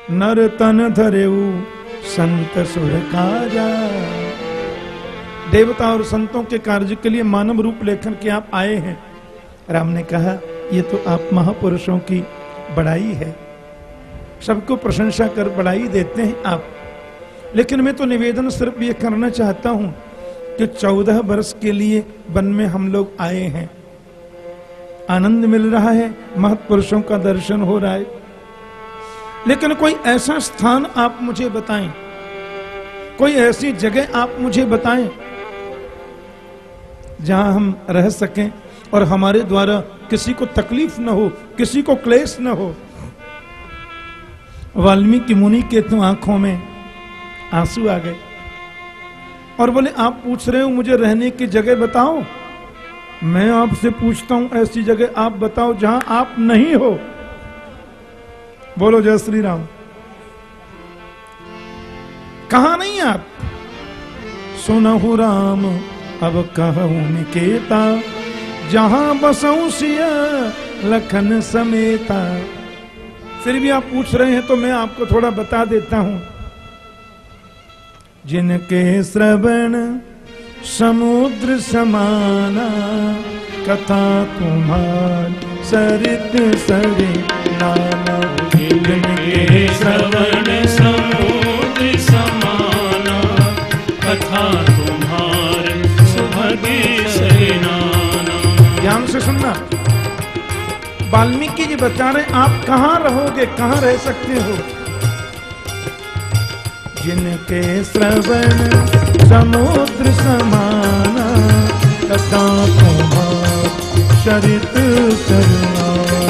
नर तन धरेऊ संत सुर काजा देवता और संतों के कार्य के लिए मानव रूप लेखन के आप आए हैं। राम ने कहा, ये तो आप महापुरुषों की बड़ाई है। सबको प्रशंसा कर बड़ाई देते हैं आप। लेकिन मैं तो निवेदन सिर्फ़ ये करना चाहता हूँ कि चौदह वर्ष के लिए वन में हम लोग आए हैं। आनंद मिल रहा है महत्पुरुषों का दर्शन हो रहा है। लेकिन कोई ऐसा स्थान आप मुझे बताएँ? कोई ऐसी जगह आप मुझे बताएँ जहाँ हम रह सकें और हमारे द्वारा किसी को तकलीफ़ न हो, किसी को क्लेश न हो? वाल्मीकि मुनि के तो आँखों में आँसू आ गए और बोले, आप पूछ रहे हो मुझे रहने की जगह बताओ? मैं आपसे पूछता हूँ ऐसी जगह आप बताओ जहाँ आप नहीं हो। बोलो जय श्री राम कहा नहीं आप? सुनहु राम, अब कहूँ निकेता, जहाँ बसऊ सिया लखन समेता। फिर भी आप पूछ रहे हैं तो मैं आपको थोड़ा बता देता हूँ। जिनके श्रवण समुद्र समाना, कथा तुम्हार सरित सरे। वाल्मीकि जी बता रहे आप कहाँ रहोगे, कहाँ रह सकते हो? जिनके श्रवण समुद्र समाना कथा तुम्हार शरित सरनाना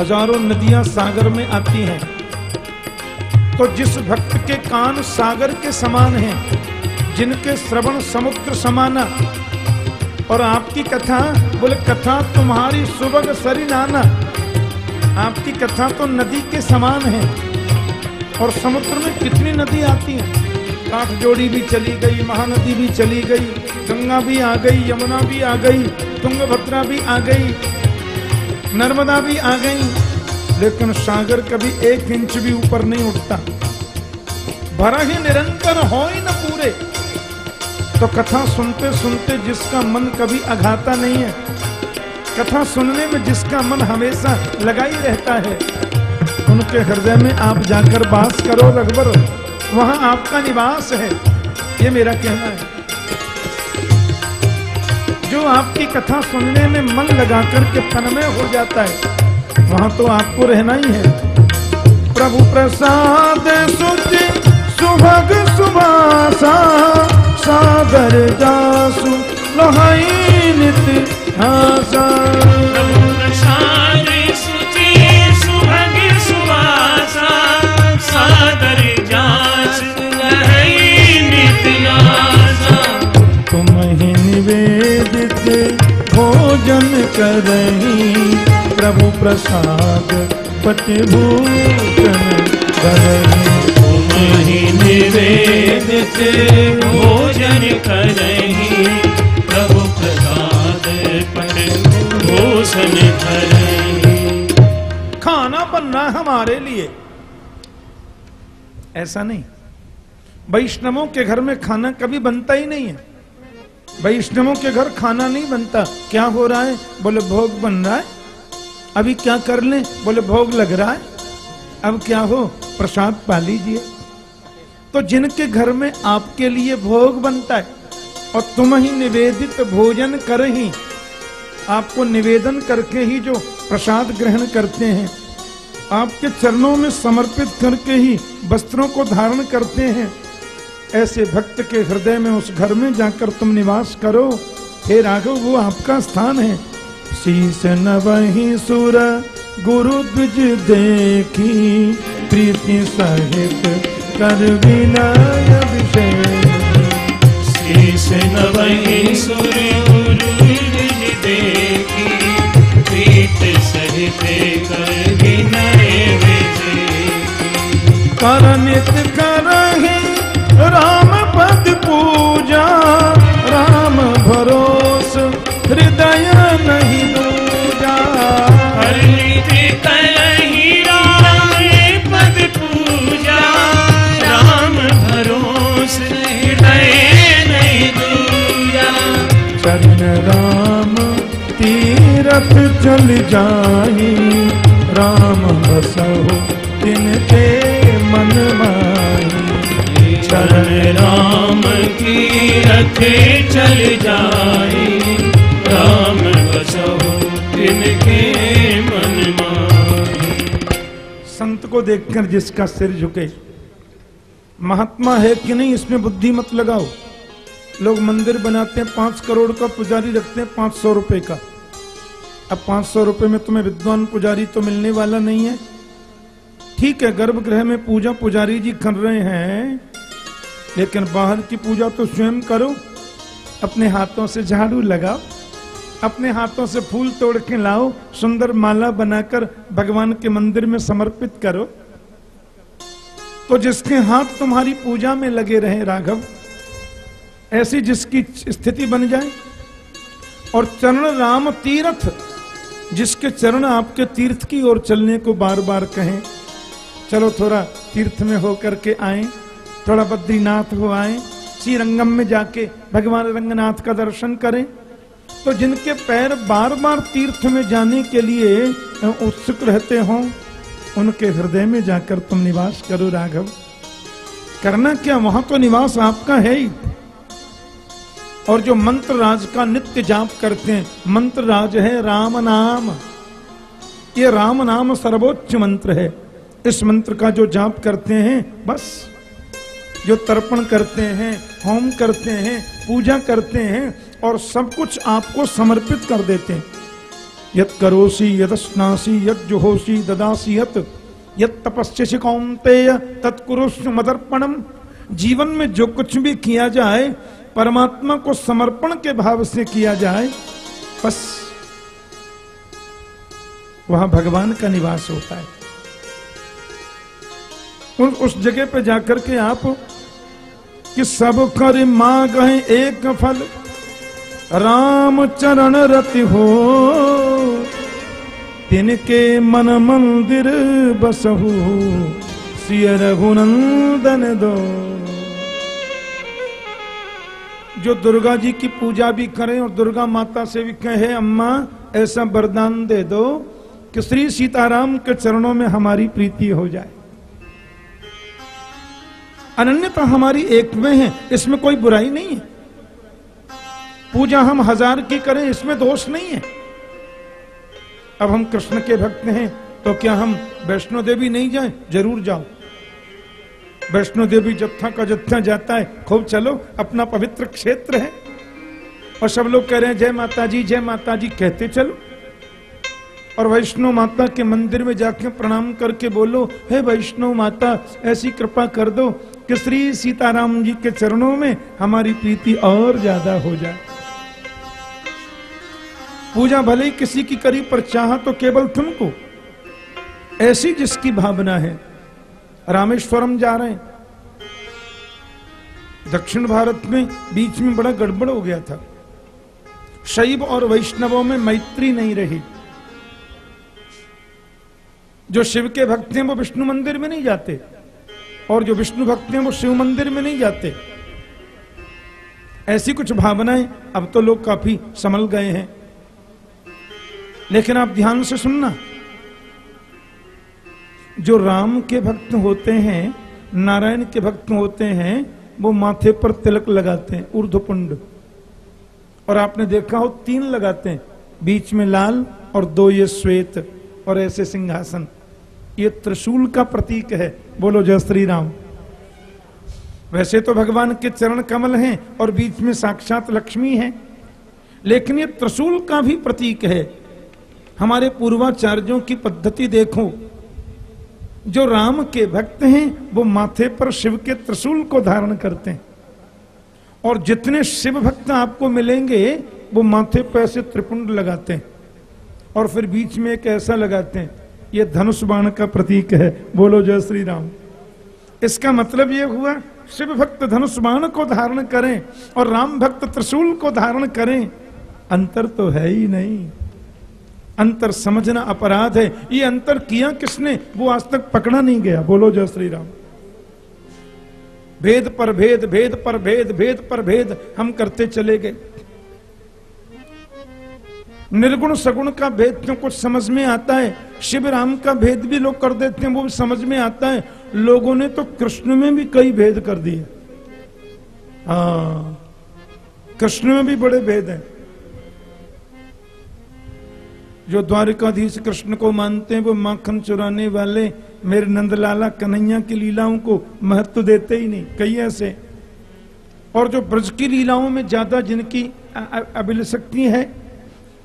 हज़ारों नदियाँ सागर में आती हैं। तो जिस भक्त के कान सागर के समान हैं, जिनके श्रवण समुद्र समाना, और आपकी कथा, बोले, कथा तुम्हारी सुबह सरी नाना, आपकी कथा तो नदी के समान है, और समुद्र में कितनी नदी आती है। काठ जोड़ी भी चली गई, महानदी भी चली गई, गंगा भी आ गई, यमुना भी आ गई, तुंगभद्रा भी आ गई नर्मदा भी आ गई, लेकिन सागर कभी एक इंच भी ऊपर नहीं उठता। भरा ही निरंतर हो ही न पूरे। तो कथा सुनते सुनते जिसका मन कभी अघाता नहीं है, कथा सुनने में जिसका मन हमेशा लगा ही रहता है, उनके हृदय में आप जाकर बास करो रघुबर वहाँ आपका निवास है, ये मेरा कहना है। जो आपकी कथा सुनने में मन लगा करके तन्मय हो जाता है वहाँ तो आपको रहना ही है। प्रभु प्रसाद सुचि सुभग सुभाषा सागर जासु लोहाई नित हासा। प्रसाद सुचि भोजन करही प्रभु प्रसाद पटिभूषण करही तुम ही निवेदित भोजन करही प्रभु प्रसाद भूषण करही खाना बनना हमारे लिए। ऐसा नहीं। वैष्णवों के घर में खाना कभी बनता ही नहीं है। वैष्णवों के घर खाना नहीं बनता। क्या हो रहा है? बोले, भोग बन रहा है। अभी क्या कर ले? बोले, भोग लग रहा है। अब क्या हो? प्रसाद पा लीजिए। तो जिनके घर में आपके लिए भोग बनता है, और तुम ही निवेदित भोजन कर ही, आपको निवेदन करके ही जो प्रसाद ग्रहण करते हैं, आपके चरणों में समर्पित करके ही वस्त्रों को धारण करते हैं। ऐसे भक्त के हृदय में उस घर में जाकर तुम निवास करो। हे राघव वो आपका स्थान है। शीस न वही सुर गुरु द्विज देखी। प्रीति सहित कर विनय अभिषेक। शीस सुर गुरु निज देखी। प्रीत सहित कर विनय विजय करनित करहि राम पद पूजा राम भरोस हृदय नहीं दूजा। राम पद पूजा राम भरोस हृदय नहीं दूजा। चरण राम तीरथ चल जाही राम बसहु तिनके चरण राम की रथे चल जाए राम बसो तिनके मन संत को देखकर जिसका सिर झुके, महात्मा है कि नहीं इसमें बुद्धि मत लगाओ। लोग मंदिर बनाते हैं, पाँच करोड़ का पुजारी रखते हैं, पाँच सौ रुपए का। अब पाँच सौ रुपए में तुम्हें विद्वान पुजारी तो मिलने वाला नहीं है। ठीक है, गर्भगृह में पूजा पुजारी जी कर रहे हैं लेकिन बाहर की पूजा तो स्वयं करो। अपने हाथों से झाड़ू लगाओ, अपने हाथों से फूल तोड़ के लाओ, सुंदर माला बनाकर भगवान के मंदिर में समर्पित करो। तो जिसके हाथ तुम्हारी पूजा में लगे रहे राघव, ऐसी जिसकी स्थिति बन जाए। और चरण राम तीर्थ, जिसके चरण आपके तीर्थ की ओर चलने को बार बार कहें, चलो थोड़ा तीर्थ में होकर के आए। थोड़ा बद्रीनाथ हो आए, श्रीरंगम में जाके भगवान रंगनाथ का दर्शन करें। तो जिनके पैर बार बार तीर्थ में जाने के लिए उत्सुक रहते हो, उनके हृदय में जाकर तुम निवास करो, राघव। करना क्या, वहाँ तो निवास आपका है ही। और जो मंत्र राज का नित्य जाप करते हैं, मंत्र राज है राम नाम। ये राम नाम सर्वोच्च मंत्र है। इस मंत्र का जो जाप करते हैं, बस। जो तर्पण करते हैं, होम करते हैं, पूजा करते हैं और सब कुछ आपको समर्पित कर देते हैं। यत करोसी यद स्नासी यद जुहोसी, ददासी, यत यत तपस्यसि कौंतेय तत्कुरुष्व मदर्पणम। जीवन में जो कुछ भी किया जाए, परमात्मा को समर्पण के भाव से किया जाए, बस, वहाँ भगवान का निवास होता है। उन उस जगह पे जाकर के आप कि सब कर मांग एक फल। राम चरण रति हो, तिनके मन मंदिर बसहु सिय रघुनंदन दो। जो दुर्गा जी की पूजा भी करें और दुर्गा माता से भी कहे, अम्मा, ऐसा वरदान दे दो कि श्री सीताराम के चरणों में हमारी प्रीति हो जाए। अनन्यता हमारी एक में है, इसमें कोई बुराई नहीं है। पूजा हम हज़ार की करें, इसमें दोष नहीं है। अब हम कृष्ण के भक्त हैं तो क्या हम वैष्णो देवी नहीं जाएँ? ज़रूर जाओ वैष्णो देवी जत्था का जत्था जाता है, खूब चलो, अपना पवित्र क्षेत्र है। और सब लोग कह रहे हैं, जय माता जी जय माता जी कहते चलो। और वैष्णो माता के मंदिर में जाके प्रणाम करके बोलो, हे वैष्णो माता, ऐसी कृपा कर दो कि श्री सीताराम जी के चरणों में हमारी प्रीति और ज़्यादा हो जाए। पूजा भले ही किसी की करी पर चाह तो केवल तुमको। ऐसी जिसकी भावना है। रामेश्वरम जा रहे हैं। दक्षिण भारत में बीच में बड़ा गड़बड़ हो गया था। शैव और वैष्णवों में मैत्री नहीं रही। जो शिव के भक्त हैं वो विष्णु मंदिर में नहीं जाते। और जो विष्णु भक्त हैं वो शिव मंदिर में नहीं जाते। ऐसी कुछ भावनाएँ अब तो लोग काफ़ी संभल गए हैं। लेकिन आप ध्यान से सुनना, जो राम के भक्त होते हैं, नारायण के भक्त होते हैं, वो माथे पर तिलक लगाते हैं, ऊर्ध्वपुंड। और आपने देखा हो, तीन लगाते हैं, बीच में लाल और दो ये श्वेत और ऐसे सिंहासन। ये त्रिशूल का प्रतीक है। बोलो जय श्री राम वैसे तो भगवान के चरण कमल हैं और बीच में साक्षात लक्ष्मी है, लेकिन ये त्रिशूल का भी प्रतीक है। हमारे पूर्वाचार्यों की पद्धति देखो। जो राम के भक्त हैं, वो माथे पर शिव के त्रिशूल को धारण करते हैं। और जितने शिव भक्त आपको मिलेंगे, वो माथे पर ऐसे त्रिपुंड लगाते हैं और फिर बीच में एक ऐसा लगाते हैं। ये धनुष बाण का प्रतीक है। बोलो जय श्री राम इसका मतलब ये हुआ, शिव भक्त धनुष बाण को धारण करें और राम भक्त त्रिशूल को धारण करें। अंतर तो है ही नहीं। अंतर समझना अपराध है। ये अंतर किया किसने? वो आज तक पकड़ा नहीं गया। बोलो जय श्री राम भेद पर भेद भेद पर भेद भेद पर भेद हम करते चले गए। निर्गुण सगुण का भेद क्यों कुछ समझ में आता है? शिव राम का भेद भी लोग कर देते हैं, वो भी समझ में आता है। लोगों ने तो कृष्ण में भी कई भेद कर दिए। हाँ कृष्ण में भी बड़े भेद हैं। जो द्वारिकाधीश कृष्ण को मानते हैं, वो माखन चुराने वाले मेरे नंदलाला कन्हैया की लीलाओं को महत्व देते ही नहीं, कई ऐसे। और जो ब्रज की लीलाओं में ज़्यादा जिनकी अभिलशक्ति है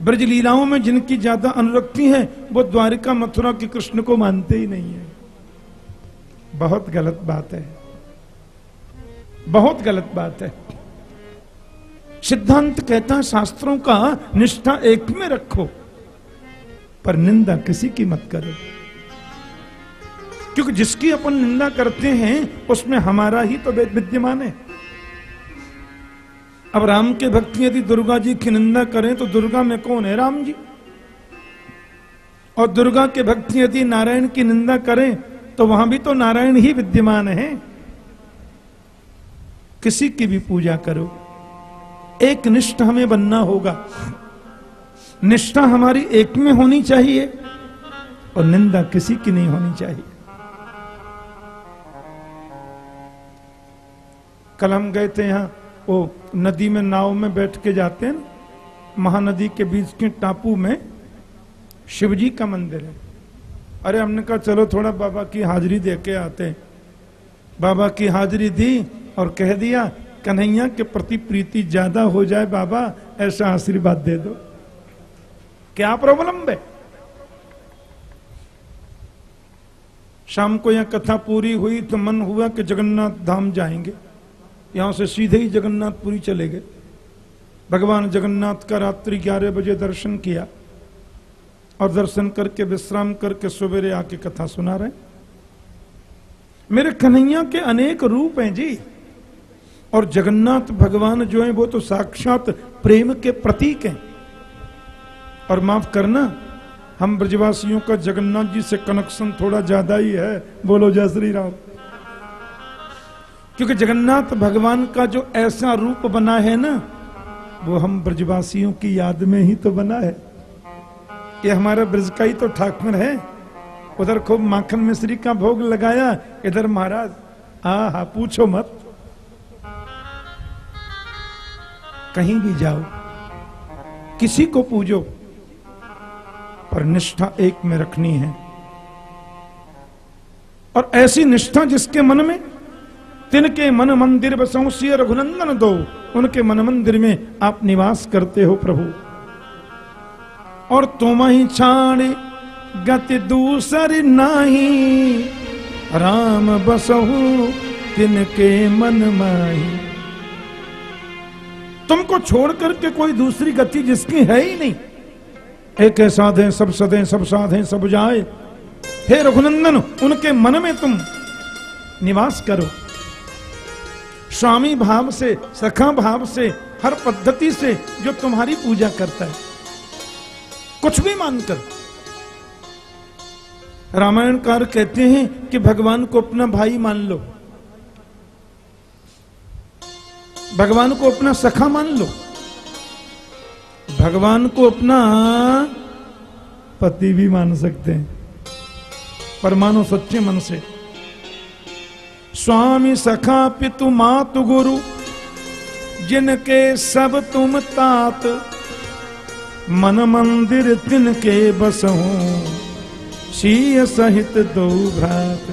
ब्रज लीलाओं में जिनकी ज़्यादा अनुरक्ति है, वो द्वारिका मथुरा के कृष्ण को मानते ही नहीं है। बहुत गलत बात है। बहुत गलत बात है। सिद्धांत कहता है, शास्त्रों का निष्ठा एक में रखो, पर निंदा किसी की मत करो। क्योंकि जिसकी अपन निंदा करते हैं, उसमें हमारा ही तो विद्यमान है। अब राम के भक्त यदि दुर्गा जी की निंदा करें तो दुर्गा में कौन है राम जी? और दुर्गा के भक्त यदि नारायण की निंदा करें तो वहाँ भी तो नारायण ही विद्यमान है। किसी की भी पूजा करो। एक निष्ठ हमें बनना होगा। निष्ठा हमारी एक में होनी चाहिए, और निंदा किसी की नहीं होनी चाहिए। कल हम गए थे यहाँ वो नदी में नाव में बैठ के जाते हैं। महानदी के बीच के टापू में शिवजी का मंदिर है। अरे हमने कहा, चलो थोड़ा बाबा की हाजिरी दे के आते बाबा की हाजिरी दी और कह दिया, कन्हैया के प्रति प्रीति ज़्यादा हो जाए बाबा, ऐसा आशीर्वाद दे दो। क्या प्रॉब्लम है? शाम को यहाँ कथा पूरी हुई तो मन हुआ कि जगन्नाथ धाम जाएँगे। यहाँ से सीधे ही जगन्नाथपुरी चले गए। भगवान जगन्नाथ का रात्रि ग्यारह बजे दर्शन किया और दर्शन करके, विश्राम करके सवेरे आके कथा सुना रहे। मेरे कन्हैया के अनेक रूप हैं जी, और जगन्नाथ भगवान जो है वो तो साक्षात प्रेम के प्रतीक हैं। और माफ़ करना, हम ब्रजवासियों का जगन्नाथ जी से कनेक्शन थोड़ा ज़्यादा ही है। बोलो, जय श्री राम। क्योंकि जगन्नाथ भगवान का जो ऐसा रूप बना है ना, वो हम ब्रजवासियों की याद में ही तो बना है। ये हमारा ब्रज का ही तो ठाकुर है। उधर खूब माखन मिश्री का भोग लगाया, इधर महाराज आ हा पूछो मत। कहीं भी जाओ, किसी को पूजो, पर निष्ठा एक में रखनी है। और ऐसी निष्ठा जिसके मन में तिनके मन मंदिर बसों सिय रघुनंदन दो। उनके मन मंदिर में आप निवास करते हो प्रभु। और तुम ही छाड़ गति दूसरी नाही। राम बसहु तिनके मन माही। तुमको छोड़ करके कोई दूसरी गति जिसकी है ही नहीं। एक साधे, सब सदे, सब साधे, सब जाए। हे रघुनंदन, उनके मन में तुम निवास करो। स्वामी भाव से, सखा भाव से, हर पद्धति से जो तुम्हारी पूजा करता है। कुछ भी मानकर। रामायणकार कहते हैं कि भगवान को अपना भाई मान लो। भगवान को अपना सखा मान लो। भगवान को अपना पति भी मान सकते हैं। पर मानो सच्चे मन से। स्वामी सखा पितु मातु गुरु, जिनके सब तुम तात, मन मंदिर तिनके बसहूं शीय सहित दो भ्रात।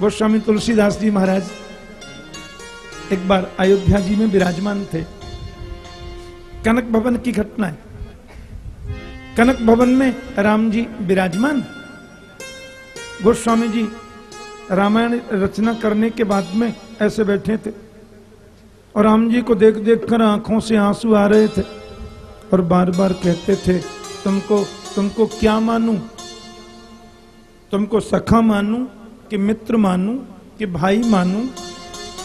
गोस्वामी तुलसीदास जी महाराज, एक बार अयोध्या जी में विराजमान थे। कनक भवन की घटना है। कनक भवन में राम जी विराजमान। गोस्वामी जी रामायण रचना करने के बाद में ऐसे बैठे थे। और राम जी को देख देख कर आँखों से आँसू आ रहे थे और बार बार कहते थे, तुमको तुमको क्या मानू? तुमको सखा मानू कि मित्र मानू, कि भाई मानू,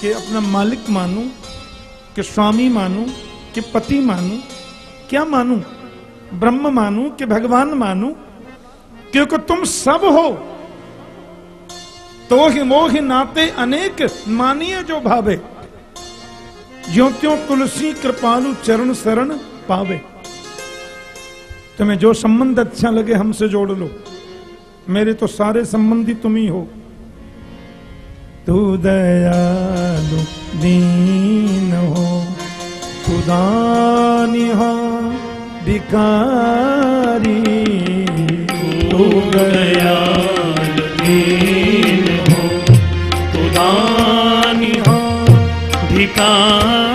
कि अपना मालिक मानू, कि स्वामी मानू, कि पति मानू? क्या मानू? ब्रह्म मानू कि भगवान मानू? क्योंकि तुम सब हो तो ही मोह नाते अनेक मानिए जो भावे। ज्यो त्यों तुलसी कृपालु चरण शरण पावे। तुम्हें जो संबंध अच्छा लगे हमसे जोड़ लो। मेरे तो सारे संबंधी तुम ही हो। तू दयालु दीन हो। तू दानी हो भिकारी तू दयाल दीन दानी हो भिकारी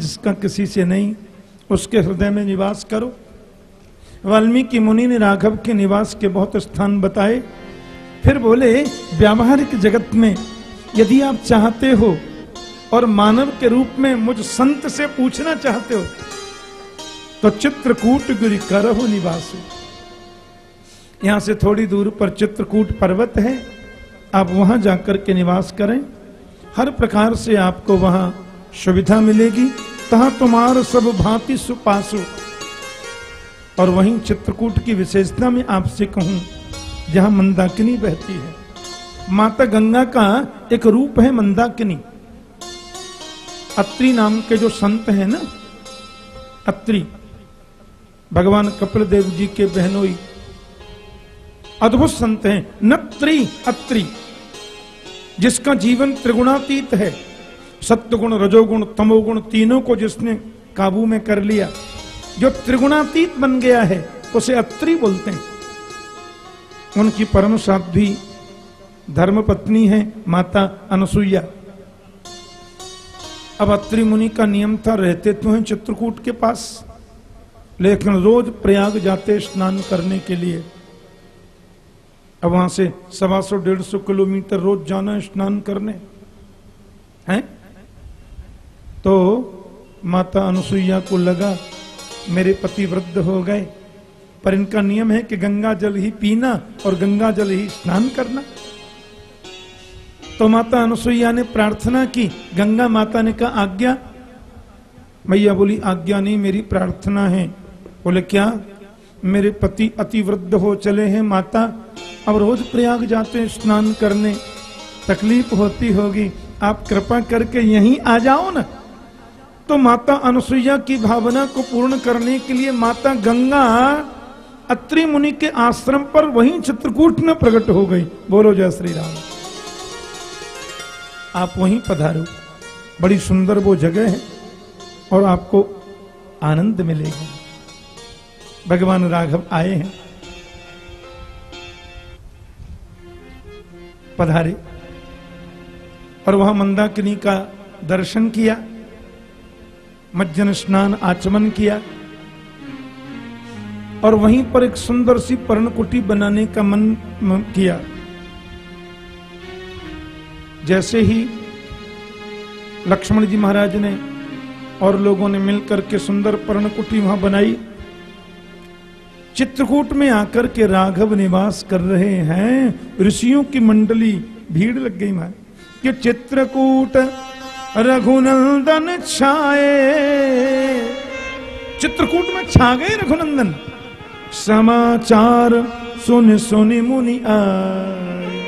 जिसका किसी से नहीं, उसके हृदय में निवास करो। वाल्मीकि मुनि ने राघव के निवास के बहुत स्थान बताए। फिर बोले, व्यावहारिक जगत में यदि आप चाहते हो और मानव के रूप में मुझ संत से पूछना चाहते हो तो चित्रकूट गिरि करहो निवास। यहाँ से थोड़ी दूर पर चित्रकूट पर्वत है। आप वहाँ जाकर के निवास करें। हर प्रकार से आपको वहाँ सुविधा मिलेगी। तहा तुम्हार सब भांति सुपासु। और वहीं चित्रकूट की विशेषता में आपसे कहूँ, जहाँ मंदाकिनी बहती है। माता गंगा का एक रूप है मंदाकिनी। अत्रि नाम के जो संत हैं ना, अत्रि, भगवान कपिल देव जी के बहनोई, अद्भुत संत हैं। नत्री अत्रि, जिसका जीवन त्रिगुणातीत है। सत्य गुण रजोगुण, तमोगुण तीनों को जिसने काबू में कर लिया, जो त्रिगुणातीत बन गया है, उसे अत्रि बोलते हैं। उनकी परम साध्वी धर्म पत्नी है माता अनसुईया। अब अत्रि मुनि का नियम था, रहते तो हैं चित्रकूट के पास, लेकिन रोज प्रयाग जाते स्नान करने के लिए। अब वहाँ से सवा सौ, डेढ़ सौ किलोमीटर रोज जाना स्नान करने हैं तो माता अनुसुईया को लगा, मेरे पति वृद्ध हो गए। पर इनका नियम है कि गंगा जल ही पीना और गंगा जल ही स्नान करना। तो माता अनुसुईया ने प्रार्थना की, गंगा माता ने कहा, आज्ञा। मैया बोली, आज्ञा नहीं, मेरी प्रार्थना है। बोले, क्या? मेरे पति अति वृद्ध हो चले हैं माता, अब रोज प्रयाग जाते हैं स्नान करने। तकलीफ़ होती होगी, आप कृपा करके यहीं आ जाओ ना। तो माता अनुसुईया की भावना को पूर्ण करने के लिए माता गंगा अत्रि मुनि के आश्रम पर वहीं चित्रकूट में प्रकट हो गई। बोलो जय श्री राम। आप वहीं पधारो। बड़ी सुंदर वो जगह है और आपको आनंद मिलेगा। भगवान राघव आए हैं। पधारे। और वहाँ मंदाकिनी का दर्शन किया। मज्जन स्नान आचमन किया और वहीं पर एक सुंदर सी पर्णकुटी बनाने का मन, किया। जैसे ही लक्ष्मण जी महाराज ने और लोगों ने मिलकर के सुंदर पर्णकुटी वहाँ बनाई चित्रकूट में आकर के राघव निवास कर रहे हैं। ऋषियों की मंडली भीड़ लग गई माँ कि चित्रकूट रघुनंदन छाए। चित्रकूट में छा गए रघुनंदन। समाचार सुन, सुनि मुनि आए।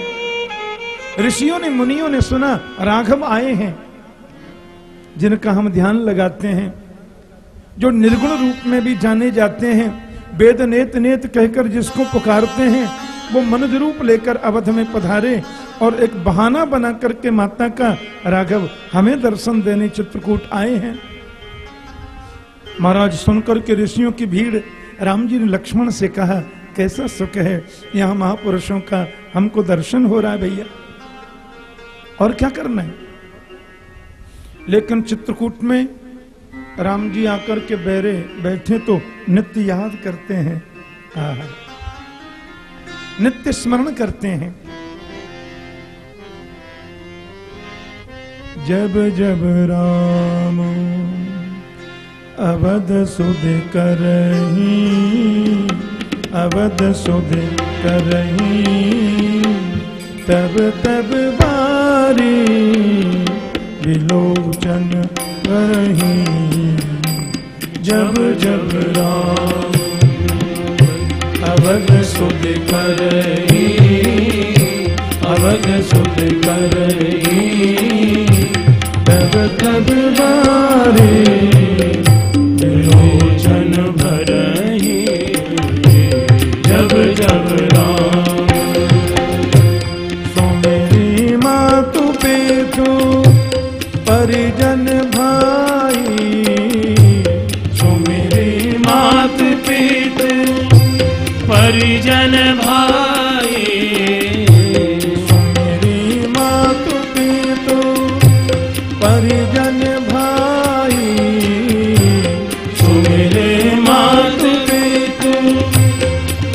ऋषियों ने, मुनियों ने सुना, राघव आए हैं। जिनका हम ध्यान लगाते हैं, जो निर्गुण रूप में भी जाने जाते हैं वेद नेत नेत कहकर जिसको पुकारते हैं वो मनुज रूप लेकर अवध में पधारे और एक बहाना बना करके माता का राघव हमें दर्शन देने चित्रकूट आए हैं। महाराज, सुनकर के ऋषियों की भीड़ राम जी ने लक्ष्मण से कहा, कैसा सुख है, यहाँ महापुरुषों का हमको दर्शन हो रहा है भैया। और क्या करना है? लेकिन चित्रकूट में राम जी आकर के बैरे बैठे तो नित्य याद करते हैं। आहा। नित्य स्मरण करते हैं। जब जब राम अवध सुध करही, अवध सुध करही, तब तब बारी विलोचन करही। जब जब राम अवध सुध करही अवध सुध करही तब तब भरही जब जब राम। सो मातु पेतु परिजन परिजन भाई। सो मेरी मातु पेतु परिजन भाई। सो मेरे मात पित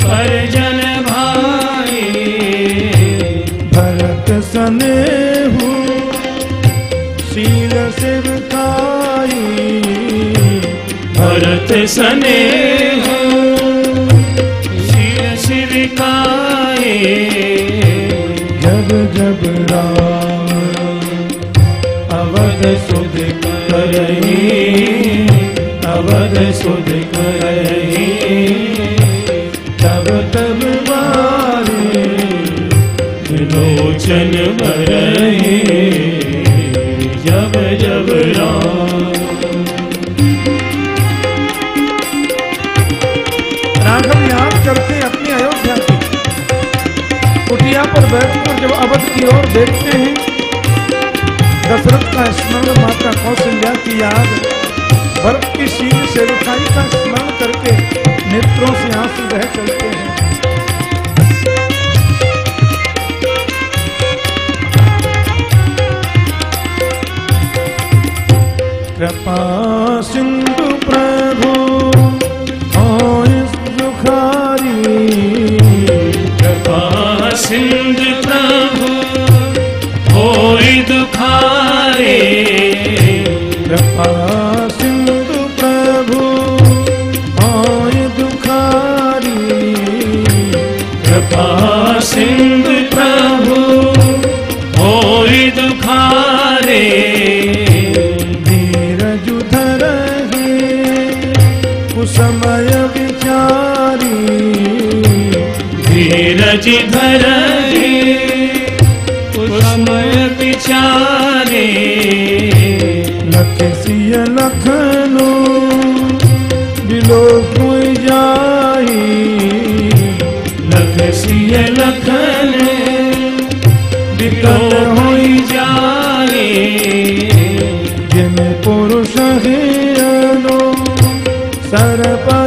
परिजन भाई। भरत सनेहु शील सिवकाई भरत सने राघव याद करते अपनी अयोध्या कुटिया पर बैठकर जब अवध की ओर देखते हैं, दशरथ का स्मरण माता कौशल्या की याद भरत की से सेवकाई का स्मरण करके नेत्रों से आँसू बह चलते हैं। कृपा धीरज धरहि समय विचारे लखसिय लखनो बिलो कोई जाई। लख सिय लखन होई होई जाए। जिन पुरुष हेनो सर परिचाई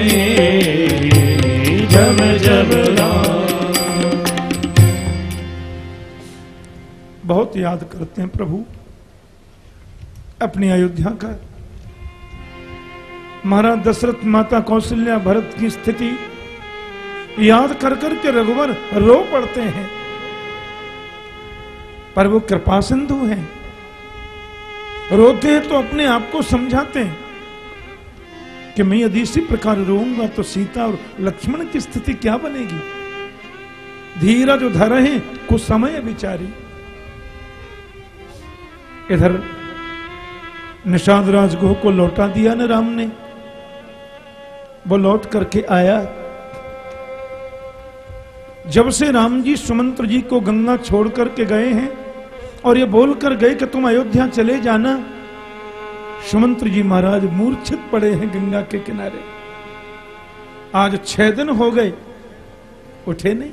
बहुत याद करते हैं प्रभु। अपनी अयोध्या का। महाराज दशरथ माता कौशल्या भरत की स्थिति याद कर कर के रघुवर रो पड़ते हैं। पर वो कृपा सिंधु हैं। रोते हैं तो अपने आप को समझाते हैं कि मैं यदि इसी प्रकार रोऊँगा तो सीता और लक्ष्मण की स्थिति क्या बनेगी? धीरज धर है कुछ समय विचारी इधर निषाद राजगुह को लौटा दिया ना राम ने। वो लौट करके आया। जब से राम जी सुमंत्र जी को गंगा छोड़ करके गए हैं और ये बोल कर गए कि तुम अयोध्या चले जाना, सुमंत्र जी महाराज मूर्छित पड़े हैं गंगा के किनारे। आज छह दिन हो गए, उठे नहीं।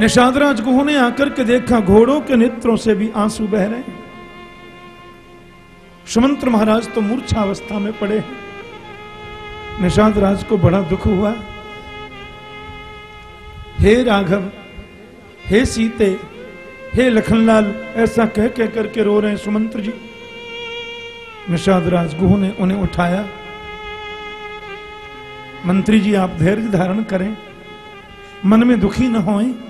निषाद राजगुह ने आकर के देखा, घोड़ों के नेत्रों से भी आँसू बह रहे हैं। सुमंत्र महाराज तो मूर्छा अवस्था में पड़े हैं। निषाद राज को बड़ा दुख हुआ। हे राघव, हे सीते, हे लखनलाल, ऐसा कह कह करके रो रहे हैं सुमंत्र जी। निषाद राजगुह ने उन्हें उठाया। मंत्री जी, आप धैर्य धारण करें। मन में दुखी न होएँ।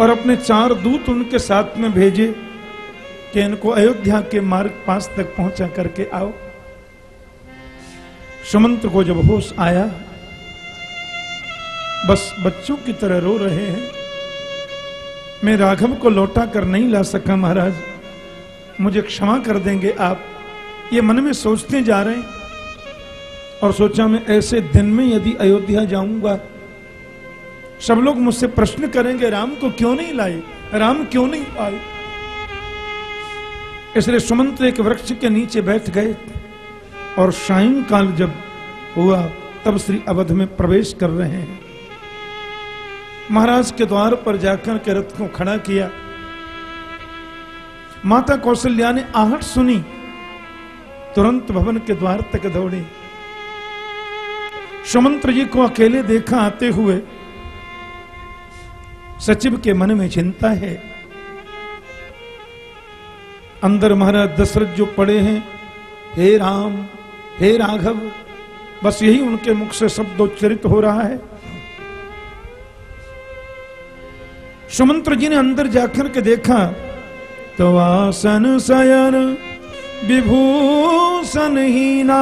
और अपने चार दूत उनके साथ में भेजे कि इनको अयोध्या के मार्ग पास तक पहुँचा करके आओ। सुमंत्र को जब होश आया, बस बच्चों की तरह रो रहे हैं। मैं राघव को लौटा कर नहीं ला सका महाराज। मुझे क्षमा कर देंगे आप। ये मन में सोचते जा रहे हैं। और सोचा मैं ऐसे दिन में यदि अयोध्या जाऊँगा सब लोग मुझसे प्रश्न करेंगे, राम को क्यों नहीं लाए राम क्यों नहीं आए इसलिए सुमंत्र एक वृक्ष के नीचे बैठ गए और सायंकाल जब हुआ, तब श्री अवध में प्रवेश कर रहे हैं। महाराज के द्वार पर जाकर के रथ को खड़ा किया। माता कौशल्या ने आहट सुनी, तुरंत भवन के द्वार तक दौड़ी। सुमंत्र जी को अकेले देखा आते हुए सचिव के मन में चिंता है। अंदर महाराज दशरथ जो पड़े हैं, हे राम, हे राघव, बस यही उनके मुख से शब्दोच्चरित हो रहा है। सुमंत्र जी ने अंदर जाकर के देखा तो आसन शयन विभूषण हीना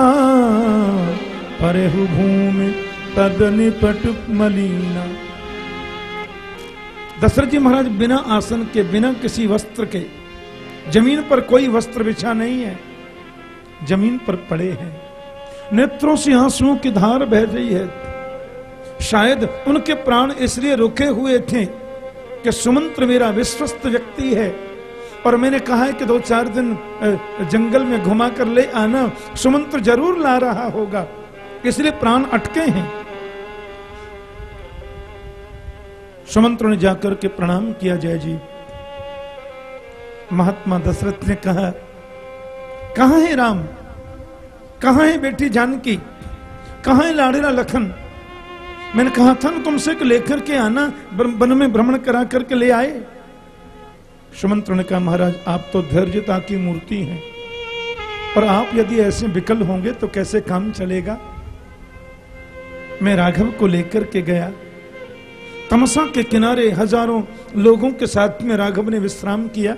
परहु भूमि तद निपट मलीना। दशरथ जी महाराज बिना आसन के, बिना किसी वस्त्र के, ज़मीन पर कोई वस्त्र बिछा नहीं है, ज़मीन पर पड़े हैं। नेत्रों से आंसुओं की धार बह रही है। शायद उनके प्राण इसलिए रुके हुए थे कि सुमंत्र मेरा विश्वस्त व्यक्ति है और मैंने कहा है कि दो चार दिन जंगल में घुमा कर ले आना, सुमंत्र ज़रूर ला रहा होगा। इसलिए प्राण अटके हैं। सुमंत्र ने जाकर के प्रणाम किया, जय जी। महात्मा दशरथ ने कहा कहा है राम? कहा है बेटी जानकी? कहा है लाड़ेरा लखन? मैंने कहा, था ना तुमसे लेकर के आना वन में भ्रमण करा करके ले आए? सुमंत्र ने कहा, महाराज, आप तो धैर्यता की मूर्ति हैं। और आप यदि ऐसे विकल होंगे तो कैसे काम चलेगा? मैं राघव को लेकर के गया। तमसा के किनारे हज़ारों लोगों के साथ में राघव ने विश्राम किया।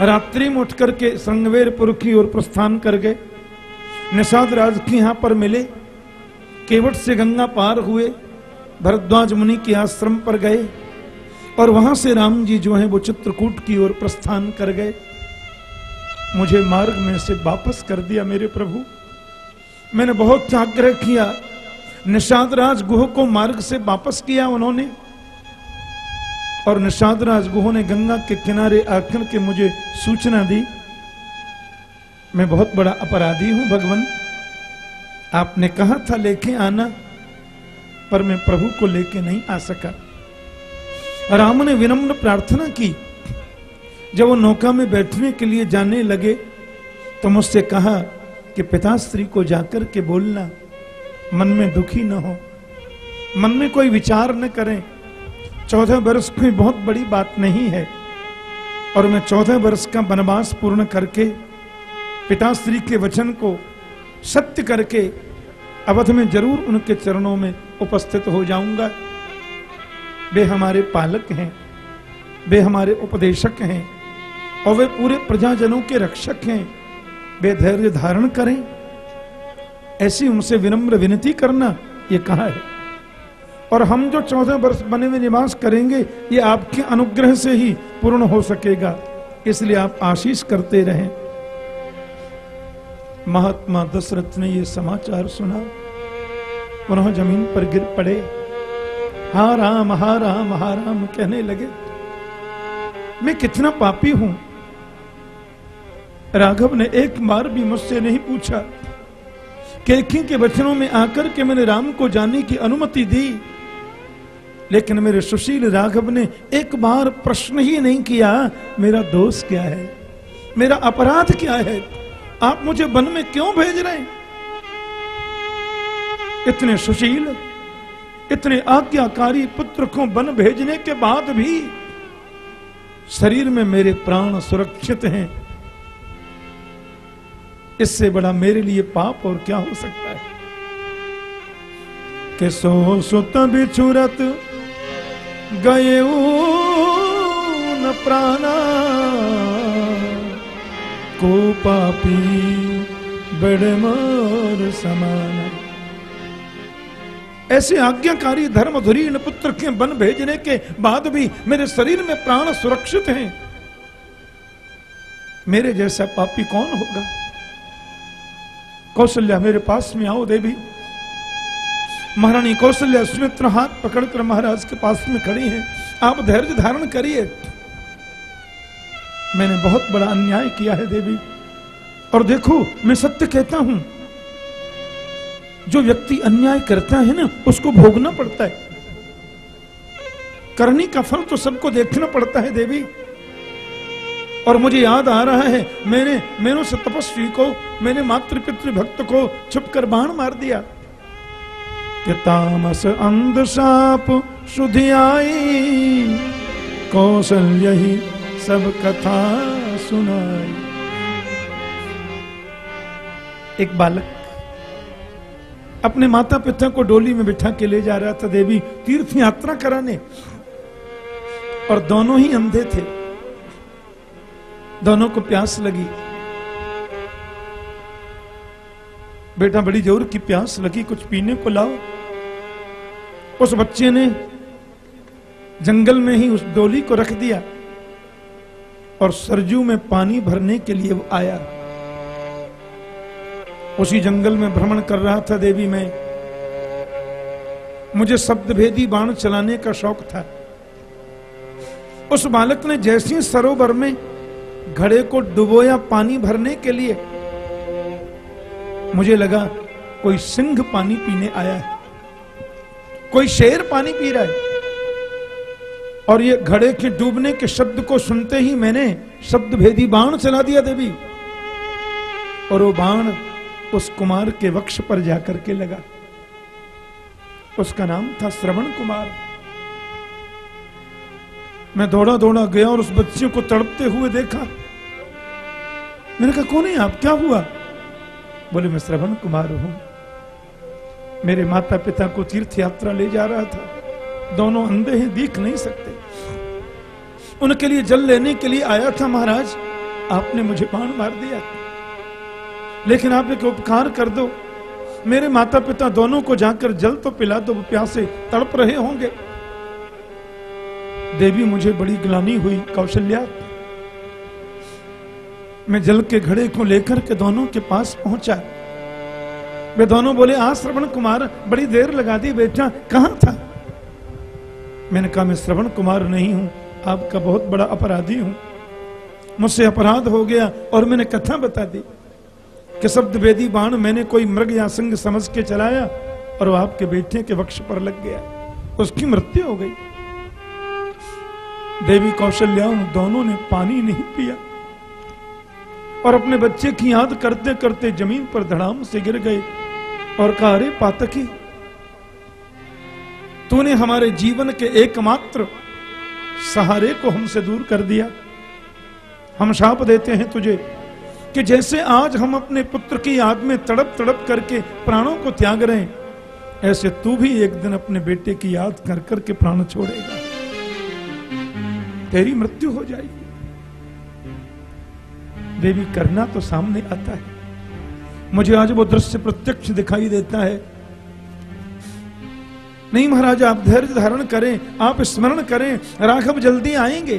रात्रि में उठ करके संगवेरपुर की ओर प्रस्थान कर गए। निषाद राज के यहाँ पर मिले। केवट से गंगा पार हुए। भरद्वाज मुनि के आश्रम पर गए और वहाँ से राम जी जो है वो चित्रकूट की ओर प्रस्थान कर गए। मुझे मार्ग में से वापस कर दिया मेरे प्रभु। मैंने बहुत आग्रह किया निषाद राज गुह को मार्ग से वापस किया उन्होंने। और निषाद राज गुह ने गंगा के किनारे आकर के मुझे सूचना दी, मैं बहुत बड़ा अपराधी हूँ भगवान। आपने कहा था लेके आना, पर मैं प्रभु को लेके नहीं आ सका। राम ने विनम्र प्रार्थना की। जब वो नौका में बैठने के लिए जाने लगे तो मुझसे कहा कि पिताश्री को जाकर के बोलना। मन में दुखी न हो। मन में कोई विचार न करें। चौदह वर्ष कोई बहुत बड़ी बात नहीं है। और मैं चौदह वर्ष का वनवास पूर्ण करके, पिताश्री के वचन को सत्य करके, अवध में ज़रूर उनके चरणों में उपस्थित हो जाऊँगा। वे हमारे पालक हैं। वे हमारे उपदेशक हैं। और वे पूरे प्रजाजनों के रक्षक हैं। वे धैर्य धारण करें। ऐसी उनसे विनम्र विनती करना, ये कहा है? और हम जो चौदह वर्ष बने हुए निवास करेंगे, ये आपके अनुग्रह से ही पूर्ण हो सकेगा। इसलिए आप आशीष करते रहें। महात्मा दशरथ ने यह समाचार सुना। पुनः ज़मीन पर गिर पड़े। हा राम हा राम हा राम कहने लगे, मैं कितना पापी हूँ? राघव ने एक बार भी मुझसे नहीं पूछा। केखी के वचनों में आकर के मैंने राम को जाने की अनुमति दी। लेकिन मेरे सुशील राघव ने एक बार प्रश्न ही नहीं किया, मेरा दोष क्या है? मेरा अपराध क्या है? आप मुझे वन में क्यों भेज रहे हैं? इतने सुशील, इतने आज्ञाकारी पुत्र को वन भेजने के बाद भी शरीर में मेरे प्राण सुरक्षित हैं। इससे बड़ा मेरे लिए पाप और क्या हो सकता है? कि सो सुत बिछुरत गए न प्राणा। को पापी बड़े मोर समान। ऐसे आज्ञाकारी धर्म धुरीन पुत्र के बन भेजने के बाद भी मेरे शरीर में प्राण सुरक्षित हैं। मेरे जैसा पापी कौन होगा? कौशल्या, मेरे पास में आओ देवी। महारानी कौशल्या, सुमित्र हाथ पकड़कर महाराज के पास में खड़ी हैं। आप धैर्य धारण करिए। मैंने बहुत बड़ा अन्याय किया है देवी। और देखो, मैं सत्य कहता हूँ, जो व्यक्ति अन्याय करता है ना, उसको भोगना पड़ता है। करनी का फल तो सबको देखना पड़ता है देवी। और मुझे याद आ रहा है, मैंने मैंने से तपस्वी को, मैंने मातृ पितृ भक्त को छुप कर बाण मार दिया। तामस अंध साप सुधि आई, कौशल्य ही सब कथा सुनाई। एक बालक अपने माता पिता को डोली में बिठा के ले जा रहा था, देवी तीर्थ यात्रा कराने। और दोनों ही अंधे थे। दोनों को प्यास लगी। बेटा बड़ी ज़ोर की प्यास लगी, कुछ पीने को लाओ। उस बच्चे ने जंगल में ही उस डोली को रख दिया और सरजू में पानी भरने के लिए वो आया। उसी जंगल में भ्रमण कर रहा था, देवी, में, मुझे शब्द भेदी बाण चलाने का शौक था। उस बालक ने जैसी सरोवर में घड़े को डुबोया पानी भरने के लिए। मुझे लगा, कोई सिंह पानी पीने आया है। कोई शेर पानी पी रहा है। और ये घड़े के डूबने के शब्द को सुनते ही मैंने शब्द भेदी बाण चला दिया देवी। और वो बाण उस कुमार के वक्ष पर जाकर के लगा। उसका नाम था श्रवण कुमार। मैं दौड़ा दौड़ा गया और उस बच्चे को तड़पते हुए देखा। मैंने कहा, कौन है आप? क्या हुआ? बोले, मैं श्रवण कुमार हूँ। मेरे माता पिता को तीर्थ यात्रा ले जा रहा था। दोनों अंधे हैं, दिख नहीं सकते। उनके लिए जल लेने के लिए आया था महाराज। आपने मुझे बाण मार दिया। लेकिन आप एक उपकार कर दो। मेरे माता पिता दोनों को जाकर जल तो पिला दो प्यासे तड़प रहे होंगे। देवी मुझे बड़ी ग्लानी हुई, कौशल्या। मैं जल के घड़े को लेकर के दोनों के पास पहुँचा। वे दोनों बोले आ श्रवण कुमार, बड़ी देर लगा दी बेटा, कहाँ था? मैंने कहा, मैं श्रवण कुमार नहीं हूँ, आपका बहुत बड़ा अपराधी हूँ। मुझसे अपराध हो गया और मैंने कथा बता दी कि शब्द वेदी बाण मैंने कोई मृग या सिंह समझ के चलाया और वो आपके बेटे के वक्ष पर लग गया। उसकी मृत्यु हो गई। देवी कौशल्या उन दोनों ने पानी नहीं पिया और अपने बच्चे की याद करते करते ज़मीन पर धड़ाम से गिर गए और कहा, अरे पातकी, तूने हमारे जीवन के एकमात्र सहारे को हमसे दूर कर दिया। हम शाप देते हैं तुझे कि जैसे आज हम अपने पुत्र की याद में तड़प तड़प करके प्राणों को त्याग रहे हैं, ऐसे तू भी एक दिन अपने बेटे की याद कर करके प्राण छोड़ेगा। तेरी मृत्यु हो जाएगी। देवी करना तो सामने आता है। मुझे आज वो दृश्य प्रत्यक्ष दिखाई देता है। नहीं महाराज, आप धैर्य धारण करें, आप स्मरण करें, राघव जल्दी आएँगे।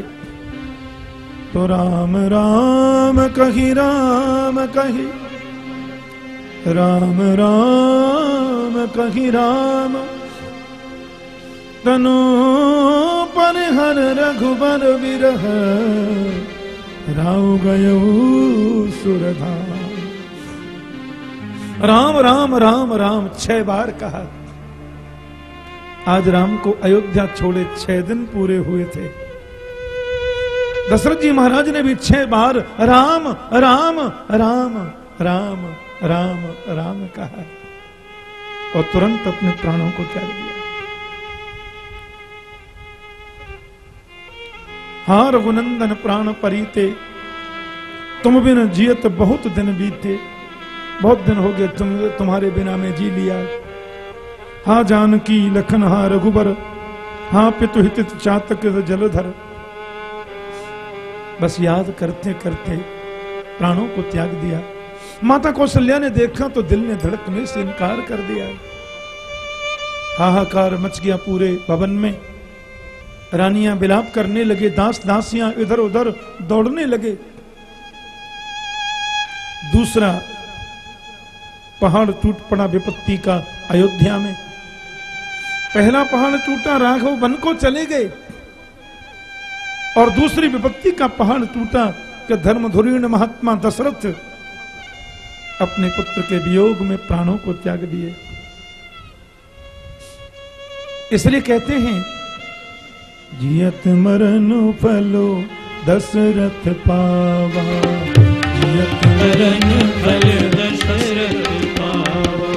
तो राम राम, कही राम कही। राम राम, कही, राम। तनु पर हर रघुबर विरह। राव गयो सुरधाम। राम राम राम राम, छह बार कहा। आज राम को अयोध्या छोड़े छह दिन पूरे हुए थे। दशरथ जी महाराज ने भी छह बार राम राम राम राम राम राम कहा और तुरंत अपने प्राणों को त्याग दिया। हा, रघुनंदन प्राण परीते, तुम बिन जियत बहुत दिन बीते। बहुत दिन हो गए तुम, तुम्हारे बिना मैं जी लिया। हा, जानकी लखन, हा, रघुबर, हा, पितु हित चातक जलधर। बस याद करते करते प्राणों को त्याग दिया। माता कौशल्या ने देखा तो दिल ने धड़कने से इनकार कर दिया। हाहाकार मच गया पूरे भवन में। रानियाँ बिलाप करने लगे दास दासियाँ इधर उधर दौड़ने लगे। दूसरा, पहाड़ टूट पड़ा विपत्ति का अयोध्या में। पहला पहाड़ टूटा, राघव वन को चले गए। और दूसरी विपत्ति का पहाड़ टूटा कि धर्मधुरीण महात्मा दशरथ अपने पुत्र के वियोग में प्राणों को त्याग दिए। इसलिए कहते हैं जियत मरण फलो दशरथ पावा। जियत मरण फल दशरथ पावा।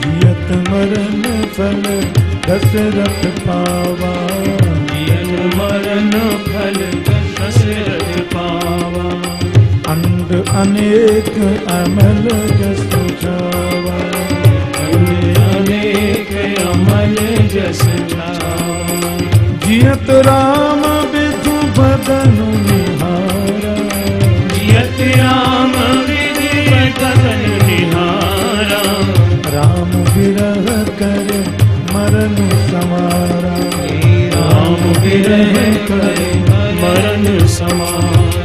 जियत मरण फल दशरथ पावा। जियत मरण फल दशरथ पावा। अंड अनेक अमल जस जावा अनेक अमल जस छावा जियत राम विधु बदन निहारा। जियत राम विधि कथन निहारा। राम विरह कर मरण समारा। राम विरह करे मरण समान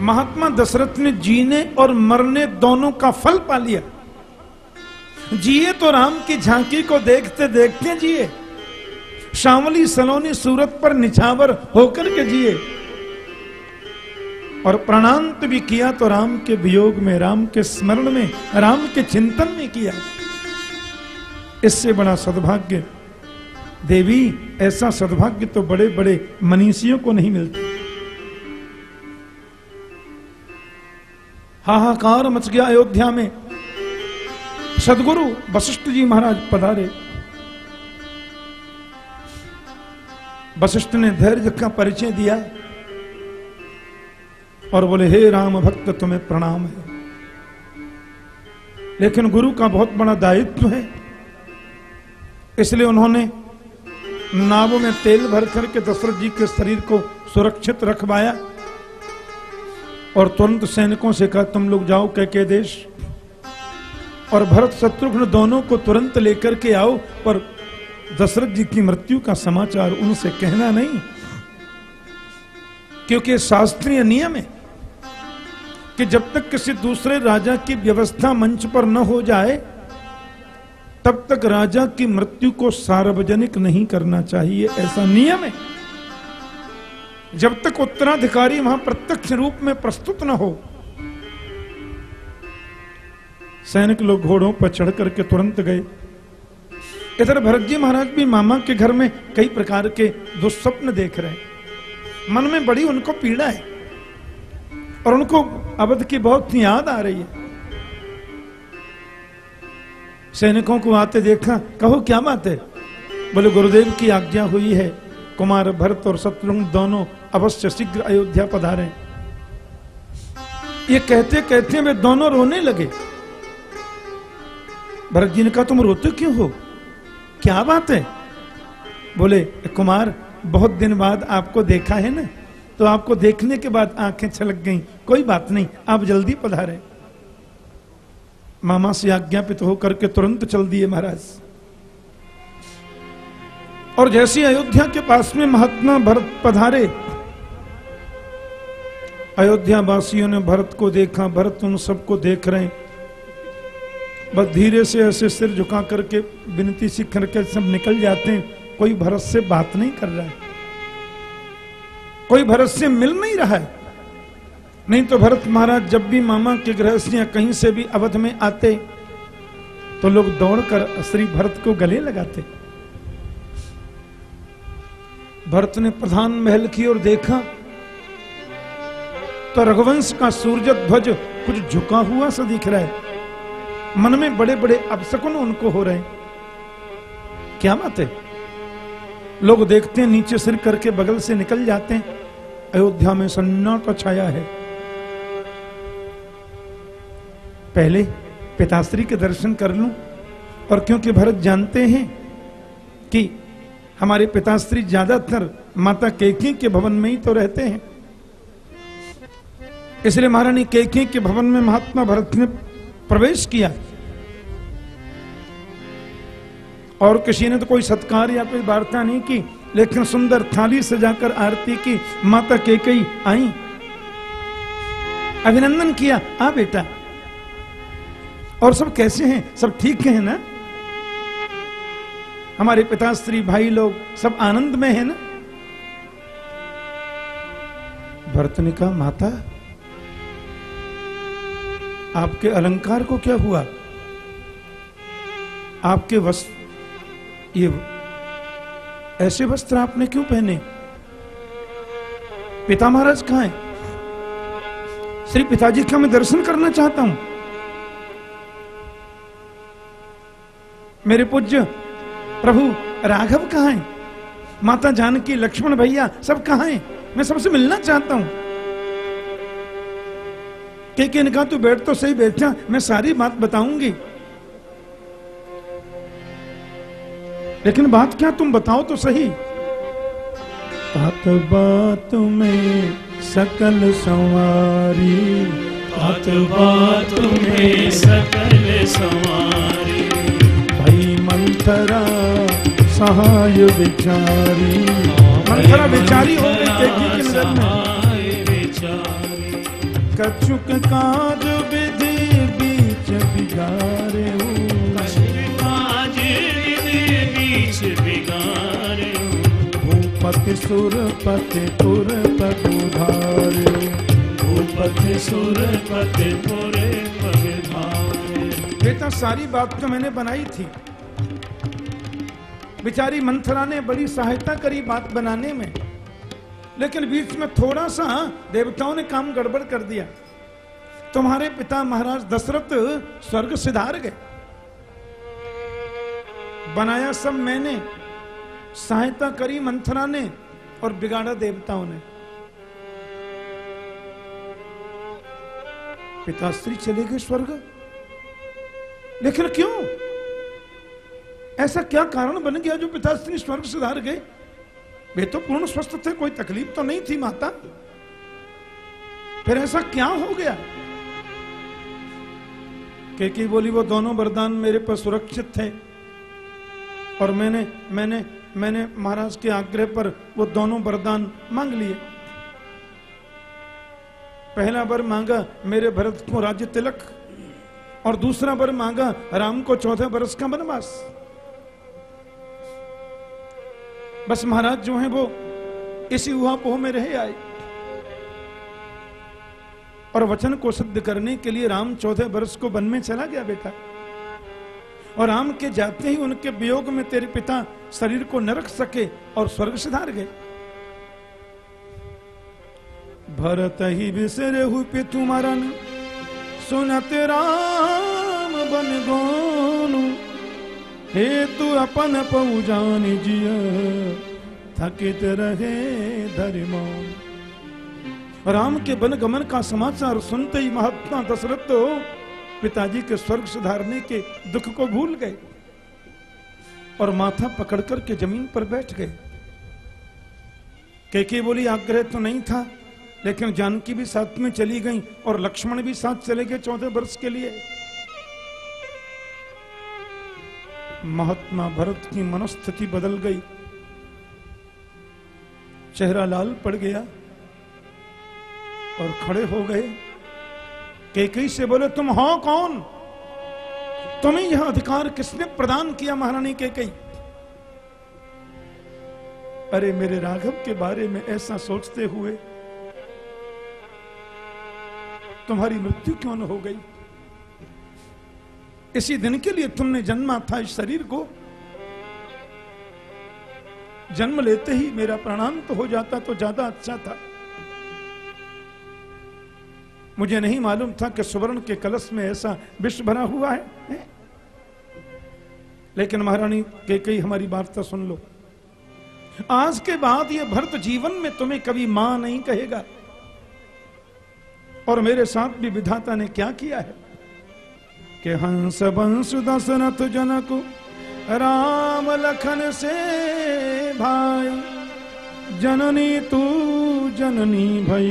महात्मा दशरथ ने जीने और मरने दोनों का फल पा लिया। जिए तो राम की झांकी को देखते देखते जिए। शामली सलोनी सूरत पर निछावर होकर के जिए। और प्रणांत भी किया तो राम के वियोग में, राम के स्मरण में, राम के चिंतन में किया। इससे बड़ा सद्भाग्य, देवी, ऐसा सद्भाग्य तो बड़े बड़े मनीषियों को नहीं मिलता। हाहाकार मच गया अयोध्या में। सदगुरु वशिष्ठ जी महाराज पधारे। वशिष्ठ ने धैर्य का परिचय दिया और बोले, हे राम भक्त, तुम्हें प्रणाम है। लेकिन गुरु का बहुत बड़ा दायित्व है। इसलिए उन्होंने नावों में तेल भर करके दशरथ जी के शरीर को सुरक्षित रखवाया और तुरंत सैनिकों से कहा, तुम लोग जाओ कह के देश और भरत शत्रुघ्न दोनों को तुरंत लेकर के आओ, पर दशरथ जी की मृत्यु का समाचार उनसे कहना नहीं, क्योंकि शास्त्रीय नियम है कि जब तक किसी दूसरे राजा की व्यवस्था मंच पर न हो जाए, तब तक राजा की मृत्यु को सार्वजनिक नहीं करना चाहिए। ऐसा नियम है। जब तक उत्तराधिकारी वहाँ प्रत्यक्ष रूप में प्रस्तुत न हो, सैनिक लोग घोड़ों पर चढ़ करके तुरंत गए। इधर भरत जी महाराज भी मामा के घर में कई प्रकार के दुस्वप्न देख रहे हैं। मन में बड़ी उनको पीड़ा है और उनको अवध की बहुत याद आ रही है। सैनिकों को आते देखा, कहो, क्या बात है? बोले, गुरुदेव की आज्ञा हुई है, कुमार, भरत और शत्रुघ्न दोनों अवश्य शीघ्र अयोध्या पधारे। ये कहते कहते वे दोनों रोने लगे। भरत जी ने कहा, तुम रोते क्यों हो? क्या बात है? बोले, कुमार, बहुत दिन बाद आपको देखा है ना? तो आपको देखने के बाद आँखें छलक गईं। कोई बात नहीं, आप जल्दी पधारे। मामा से आज्ञापित होकर के तुरंत चल दिए महाराज। और जैसे अयोध्या के पास में महात्मा भरत पधारे, अयोध्या वासियों ने भरत को देखा, भरत उन सबको देख रहे बस धीरे से ऐसे सिर झुका करके विनती सी करके सब निकल जाते हैं। कोई भरत से बात नहीं कर रहा है। कोई भरत से मिल नहीं रहा है। नहीं तो भरत महाराज जब भी मामा के गृह से या कहीं से भी अवध में आते तो लोग दौड़कर श्री भरत को गले लगाते। भरत ने प्रधान महल की ओर देखा तो रघुवंश का सूर्य ध्वज कुछ झुका हुआ सा दिख रहा है। मन में बड़े बड़े अपशकुन उनको हो रहे हैं। क्या बात है? लोग देखते हैं, नीचे सिर करके बगल से निकल जाते हैं। अयोध्या में सन्नाटा छाया है। पहले पिताश्री के दर्शन कर लूँ, और क्योंकि भरत जानते हैं कि हमारे पिताश्री ज़्यादातर माता केकी के भवन में ही तो रहते हैं। इसलिए महारानी केकी के भवन में महात्मा भरत ने प्रवेश किया। और किसी ने तो कोई सत्कार या कोई वार्ता नहीं की, लेकिन सुंदर थाली सजाकर आरती की माता केकई आई। अभिनंदन किया, आ बेटा, और सब कैसे हैं? सब ठीक हैं ना? हमारे पिताश्री भाई लोग सब आनंद में है ना? भरत ने कहा माता आपके अलंकार को क्या हुआ? आपके वस्त्र ये ऐसे वस्त्र आपने क्यों पहने? पिता महाराज कहा है? श्री पिताजी का मैं दर्शन करना चाहता हूँ। मेरे पूज्य प्रभु राघव कहा है? माता जानकी, लक्ष्मण भैया सब कहा है? मैं सबसे मिलना चाहता हूँ। के के कहा तू बैठ तो सही बैठा मैं सारी बात बताऊँगी। लेकिन बात क्या तुम बताओ तो सही। बात बात में सकल संवारी। बात बात में सकल सवारी। भई मंथरा सहाय विचारी। मंथरा विचारी हो गई केकी की नज़र में। कछुक काज विधि बीच बिगारे काज विधि बीच बिगारे सुरपति पुरपति धारे भूपति सुरपति पुरे पगधारे बेटा सारी बात तो मैंने बनाई थी। बेचारी मंथरा ने बड़ी सहायता करी बात बनाने में। लेकिन बीच में थोड़ा सा देवताओं ने काम गड़बड़ कर दिया। तुम्हारे पिता महाराज दशरथ स्वर्ग सिधार गए। बनाया सब मैंने, सहायता करी मंथरा ने और बिगाड़ा देवताओं ने। पिताश्री चले गए स्वर्ग। लेकिन क्यों? ऐसा क्या कारण बन गया जो पिताश्री स्वर्ग सुधार गए? वे तो पूर्ण स्वस्थ थे, कोई तकलीफ़ तो नहीं थी माता। फिर ऐसा क्या हो गया? केकी बोली, वो दोनों वरदान मेरे पर सुरक्षित थे और मैंने मैंने मैंने महाराज के आग्रह पर वो दोनों वरदान मांग लिए। पहला वर मांगा, मेरे भरत को राज्य तिलक, और दूसरा वर मांगा, राम को चौदह वर्ष का वनवास। बस महाराज, जो है वो इसी उहापोह में रहे आए। और वचन को सिद्ध करने के लिए राम चौदह वर्ष को वन में चला गया बेटा। और राम के जाते ही उनके वियोग में तेरे पिता शरीर को न रख सके और स्वर्ग सुधार गए। भरत ही बिसरे हुई पितु मरन, सुनत राम बन गोनु। हे तू अपन पौजान जिय थकित रहे धर्मान राम के वन गमन का समाचार सुनते ही महात्मा दशरथ तो पिताजी के स्वर्ग सुधारने के दुख को भूल गए और माथा पकड़ कर के ज़मीन पर बैठ गए। केके बोली, आग्रह तो नहीं था, लेकिन जानकी भी साथ में चली गई और लक्ष्मण भी साथ चले गए चौदह वर्ष के लिए। महात्मा भरत की मनस्थिति बदल गई। चेहरा लाल पड़ गया और खड़े हो गए। केकई से बोले, तुम हो कौन? तुम्हें यह अधिकार किसने प्रदान किया महारानी केकई? अरे मेरे राघव के बारे में ऐसा सोचते हुए तुम्हारी मृत्यु क्यों न हो गई? इसी दिन के लिए तुमने जन्मा था इस शरीर को। जन्म लेते ही मेरा प्राणांत तो हो जाता तो ज़्यादा अच्छा था। मुझे नहीं मालूम था कि सुवर्ण के कलश में ऐसा विष भरा हुआ है, है? लेकिन महारानी के कई हमारी बात तो सुन लो। आज के बाद ये भरत जीवन में तुम्हें कभी माँ नहीं कहेगा। और मेरे साथ भी विधाता ने क्या किया है? कि हंस बंस दशरथ जनक राम लखन से भाई, जननी तू जननी भई,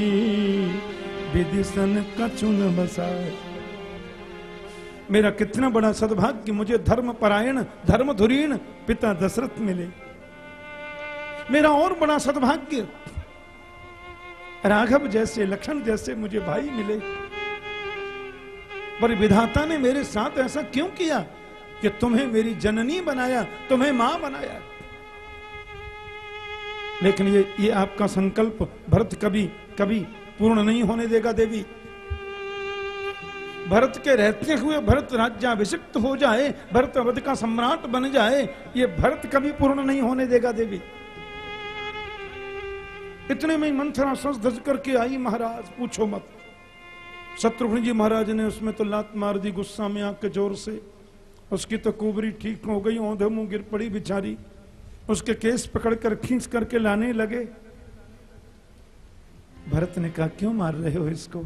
विदिशन कचुन बसाए। मेरा कितना बड़ा सद्भाग्य, मुझे धर्म परायण, धर्म धुरीण पिता दशरथ मिले। मेरा और बड़ा सद्भाग्य, राघव जैसे, लक्षण जैसे मुझे भाई मिले। पर विधाता ने मेरे साथ ऐसा क्यों किया कि तुम्हें मेरी जननी बनाया, तुम्हें माँ बनाया? लेकिन ये ये आपका संकल्प भरत कभी कभी पूर्ण नहीं होने देगा देवी। भरत के रहते हुए भरत राज्याभिषिक्त हो जाए, भरत अवध का सम्राट बन जाए, ये भरत कभी पूर्ण नहीं होने देगा देवी। इतने में मंथरा सस धज करके आई महाराज, पूछो मत। शत्रुघ्न जी महाराज ने उसमें तो लात मार दी गुस्सा में आके ज़ोर से। उसकी तो कुबरी ठीक हो गई, औंधे मुँह गिर पड़ी बिचारी। उसके केस पकड़ कर खींच करके लाने लगे। भरत ने कहा, क्यों मार रहे हो इसको?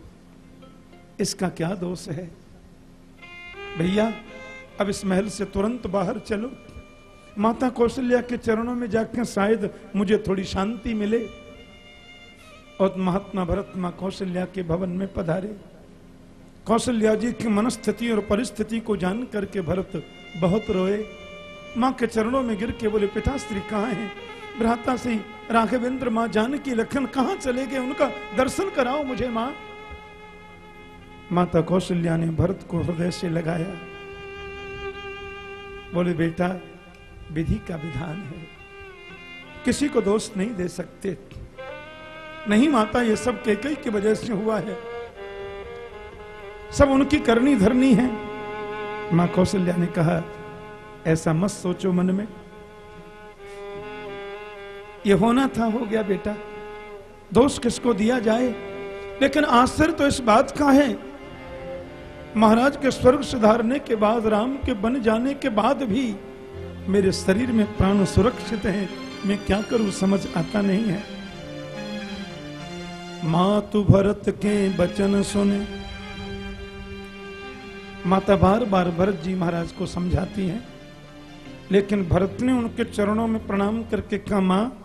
इसका क्या दोष है? भैया, अब इस महल से तुरंत बाहर चलो। माता कौशल्या के चरणों में जाकर शायद मुझे थोड़ी शांति मिले। और महात्मा भरत माँ कौशल्या के भवन में पधारे। कौशल्या जी की मनस्थिति और परिस्थिति को जान करके भरत बहुत रोए। माँ के चरणों में गिर के बोले, पिताश्री, कहाँ हैं? भ्राता से राघवेंद्र माँ जानकी लखन कहाँ चले गए? उनका दर्शन कराओ मुझे माँ। माता कौशल्या ने भरत को हृदय से लगाया। बोले, बेटा, विधि का विधान है। किसी को दोष नहीं दे सकते। नहीं माता, ये सब केकई की वजह से हुआ है। सब उनकी करनी धरनी है। माँ कौशल्या ने कहा, ऐसा मत सोचो मन में। ये होना था, हो गया बेटा। दोष किसको दिया जाए? लेकिन आश्चर्य तो इस बात का है। महाराज के स्वर्ग सुधारने के बाद, राम के बन जाने के बाद भी मेरे शरीर में प्राण सुरक्षित है। मैं क्या करूँ, समझ आता नहीं है। मातु भरत के बचन सुने। माता बार बार भरत जी महाराज को समझाती हैं। लेकिन भरत ने उनके चरणों में प्रणाम करके कहा, माँ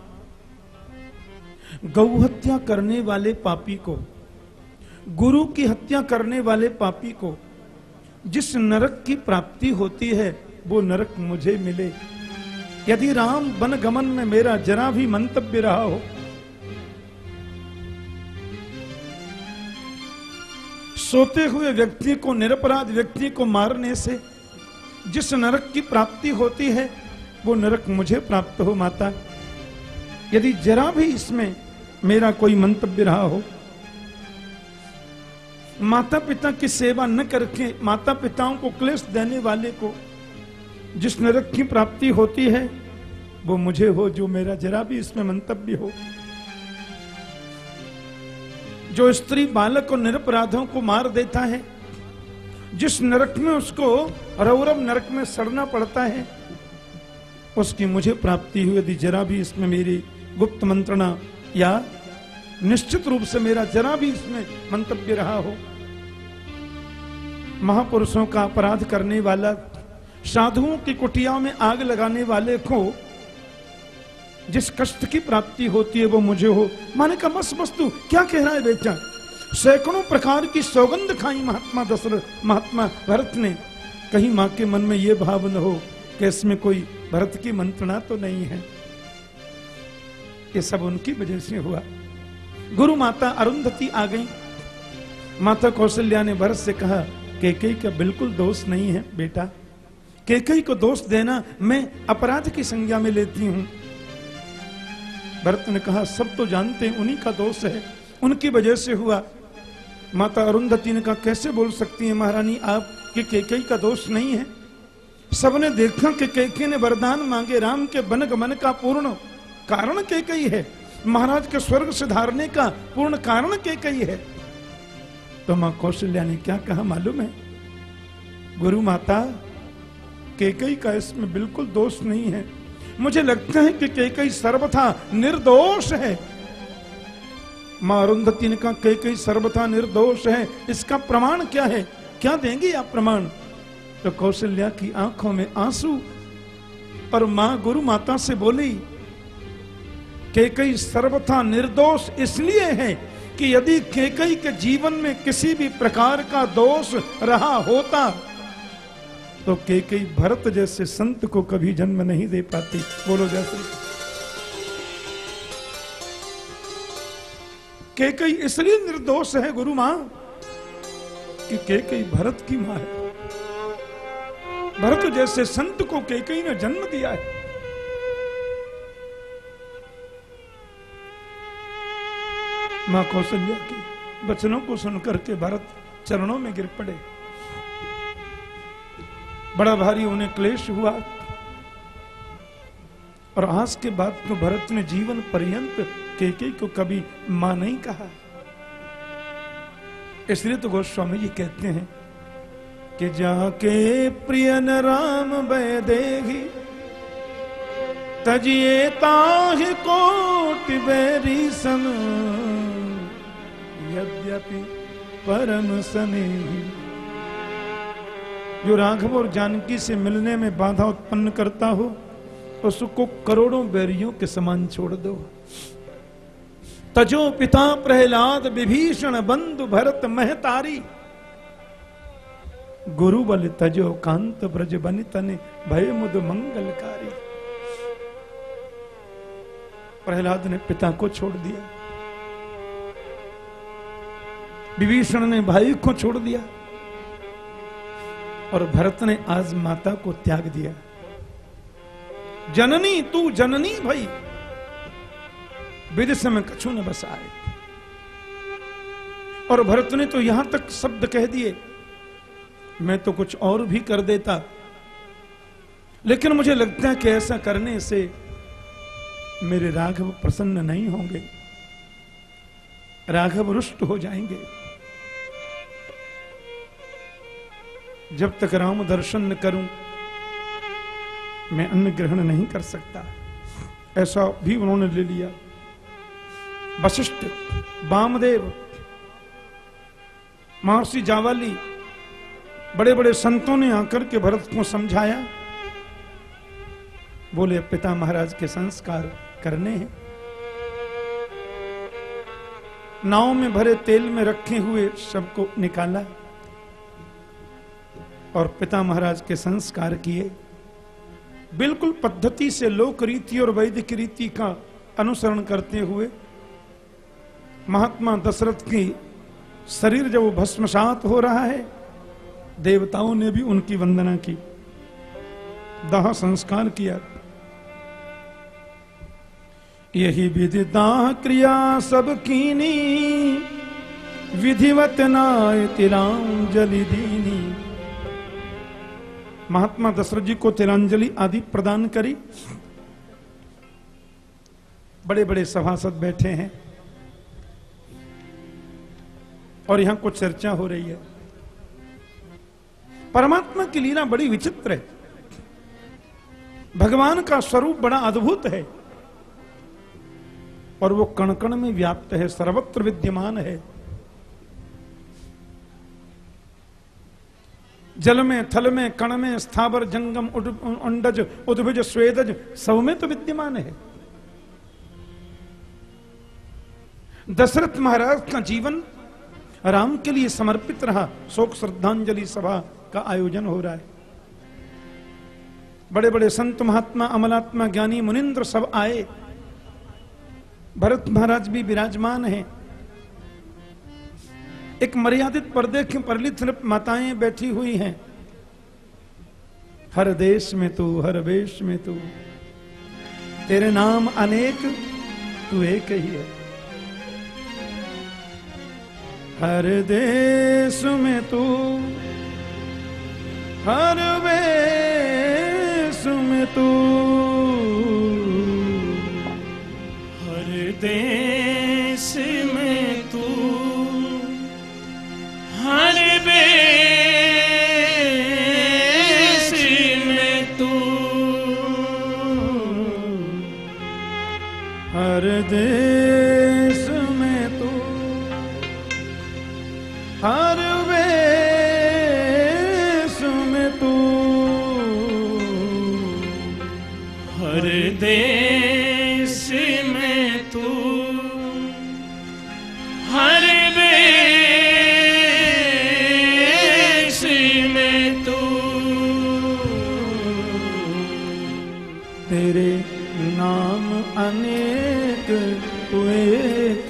गौ हत्या करने वाले पापी को, गुरु की हत्या करने वाले पापी को, जिस नरक की प्राप्ति होती है, वो नरक मुझे मिले। यदि राम वन गमन में मेरा जरा भी मंतव्य रहा हो सोते हुए व्यक्ति को, निरपराध व्यक्ति को मारने से जिस नरक की प्राप्ति होती है, वो नरक मुझे प्राप्त हो माता। यदि जरा भी इसमें मेरा कोई मंतव्य रहा हो माता पिता की सेवा न करके माता पिताओं को क्लेश देने वाले को जिस नरक की प्राप्ति होती है, वो मुझे हो जो मेरा जरा भी इसमें मंतव्य हो। जो स्त्री बालक और निरपराधों को मार देता है, जिस नरक में उसको रौरव नरक में सड़ना पड़ता है, उसकी मुझे प्राप्ति हुई। यदि जरा भी इसमें मेरी गुप्त मंत्रणा या निश्चित रूप से मेरा जरा भी इसमें मंतव्य रहा हो, महापुरुषों का अपराध करने वाला, साधुओं की कुटिया में आग लगाने वाले को जिस कष्ट की प्राप्ति होती है वो मुझे हो। माने का मस वस्तु क्या कह रहा है बेटा? सैकड़ों प्रकार की सौगंध खाई महात्मा दशरथ, महात्मा भरत ने। कहीं माँ के मन में ये भाव न हो कि इसमें कोई भरत की मंत्रणा तो नहीं है। ये सब उनकी वजह से हुआ। गुरु माता अरुंधति आ गई। माता कौशल्या ने भरत से कहा, केकई का बिल्कुल दोष नहीं है बेटा। केकई को दोष देना मैं अपराध की संज्ञा में लेती हूँ। भरत ने कहा, सब तो जानते हैं, उन्हीं का दोष है। उनकी वजह से हुआ। माता अरुंधति ने कहा, कैसे बोल सकती हैं महारानी आप कि केकई का दोष नहीं है? सबने देखा कि केकई ने वरदान मांगे, राम के बन गमन का पूर्ण कारण केकई है महाराज के स्वर्ग से धारने का पूर्ण कारण केकई है तो माँ कौशल्या ने क्या कहा मालूम है? गुरु माता केकई का इसमें बिल्कुल दोष नहीं है। मुझे लगता है कि केकई सर्वथा निर्दोष है। माँ अरुंधति ने कहा केकई सर्वथा निर्दोष है। इसका प्रमाण क्या है? क्या देंगे आप प्रमाण? तो कौशल्या की आँखों में आँसू और माँ गुरु माता से बोली केकई सर्वथा निर्दोष इसलिए है कि यदि केकई के जीवन में किसी भी प्रकार का दोष रहा होता तो केकई भरत जैसे संत को कभी जन्म नहीं दे पाती। बोलो जैसे। केकई इसलिए निर्दोष है गुरु माँ कि केकई भरत की माँ है। भरत जैसे संत को के कई ने जन्म दिया है। माँ कौशल्या की वचनों को सुनकर के भरत चरणों में गिर पड़े। बड़ा भारी उन्हें क्लेश हुआ। और आज के बाद तो भरत ने जीवन पर्यंत केके को कभी माँ नहीं कहा। इसलिए तो गोस्वामी जी कहते हैं कि जाके प्रियन राम बैदेही तजिए ताह कोट बैरी यद्यपि परम सने जो राघव और जानकी से मिलने में बाधा उत्पन्न करता हो, उसको करोड़ों बैरियों के समान छोड़ दो। तजो पिता प्रहलाद विभीषण बंधु भरत महतारी। गुरु बल तजो कांत ब्रज बनि तने भय मुद मंगलकारी। प्रहलाद ने पिता को छोड़ दिया। विभीषण ने भाई को छोड़ दिया। और भरत ने आज माता को त्याग दिया। जननी, तू जननी भाई। विदिश में कछु न बस आए। और भरत ने तो यहाँ तक शब्द कह दिए, मैं तो कुछ और भी कर देता। लेकिन मुझे लगता है कि ऐसा करने से मेरे राघव प्रसन्न नहीं होंगे। राघव रुष्ट हो जाएँगे। जब तक राम दर्शन न करूँ, मैं अन्न ग्रहण नहीं कर सकता। ऐसा भी उन्होंने ले लिया। वशिष्ठ वामदेव महर्षि जावाली बड़े बड़े संतों ने आकर के भरत को समझाया। बोले, पिता महाराज के संस्कार करने हैं। नाव में भरे तेल में रखे हुए सबको निकाला। और पिता महाराज के संस्कार किए। बिल्कुल पद्धति से लोक रीति और वैदिक रीति का अनुसरण करते हुए महात्मा दशरथ की शरीर जब भस्मसात हो रहा है, देवताओं ने भी उनकी वंदना की, दाह संस्कार किया। यही विधि दाह क्रिया सब कीनी, विधिवत नाय तिलांजलि दीनी। महात्मा दशरथ जी को तिलांजलि आदि प्रदान करी। बड़े बड़े सभासद बैठे हैं। और यहाँ कुछ चर्चा हो रही है। परमात्मा की लीला बड़ी विचित्र है। भगवान का स्वरूप बड़ा अद्भुत है। और वो कण कण में व्याप्त है, सर्वत्र विद्यमान है। जल में थल में कण में स्थावर, जंगम अंडज उद्भिज, स्वेदज सब में तो विद्यमान है। दशरथ महाराज का जीवन राम के लिए समर्पित रहा। शोक श्रद्धांजलि सभा का आयोजन हो रहा है। बड़े बड़े संत, महात्मा, अमलात्मा, ज्ञानी, मुनिंद्र सब आए। भरत महाराज भी विराजमान हैं। एक मर्यादित पर्दे के परलित माताएँ बैठी हुई हैं। हर देश में तू, हर वेश में तू। तेरे नाम अनेक, तू एक ही है। हर देश में तू, हर वेश में तू। हर देश में तू। हर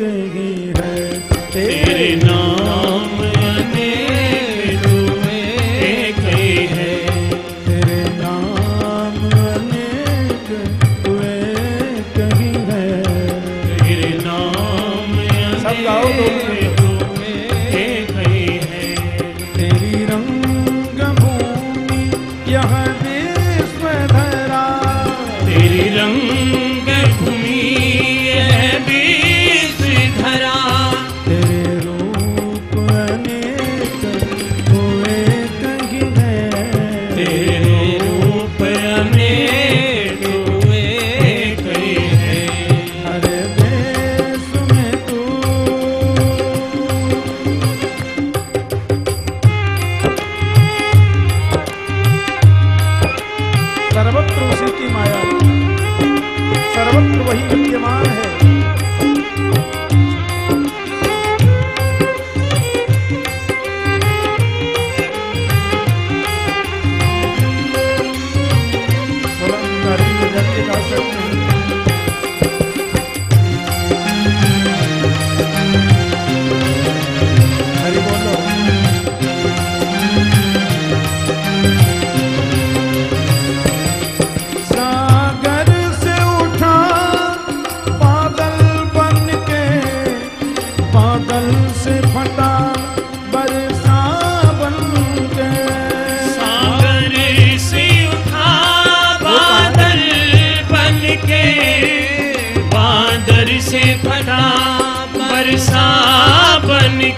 एक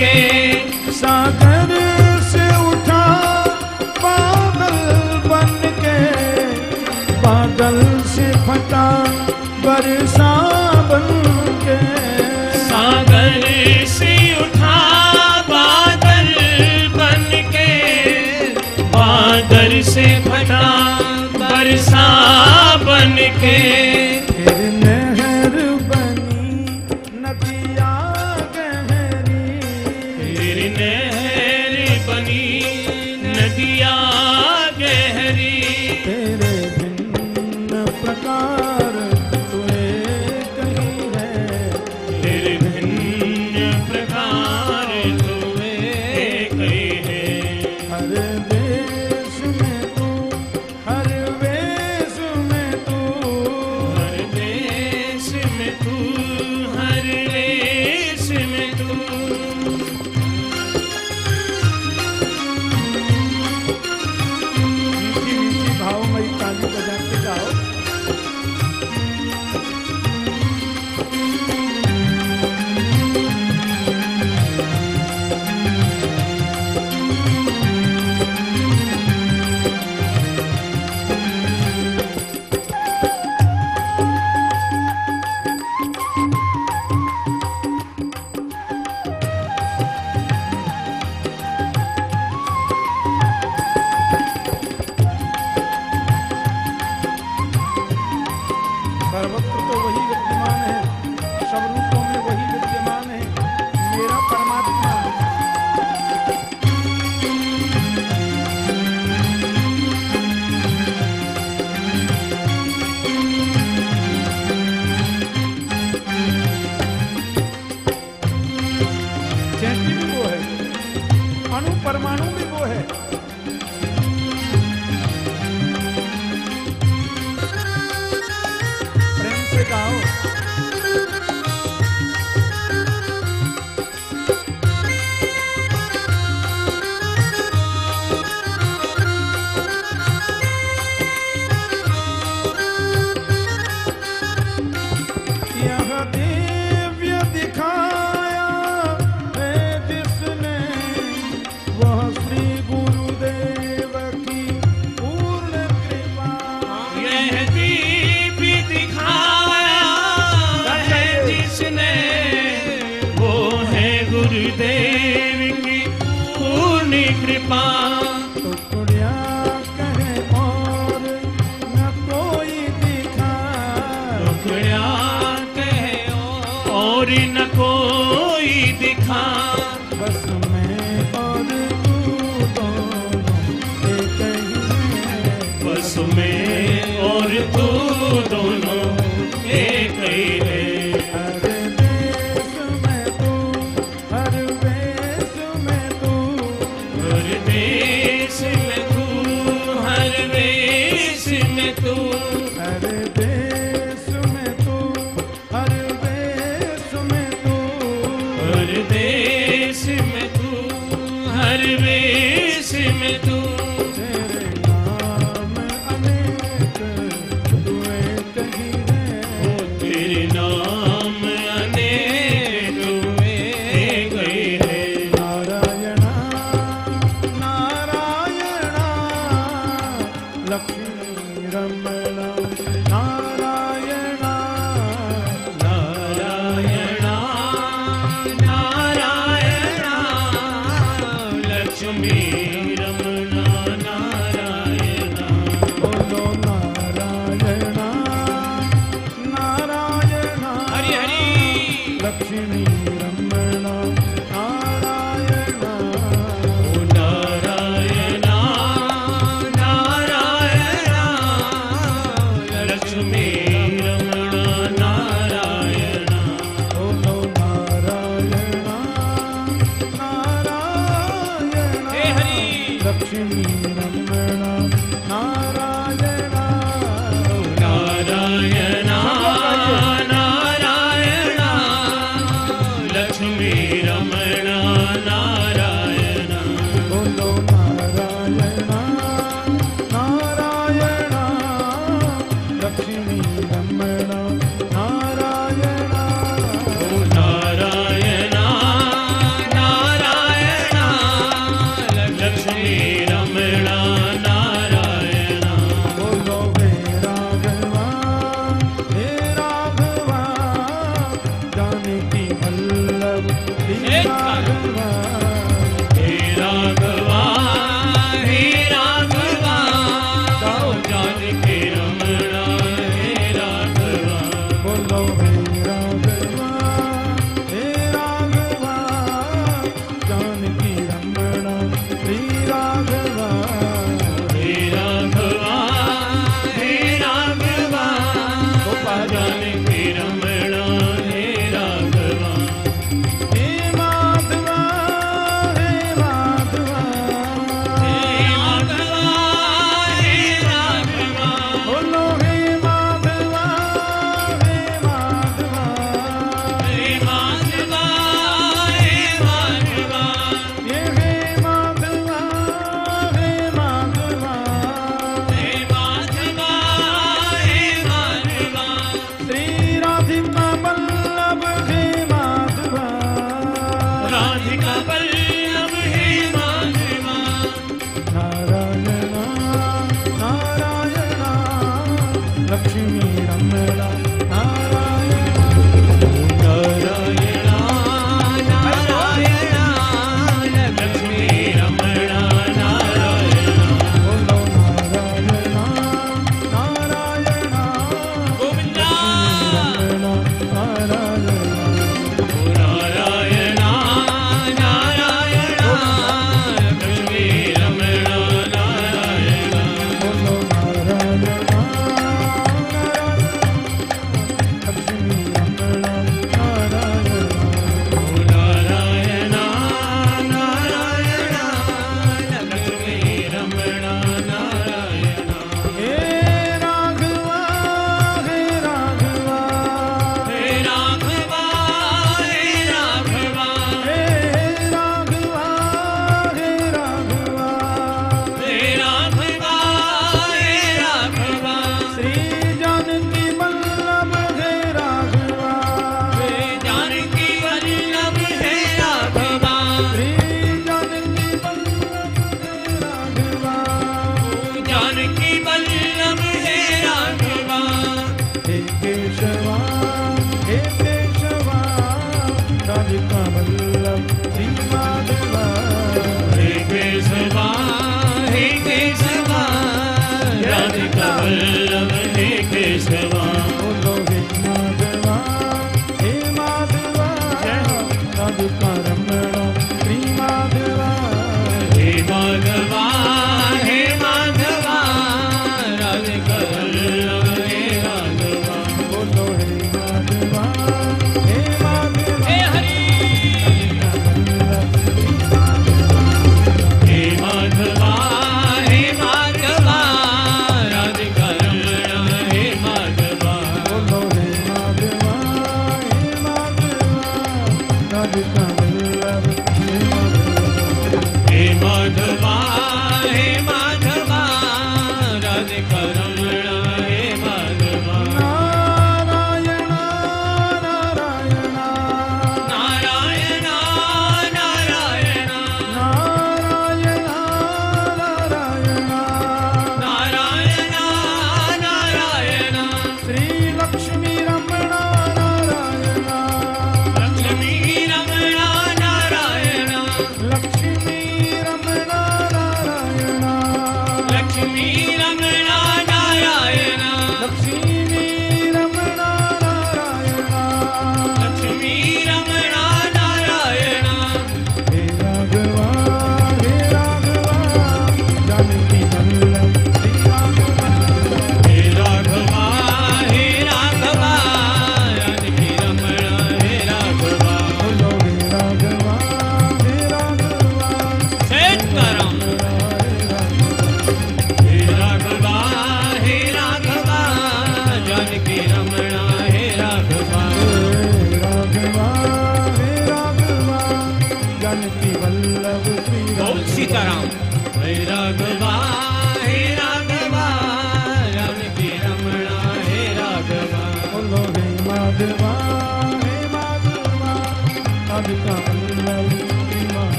के सागर से उठा पागल बन के बादल से फटा बरसा बन के सागर से उठा बादल बन के बादल से फटा बरसा बन के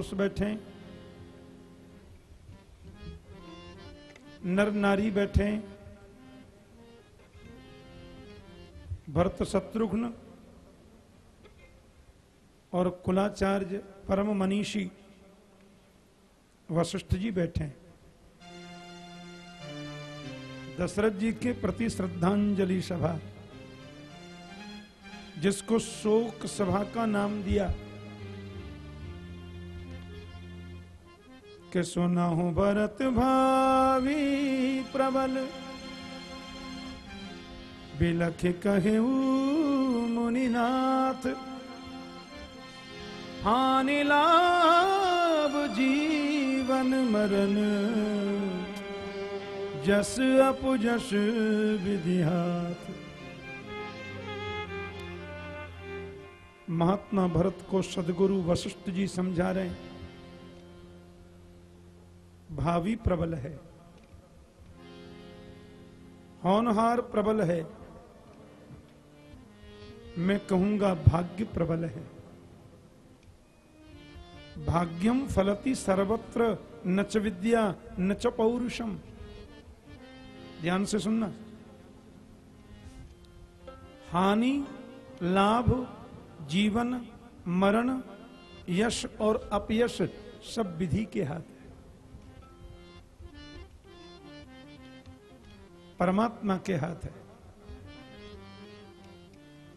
महापुरुष बैठे। नर नारी बैठे भरत शत्रुघ्न और कुलाचार्य परम मनीषी वशिष्ठ जी बैठे दशरथ जी के प्रति श्रद्धांजलि सभा, जिसको शोक सभा का नाम दिया। कि हूँ भरत भावी प्रबल। बिलख कहे मुनिनाथ, हानि लाभ जीवन मरण। जस अपजस विधिहाथ। महात्मा भरत को सदगुरु वशिष्ठ जी समझा रहे हैं। भावी प्रबल है। होनहार प्रबल है। मैं कहूँगा भाग्य प्रबल है। भाग्यम फलति सर्वत्र न च विद्या न च पौरुषम। ध्यान से सुनना। हानि, लाभ, जीवन, मरण, यश और अपयश सब विधि के हाथ है। परमात्मा के हाथ है।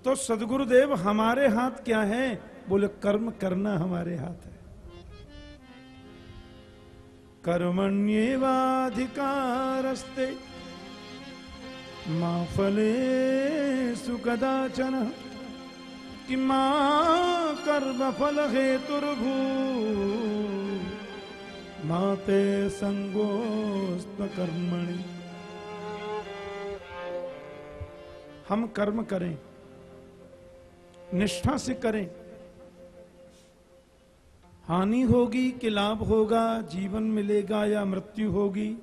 तो सदगुरुदेव, हमारे हाथ क्या है? बोले, कर्म करना हमारे हाथ है। कर्मण्येवाधिकारस्ते माँ फले सुकदाचन कि माँ कर्म फल हेतुर्भू माते संगोस्त कर्मणि हम कर्म करें, निष्ठा से करें। हानि होगी कि लाभ होगा, जीवन मिलेगा या मृत्यु होगी,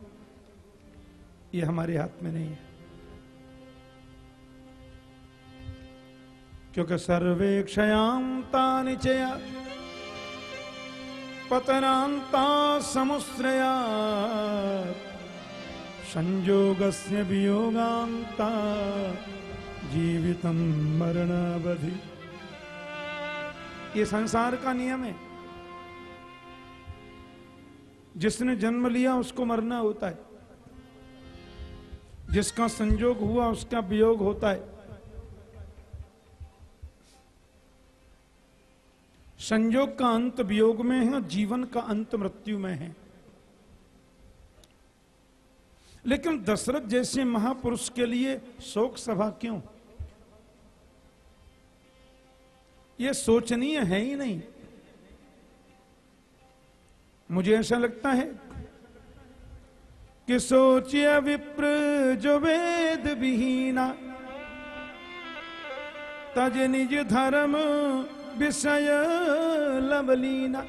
ये हमारे हाथ में नहीं है। क्योंकि सर्वे क्षयांता निचय, पतनांता समुश्रया संयोगस्य वियोगांता। जीवितम मरणावधि। ये संसार का नियम है। जिसने जन्म लिया उसको मरना होता है। जिसका संयोग हुआ उसका वियोग होता है। संयोग का अंत वियोग में है जीवन का अंत मृत्यु में है। लेकिन दशरथ जैसे महापुरुष के लिए शोक सभा क्यों? यह सोचनीय है ही नहीं। मुझे ऐसा लगता है कि सोचिए विप्र जो वेद विहीना, तज निज धर्म विषय लवलीना।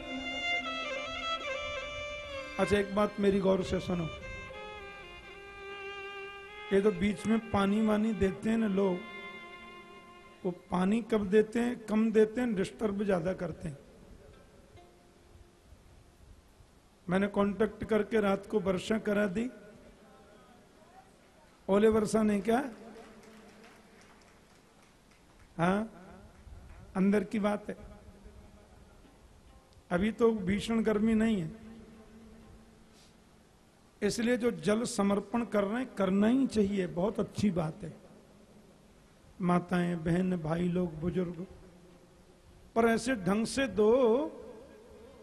अच्छा एक बात मेरी गौर से सुनो। ये तो बीच में पानी वानी देते हैं ना लोग। वो पानी कब देते हैं, कम देते हैं, डिस्टर्ब ज़्यादा करते हैं। मैंने कांटेक्ट करके रात को वर्षा करा दी। ओले वर्षा नहीं क्या? हाँ अंदर की बात है। अभी तो भीषण गर्मी नहीं है। इसलिए जो जल समर्पण कर रहे हैं, करना ही चाहिए, बहुत अच्छी बात है। माताएँ, बहन, भाई लोग, बुज़ुर्ग। पर ऐसे ढंग से दो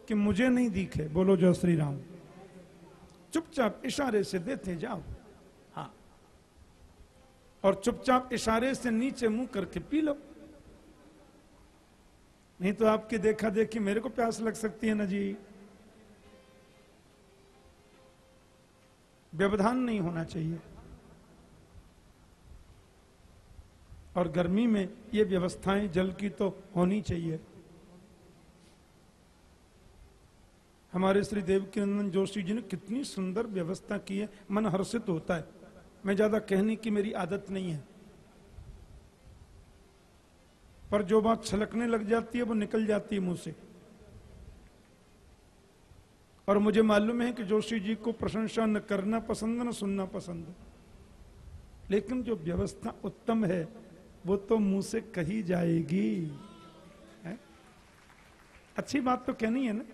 कि मुझे नहीं दिखे। बोलो जय श्री राम चुपचाप इशारे से देते जाओ। हाँ। और चुपचाप इशारे से नीचे मुँह करके पी लो। नहीं तो आपकी देखा देखी मेरे को प्यास लग सकती है ना जी। व्यवधान नहीं होना चाहिए। और गर्मी में ये व्यवस्थाएँ जल की तो होनी चाहिए। हमारे श्री देवकीनंदन जोशी जी ने कितनी सुंदर व्यवस्था की है, मन हर्षित होता है। मैं ज़्यादा कहने की मेरी आदत नहीं है। पर जो बात छलकने लग जाती है, वो निकल जाती है मुँह से। और मुझे मालूम है कि जोशी जी को प्रशंसा न करना पसंद, न सुनना पसंद। लेकिन जो व्यवस्था उत्तम है वो तो मुँह से कही जाएगी। है? अच्छी बात तो कहनी है ना?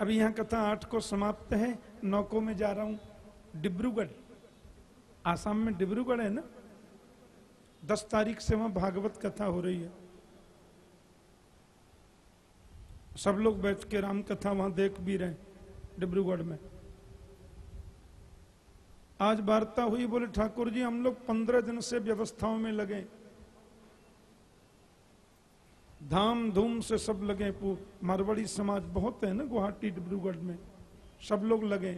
अभी यहाँ कथा आठ को समाप्त है, नौ को में जा रहा हूँ डिब्रूगढ़। आसाम में डिब्रूगढ़ है ना? दस तारीख से वहाँ भागवत कथा हो रही है। सब लोग बैठ के राम कथा वहाँ देख भी रहे डिब्रूगढ़ में। आज वार्ता हुई, बोले, ठाकुर जी, हम लोग पंद्रह दिन से व्यवस्थाओं में लगे धाम धूम से सब लगे मारवाड़ी समाज बहुत है ना, गुवाहाटी, डिब्रूगढ़ में। सब लोग लगे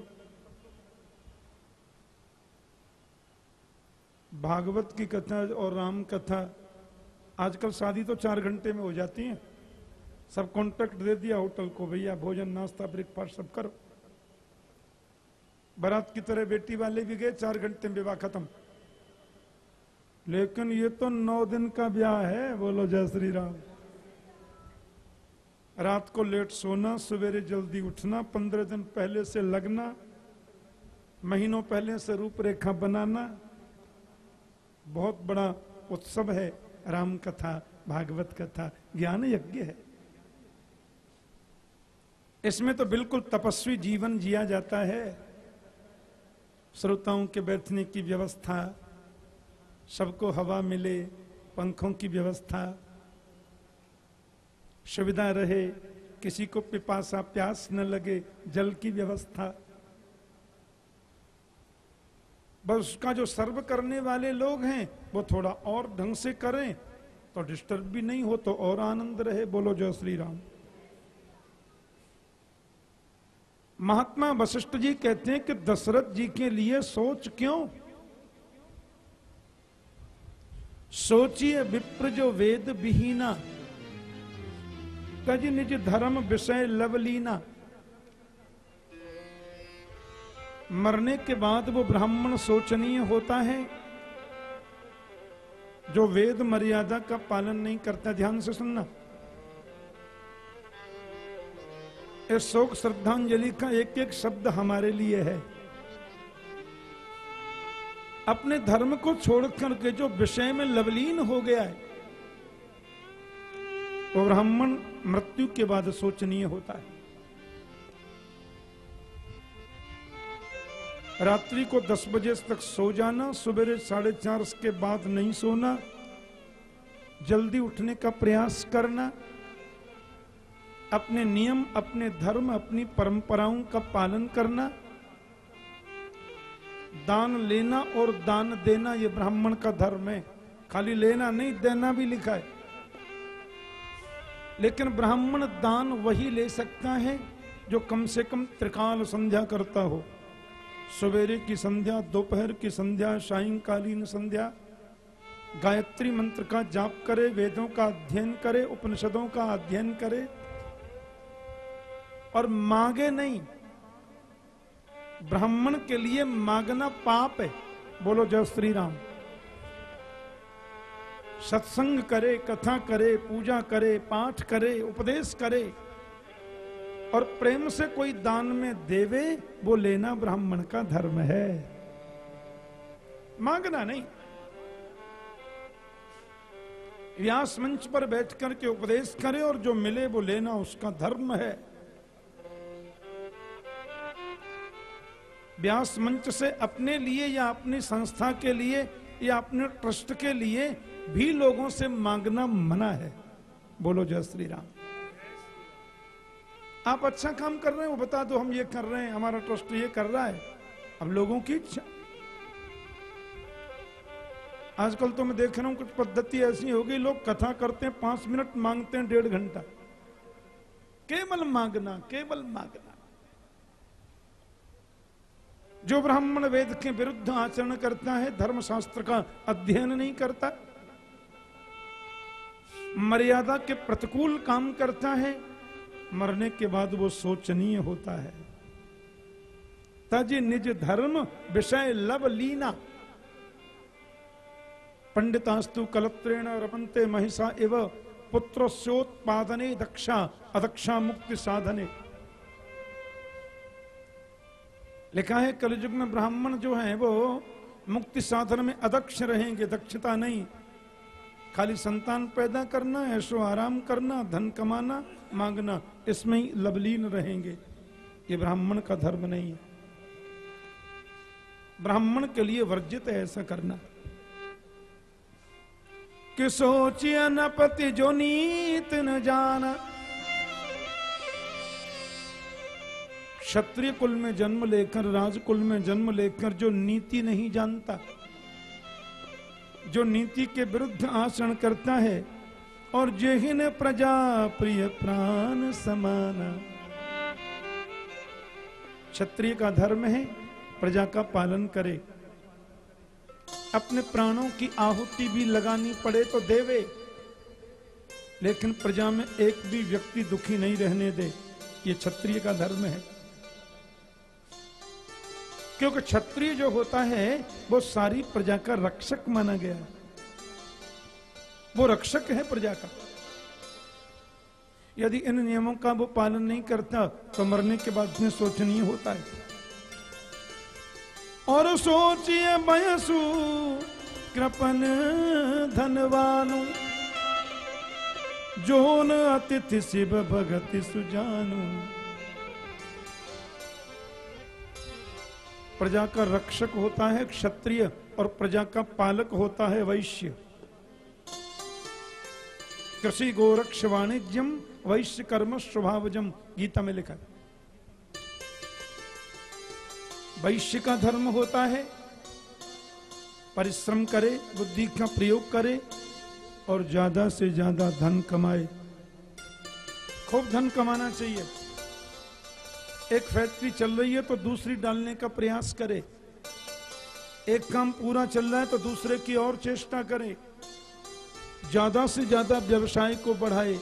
भागवत की कथा और राम कथा आजकल शादी तो चार घंटे में हो जाती है। सब कॉन्ट्रैक्ट दे दिया होटल को, भैया, भोजन, नाश्ता ब्रेकफास्ट सब करो। बारात की तरह बेटी वाले भी गए, चार घंटे में विवाह खत्म। लेकिन ये तो नौ दिन का ब्याह है, बोलो जय श्री राम रात को लेट सोना, सवेरे जल्दी उठना, पंद्रह दिन पहले से लगना, महीनों पहले से रूपरेखा बनाना, बहुत बड़ा उत्सव है राम कथा भागवत कथा, ज्ञान यज्ञ है। इसमें तो बिल्कुल तपस्वी जीवन जिया जाता है। श्रोताओं के बैठने की व्यवस्था, सबको हवा मिले, पंखों की व्यवस्था, सुविधा रहे, किसी को पिपासा प्यास न लगे, जल की व्यवस्था। बस उसका जो सर्व करने वाले लोग हैं, वो थोड़ा और ढंग से करें तो डिस्टर्ब भी नहीं हो तो और आनंद रहे, बोलो जय श्री राम। महात्मा वशिष्ठ जी कहते हैं कि दशरथ जी के लिए सोच क्यों? सोचिए विप्र जो वेद विहीना तज निज धर्म विषय लवलीना मरने के बाद वो ब्राह्मण शोचनीय होता है। जो वेद मर्यादा का पालन नहीं करता, ध्यान से सुनना। शोक श्रद्धांजलि का एक एक शब्द हमारे लिए है। अपने धर्म को छोड़ करके जो विषय में लवलीन हो गया है, वो ब्राह्मण मृत्यु के बाद सोचनीय होता है। रात्रि को 10 बजे तक सो जाना, सवेरे साढ़े चार के बाद नहीं सोना, जल्दी उठने का प्रयास करना अपने नियम, अपने धर्म, अपनी परंपराओं का पालन करना, दान लेना और दान देना ये ब्राह्मण का धर्म है। खाली लेना नहीं, देना भी लिखा है। लेकिन ब्राह्मण दान वही ले सकता है जो कम से कम त्रिकाल संध्या करता हो। सवेरे की संध्या, दोपहर की संध्या, सायकालीन संध्या, गायत्री मंत्र का जाप करे, वेदों का अध्ययन करे, उपनिषदों का अध्ययन करे और मांगे नहीं। ब्राह्मण के लिए मांगना पाप है। बोलो जय श्री राम सत्संग करे, कथा करे, पूजा करे, पाठ करे, उपदेश करे। और प्रेम से कोई दान में देवे, वो लेना ब्राह्मण का धर्म है। मांगना नहीं। व्यास मंच पर बैठ करके उपदेश करे और जो मिले वो लेना उसका धर्म है। व्यास मंच से अपने लिए या अपनी संस्था के लिए या अपने ट्रस्ट के लिए भी लोगों से मांगना मना है। बोलो, जय श्री राम आप अच्छा काम कर रहे हो बता दो, हम ये कर रहे हैं, हमारा ट्रस्ट ये कर रहा है। अब लोगों की इच्छा। आजकल तो मैं देख रहा हूँ, कुछ पद्धति ऐसी हो गई, लोग कथा करते हैं, पाँच मिनट मांगते हैं, डेढ़ घंटा। केवल मांगना केवल मांगना। जो ब्राह्मण वेद के विरुद्ध आचरण करता है, धर्मशास्त्र का अध्ययन नहीं करता, मर्यादा के प्रतिकूल काम करता है, मरने के बाद वो शोचनीय होता है। तज निज धर्म विषय लव लीना, पंडितास्तु कलत्रेण रमनते महिषा एव पुत्रोत्पादने दक्षा, अदक्षा मुक्ति साधने। लिखा है, कलयुग में ब्राह्मण जो है वो मुक्ति साधन में अदक्ष रहेंगे, दक्षता नहीं। खाली संतान पैदा करना ऐशो आराम करना, धन कमाना, मांगना, इसमें ही लबलीन रहेंगे। ये ब्राह्मण का धर्म नहीं है। ब्राह्मण के लिए वर्जित है ऐसा करना। कि सोचिए न पति जो नीत न जाना क्षत्रिय कुल में जन्म लेकर, राजकुल में जन्म लेकर जो नीति नहीं जानता, जो नीति के विरुद्ध आचरण करता है, और जेहिन प्रजा प्रिय प्राण समाना। क्षत्रिय का धर्म है, प्रजा का पालन करे। अपने प्राणों की आहुति भी लगानी पड़े तो देवे, लेकिन प्रजा में एक भी व्यक्ति दुखी नहीं रहने दे। ये क्षत्रिय का धर्म है। क्योंकि क्षत्रिय जो होता है, वो सारी प्रजा का रक्षक माना गया वो रक्षक है प्रजा का। यदि इन नियमों का वो पालन नहीं करता तो मरने के बाद में सोचनीय होता है। और सोचिए बयसु कृपन धनवानु, जो न अतिथि शिव भगति सुजानु प्रजा का रक्षक होता है, क्षत्रिय और प्रजा का पालक होता है वैश्य। कृषि गोरक्ष वाणिज्यम वैश्य कर्म स्वभावजम, गीता में लिखा वैश्य का धर्म होता है, परिश्रम करे, बुद्धि का प्रयोग करे और ज़्यादा से ज़्यादा धन कमाए। खूब धन कमाना चाहिए। एक फैक्ट्री चल रही है तो दूसरी डालने का प्रयास करे। एक काम पूरा चल रहा है तो दूसरे की और चेष्टा करे। ज़्यादा से ज़्यादा व्यवसाय को बढ़ाए,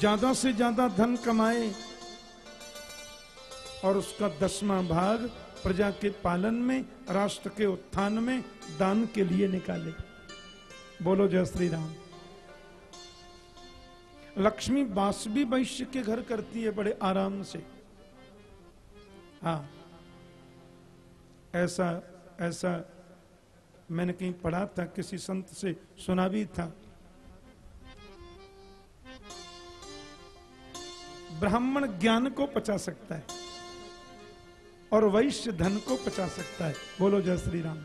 ज़्यादा से ज़्यादा धन कमाए और उसका दसवां भाग प्रजा के पालन में, राष्ट्र के उत्थान में दान के लिए निकाले। बोलो जय श्री राम लक्ष्मी बासुबी वैश्य के घर करती है बड़े आराम से। हाँ। ऐसा ऐसा मैंने कहीं पढ़ा था, किसी संत से सुना भी था। ब्राह्मण ज्ञान को पचा सकता है और वैश्य धन को पचा सकता है। बोलो जय श्री राम।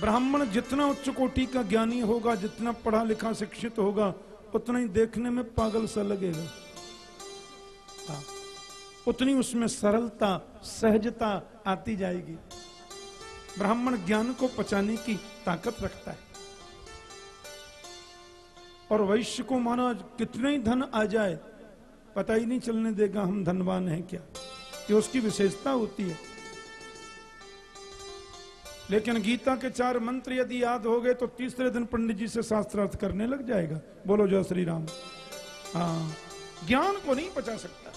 ब्राह्मण जितना उच्च कोटि का ज्ञानी होगा, जितना पढ़ा लिखा शिक्षित होगा, उतना ही देखने में पागल सा लगेगा। हाँ। उतनी उसमें सरलता, सहजता आती जाएगी। ब्राह्मण ज्ञान को पचाने की ताकत रखता है। और वैश्य को माना कितने ही धन आ जाए, पता ही नहीं चलने देगा हम धनवान हैं क्या। ये उसकी विशेषता होती है। लेकिन गीता के चार मंत्र यदि याद हो गए तो तीसरे दिन पंडित जी से शास्त्रार्थ करने लग जाएगा। बोलो जय श्री राम। हाँ ज्ञान को नहीं पचा सकता।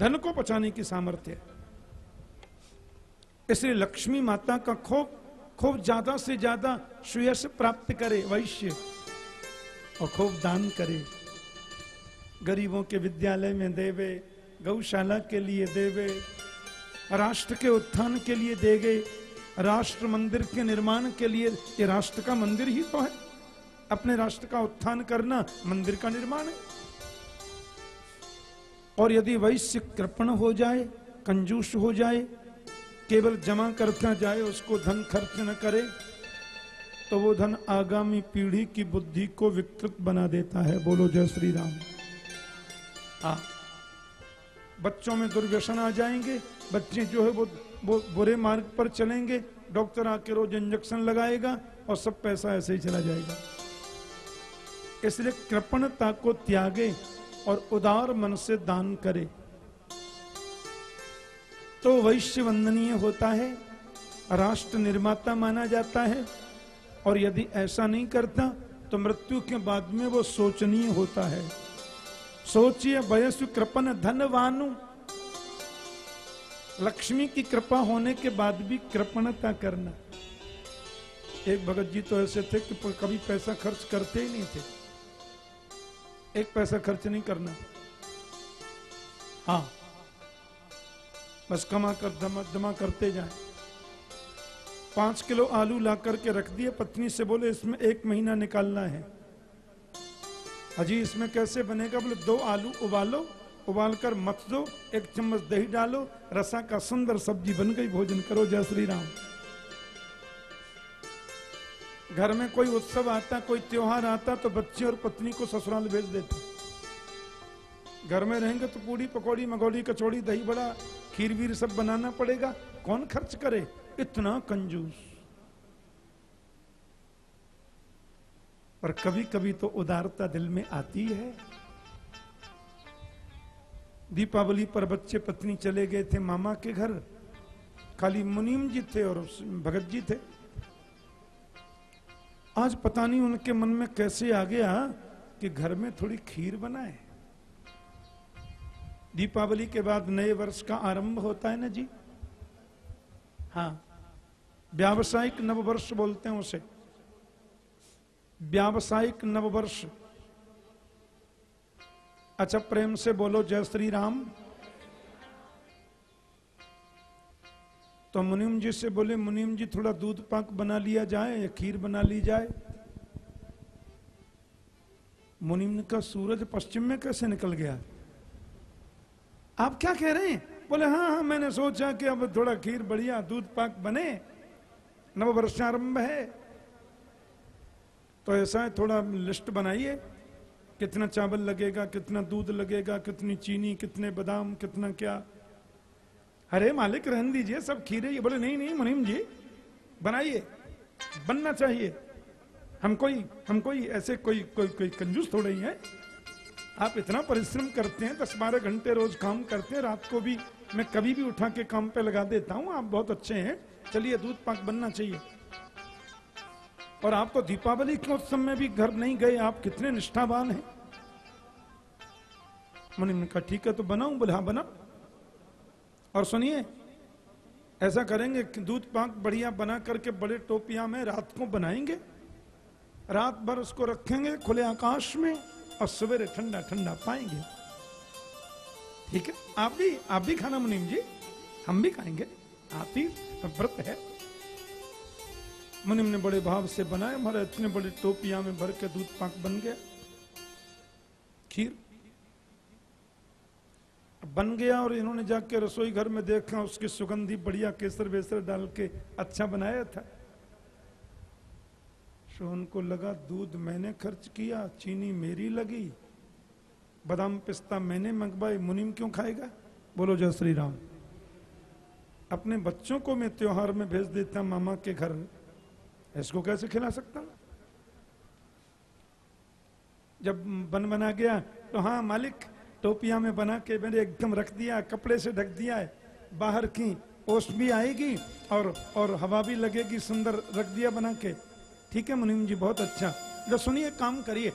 धन को बचाने की सामर्थ्य इसलिए लक्ष्मी माता का खूब खूब ज़्यादा से ज़्यादा सुयश प्राप्त करे, वैश्य, और खूब दान करे। गरीबों के विद्यालय में देवे, गौशाला के लिए देवे, राष्ट्र के उत्थान के लिए देगे, राष्ट्र मंदिर के निर्माण के लिए, ये राष्ट्र का मंदिर ही तो है। अपने राष्ट्र का उत्थान करना मंदिर का निर्माण है। और यदि वैश्य कृपण हो जाए, कंजूस हो जाए, केवल जमा करता जाए, उसको धन खर्च न करे तो वो धन आगामी पीढ़ी की बुद्धि को विकृत बना देता है। बोलो, जय श्री राम। हाँ बच्चों में दुर्व्यसन आ जाएँगे, बच्चे जो है वो वो बुरे मार्ग पर चलेंगे, डॉक्टर आके रोज इंजेक्शन लगाएगा और सब पैसा ऐसे ही चला जाएगा। इसलिए कृपणता को त्यागे और उदार मन से दान करे। तो वैश्य वंदनीय होता है, राष्ट्र निर्माता माना जाता है, और यदि ऐसा नहीं करता तो मृत्यु के बाद में वो सोचनीय होता है। सोचिए वयस्व कृपन धनवानु लक्ष्मी की कृपा होने के बाद भी कृपणता करना। एक भगत जी तो ऐसे थे कि कभी पैसा खर्च करते ही नहीं थे। एक पैसा खर्च नहीं करना। हाँ। बस कमा कर, दमा दमा करते जाए। पाँच किलो आलू ला करके रख दिए, पत्नी से बोले, इसमें एक महीना निकालना है। अजी, इसमें कैसे बनेगा? बोले, दो आलू उबालो, उबाल कर मत दो, एक चम्मच दही डालो, रसा का सुंदर सब्ज़ी बन गई, भोजन करो, जय श्री राम। घर में कोई उत्सव आता, कोई त्योहार आता तो बच्चे और पत्नी को ससुराल भेज देते। घर में रहेंगे तो पूड़ी, पकौड़ी मगौड़ी कचौड़ी, दही बड़ा खीर वीर सब बनाना पड़ेगा। कौन खर्च करे? इतना कंजूस। पर कभी कभी तो उदारता दिल में आती है। दीपावली पर बच्चे, पत्नी चले गए थे मामा के घर। खाली मुनीम जी थे और भगत जी थे। आज पता नहीं उनके मन में कैसे आ गया कि घर में थोड़ी खीर बनाए। दीपावली के बाद नए वर्ष का आरंभ होता है ना जी? हाँ। व्यावसायिक नववर्ष बोलते हैं उसे। व्यावसायिक नववर्ष। अच्छा प्रेम से बोलो, जय श्री राम। तो मुनिम जी से बोले, मुनिम जी, थोड़ा दूध पाक बना लिया जाए या खीर बना ली जाए? मुनिम का सूरज पश्चिम में कैसे निकल गया? आप क्या कह रहे हैं? बोले हाँ हाँ मैंने सोचा कि अब थोड़ा खीर बढ़िया, दूध पाक बने। नव वर्षारंभ है। तो ऐसा है, थोड़ा लिस्ट बनाइए। कितना चावल लगेगा, कितना दूध लगेगा, कितनी चीनी, कितने बादाम, कितना क्या? अरे मालिक, रहन दीजिए, सब खीरे। ये बोले, नहीं नहीं, मुनीम जी, बनाइए, बनना चाहिए। हम कोई हम कोई ऐसे कोई कोई कोई कंजूस थोड़े ही है। आप इतना परिश्रम करते हैं, दस बारह घंटे रोज काम करते हैं, रात को भी मैं कभी भी उठा के काम पे लगा देता हूँ। आप बहुत अच्छे हैं। चलिए, दूध पाक बनना चाहिए। और आप तो दीपावली के उत्सव में भी घर नहीं गए, आप कितने निष्ठावान हैं। मुनिम ने कहा, ठीक है तो बनाऊ? बोले हाँ बना और सुनिए, ऐसा करेंगे दूध पाक बढ़िया बना करके बड़े टोपिया में रात को बनाएँगे, रात भर उसको रखेंगे खुले आकाश में और सवेरे ठंडा ठंडा पाएँगे। ठीक है? आप भी आप भी खाना मुनीम जी, हम भी खाएँगे। आप ही व्रत है। मुनिम ने बड़े भाव से बनाए हमारे इतने बड़े टोपिया में भर के दूध पाक बन गया। खीर बन गया और इन्होंने जाके रसोई घर में देखा, उसकी सुगंधी बढ़िया केसर वेसर डाल के अच्छा बनाया था। तो उनको लगा, दूध मैंने खर्च किया, चीनी मेरी लगी, बादाम पिस्ता मैंने मंगवाई मुनिम क्यों खाएगा? बोलो, जय श्री राम अपने बच्चों को मैं त्योहार में भेज देता, मामा के घर। इसको कैसे खिला सकता हूँ? जब बन बना गया तो हाँ मालिक टोपिया में बना के मैंने एकदम रख दिया कपड़े से ढक दिया है। बाहर की ओस भी आएगी और और हवा भी लगेगी, सुंदर रख दिया बना के। ठीक है, मुनिम जी, बहुत अच्छा। जो सुनिए, काम करिए।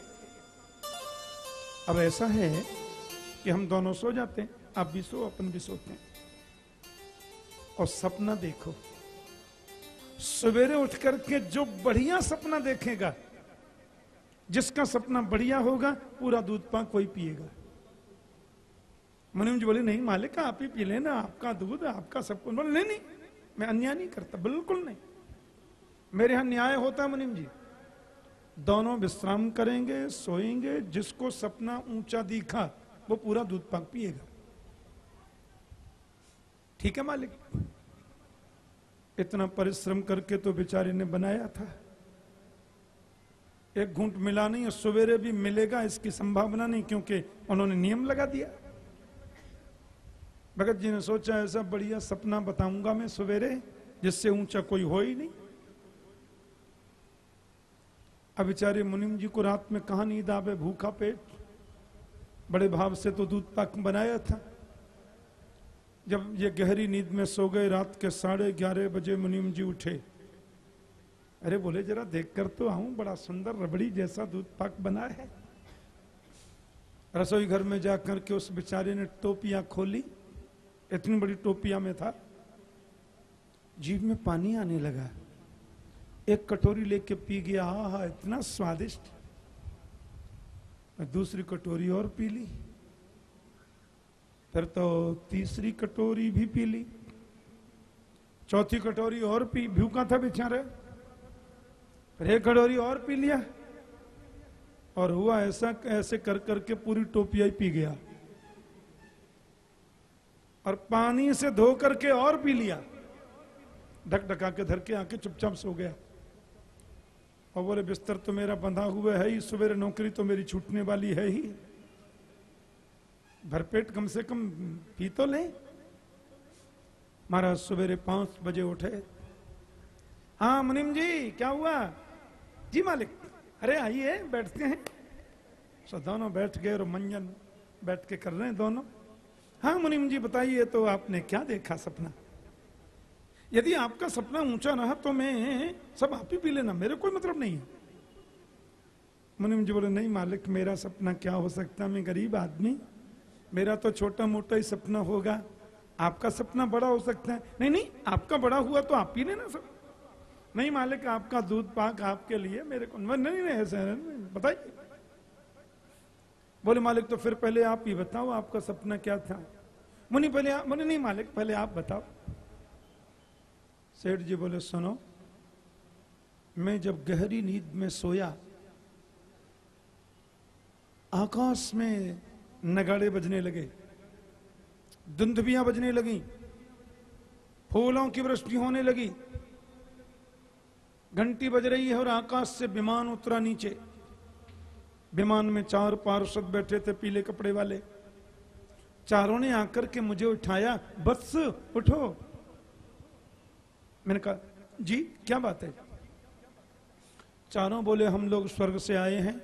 अब ऐसा है कि हम दोनों सो जाते हैं, आप भी सो, अपन भी सोते हैं। और सपना देखो, सवेरे उठ करके जो बढ़िया सपना देखेगा, जिसका सपना बढ़िया होगा, पूरा दूध पा कोई पिएगा। मुनिम जी बोले, नहीं मालिक, आप ही पी लेना, आपका दूध, आपका सब कुछ। बोले, नहीं नहीं, मैं अन्याय नहीं करता, बिल्कुल नहीं। मेरे यहाँ न्याय होता है मुनिम जी। दोनों विश्राम करेंगे, सोएँगे, जिसको सपना ऊँचा दिखा, वो पूरा दूध पाक पिएगा। ठीक है मालिक? इतना परिश्रम करके तो बेचारे ने बनाया था। एक घूंट मिला नहीं, और सवेरे भी मिलेगा, इसकी संभावना नहीं, क्योंकि उन्होंने नियम लगा दिया। भगत जी ने सोचा, ऐसा बढ़िया सपना बताऊँगा मैं सवेरे, जिससे ऊँचा कोई हो ही नहीं। अब बेचारे मुनिम जी को रात में कहा नींद आवे? भूखा पेट। बड़े भाव से तो दूध पाक बनाया था। जब ये गहरी नींद में सो गए, रात के साढ़े ग्यारह बजे मुनिम जी उठे। अरे बोले, जरा देखकर तो आऊँ, बड़ा सुंदर रबड़ी जैसा दूध पाक बना है। रसोई घर में जाकर के उस बेचारे ने टोपियाँ खोली। इतनी बड़ी टोपिया में था। जीभ में पानी आने लगा। एक कटोरी लेके पी गया, हा हा, इतना स्वादिष्ट। दूसरी कटोरी और पी ली। फिर तो तीसरी कटोरी भी पी ली। चौथी कटोरी और पी, भूखा था बेचारे। फिर एक कटोरी और पी लिया। और हुआ ऐसा, ऐसे कर, करके पूरी टोपिया ही पी गया। और पानी से धो करके और पी लिया। ढक ढका के धर के आके चुपचाप सो गया। और बोले, बिस्तर तो मेरा बंधा हुआ है ही सवेरे नौकरी तो मेरी छूटने वाली है ही। भरपेट कम से कम पी तो ले। महाराज सवेरे पाँच बजे उठे। हाँ मुनिम जी, क्या हुआ? जी मालिक, अरे आइए, बैठते हैं। सो दोनों बैठ गए और मंजन बैठ के कर रहे हैं दोनों। हाँ मुनिम जी बताइए तो आपने क्या देखा सपना? यदि आपका सपना ऊँचा रहा तो मैं सब आप ही पी लेना, मेरे कोई मतलब नहीं है। मुनिम जी बोले, नहीं मालिक, मेरा सपना क्या हो सकता मैं गरीब आदमी, मेरा तो छोटा मोटा ही सपना होगा। आपका सपना बड़ा हो सकता है। नहीं नहीं, आपका बड़ा हुआ तो आप पी लेना सब। नहीं मालिक, आपका दूध पाक आपके लिए मेरे को नहीं नहीं ऐसा बताइए। बोले, मालिक तो फिर पहले आप ही बताओ, आपका सपना क्या था? मुनि, पहले आप मुनि नहीं, मालिक, पहले आप बताओ। सेठ जी बोले, सुनो, मैं जब गहरी नींद में सोया, आकाश में नगाड़े बजने लगे दुंदबियाँ बजने लगी, फूलों की वृष्टि होने लगी, घंटी बज रही है और आकाश से विमान उतरा नीचे। विमान में चार पार्षद बैठे थे पीले कपड़े वाले। चारों ने आकर के मुझे उठाया, बस, उठो। मैंने कहा, जी, क्या बात है? चारों बोले, हम लोग स्वर्ग से आए हैं।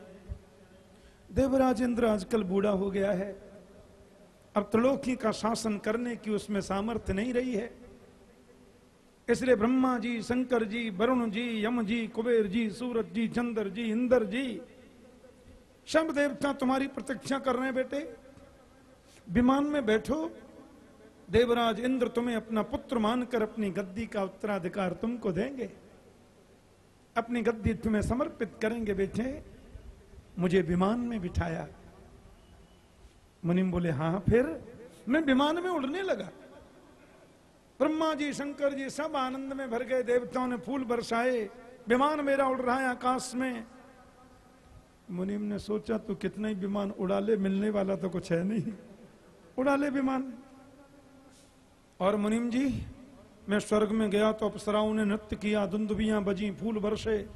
देवराज इंद्र आजकल बूढ़ा हो गया है। अब त्रिलोकी का शासन करने की उसमें सामर्थ्य नहीं रही है। इसलिए ब्रह्मा जी, शंकर जी, वरुण जी, यम जी, कुबेर जी, सूरज जी, चंद्र जी, इंद्र जी सब देवता तुम्हारी प्रतीक्षा कर रहे हैं बेटे। विमान में बैठो। देवराज इंद्र तुम्हें अपना पुत्र मानकर अपनी गद्दी का उत्तराधिकार तुमको देंगे। अपनी गद्दी तुम्हें समर्पित करेंगे बेटे। मुझे विमान में बिठाया। मुनिम बोले हाँ फिर मैं विमान में उड़ने लगा। ब्रह्मा जी, शंकर जी सब आनंद में भर गए। देवताओं ने फूल बरसाए। विमान मेरा उड़ रहा है आकाश में। मुनिम ने सोचा तो कितना ही विमान उड़ा ले, मिलने वाला तो कुछ है नहीं। उड़ा ले विमान। और मुनिम जी, मैं स्वर्ग में गया तो अप्सराओं ने नृत्य किया दुंदुबियाँ बजी, फूल बरसे।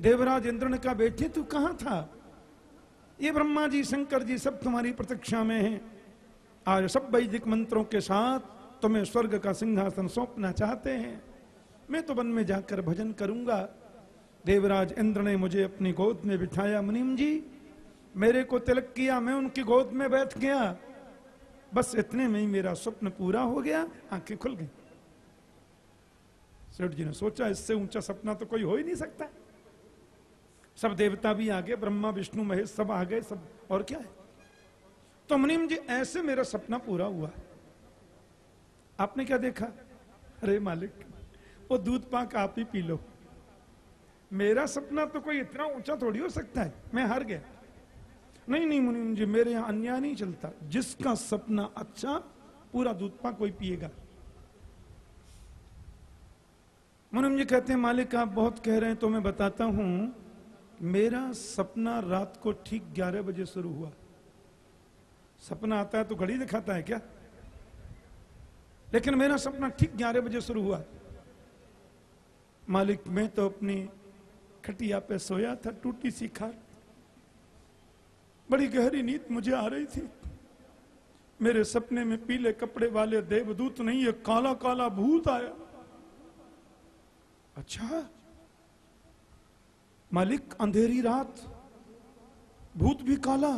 देवराज इंद्र ने कहा बेटे, तू कहाँ था? ये ब्रह्मा जी, शंकर जी सब तुम्हारी प्रतीक्षा में हैं। आज सब वैदिक मंत्रों के साथ तुम्हें स्वर्ग का सिंहासन सौंपना चाहते हैं। मैं तो वन में जाकर भजन करूँगा। देवराज इंद्र ने मुझे अपनी गोद में बिठाया, मुनिम जी, मेरे को तिलक किया, मैं उनकी गोद में बैठ गया। बस इतने में ही मेरा स्वप्न पूरा हो गया, आँखें खुल गई। सेठ जी ने सोचा, इससे ऊँचा सपना तो कोई हो ही नहीं सकता। सब देवता भी आ गए, ब्रह्मा, विष्णु, महेश, सब आ गए, सब और क्या है? तो मुनिम जी, ऐसे मेरा सपना पूरा हुआ। आपने क्या देखा? अरे मालिक, वो दूध पाक आप ही पी लो। मेरा सपना तो कोई इतना ऊँचा थोड़ी हो सकता है? मैं हार गया। नहीं नहीं मुनि जी मेरे यहाँ अन्याय नहीं चलता। जिसका सपना अच्छा पूरा दूध पा कोई पिएगा। मुनिम जी कहते हैं, मालिक आप बहुत कह रहे हैं तो मैं बताता हूँ, मेरा सपना रात को ठीक 11 बजे शुरू हुआ। सपना आता है तो घड़ी दिखाता है क्या? लेकिन मेरा सपना ठीक 11 बजे शुरू हुआ। मालिक, मैं तो अपनी खटिया पे सोया था, टूटी सी खार बड़ी गहरी नींद मुझे आ रही थी। मेरे सपने में पीले कपड़े वाले देवदूत नहीं है काला काला भूत आया। अच्छा मालिक, अंधेरी रात, भूत भी काला।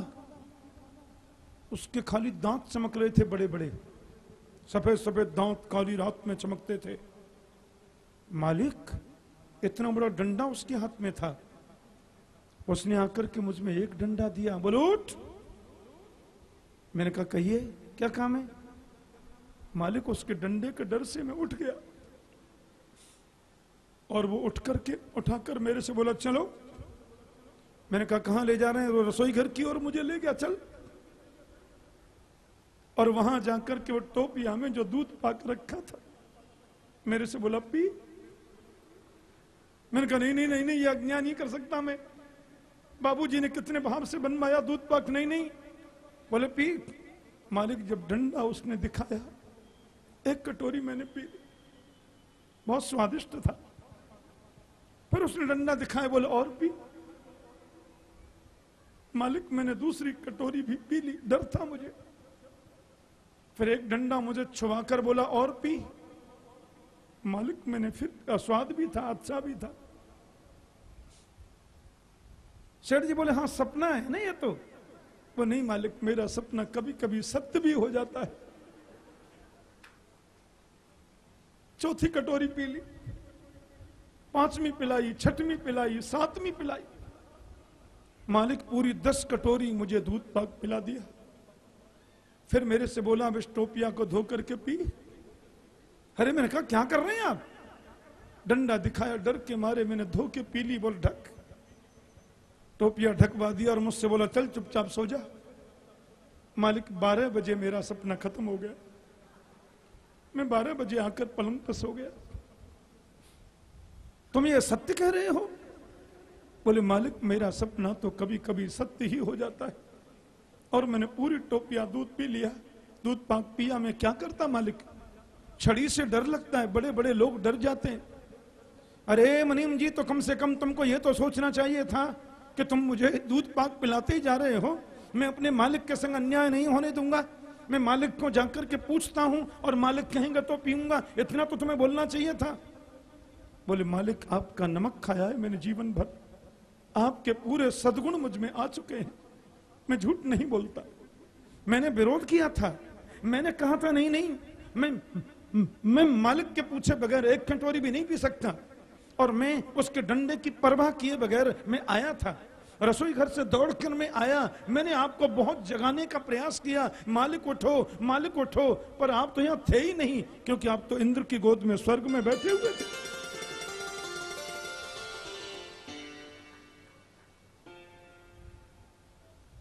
उसके खाली दांत चमक रहे थे बड़े बड़े सफ़ेद सफ़ेद दांत काली रात में चमकते थे। मालिक इतना बड़ा डंडा उसके हाथ में था। उसने आकर के मुझमें एक डंडा दिया, बोलो, उठ। मैंने कहा, कहिए, क्या काम है? मालिक उसके डंडे के डर से मैं उठ गया। और वो उठ करके उठाकर मेरे से बोला, चलो। मैंने कहा, कहाँ ले जा रहे हैं? वो रसोई घर की और मुझे ले गया, चल। और वहाँ जाकर के वो टोपिया में जो दूध पाक रखा था, मेरे से बोला, पी। मैंने कहा, नहीं नहीं नहीं नहीं, ये अज्ञा नहीं कर सकता मैं। बाबूजी ने कितने भाव से बनवाया, दूध पाक, नहीं नहीं। बोले, पी। मालिक जब डंडा उसने दिखाया, एक कटोरी मैंने पी ली। बहुत स्वादिष्ट था। फिर उसने डंडा दिखाया, बोले, और पी। मालिक, मैंने दूसरी कटोरी भी पी ली, डर था मुझे। फिर एक डंडा मुझे छुवाकर बोला, और पी। मालिक, मैंने फिर, स्वाद भी था अच्छा भी था। सेठ जी बोले हाँ सपना है नहीं ये तो। वो, नहीं मालिक, मेरा सपना कभी कभी सत्य भी हो जाता है। चौथी कटोरी पी ली, पांचवी पिलाई, छठवीं पिलाई, सातवीं पिलाई। मालिक, पूरी दस कटोरी मुझे दूध पाक पिला दिया। फिर मेरे से बोला, अब इस टोपिया को धो करके पी। अरे, मैंने कहा, क्या कर रहे हैं आप? डंडा दिखाया, डर के मारे मैंने धो के पी ली, बोल, ढक। टोपिया ढकवा दिया और मुझसे बोला, चल चुपचाप सो जा। मालिक, बारह बजे मेरा सपना खत्म हो गया। मैं बारह बजे आकर पलंग पर सो गया। तुम ये सत्य कह रहे हो? बोले, मालिक, मेरा सपना तो कभी कभी सत्य ही हो जाता है। और मैंने पूरी टोपिया, दूध पी लिया। दूध पाक पिया, मैं क्या करता मालिक? छड़ी से डर लगता है बड़े बड़े लोग डर जाते हैं। अरे, मनीम जी तो कम से कम तुमको यह तो सोचना चाहिए था कि तुम मुझे दूध पाक पिलाते ही जा रहे हो। मैं अपने मालिक के संग अन्याय नहीं होने दूँगा। मैं मालिक को जाकर के पूछता हूँ और मालिक कहेंगे तो पीऊँगा। इतना तो तुम्हें बोलना चाहिए था। बोले, मालिक, आपका नमक खाया है मैंने जीवन भर। आपके पूरे सदगुण मुझमें आ चुके हैं। मैं झूठ नहीं बोलता। मैंने विरोध किया था। मैंने कहा था, नहीं नहीं, मैं मैं मालिक के पूछे बगैर एक कटोरी भी नहीं पी सकता। और मैं उसके डंडे की परवाह किए बगैर मैं आया था। रसोई घर से दौड़कर मैं आया। मैंने आपको बहुत जगाने का प्रयास किया। मालिक उठो मालिक उठो। पर आप तो यहाँ थे ही नहीं, क्योंकि आप तो इंद्र की गोद में, स्वर्ग में बैठे हुए थे।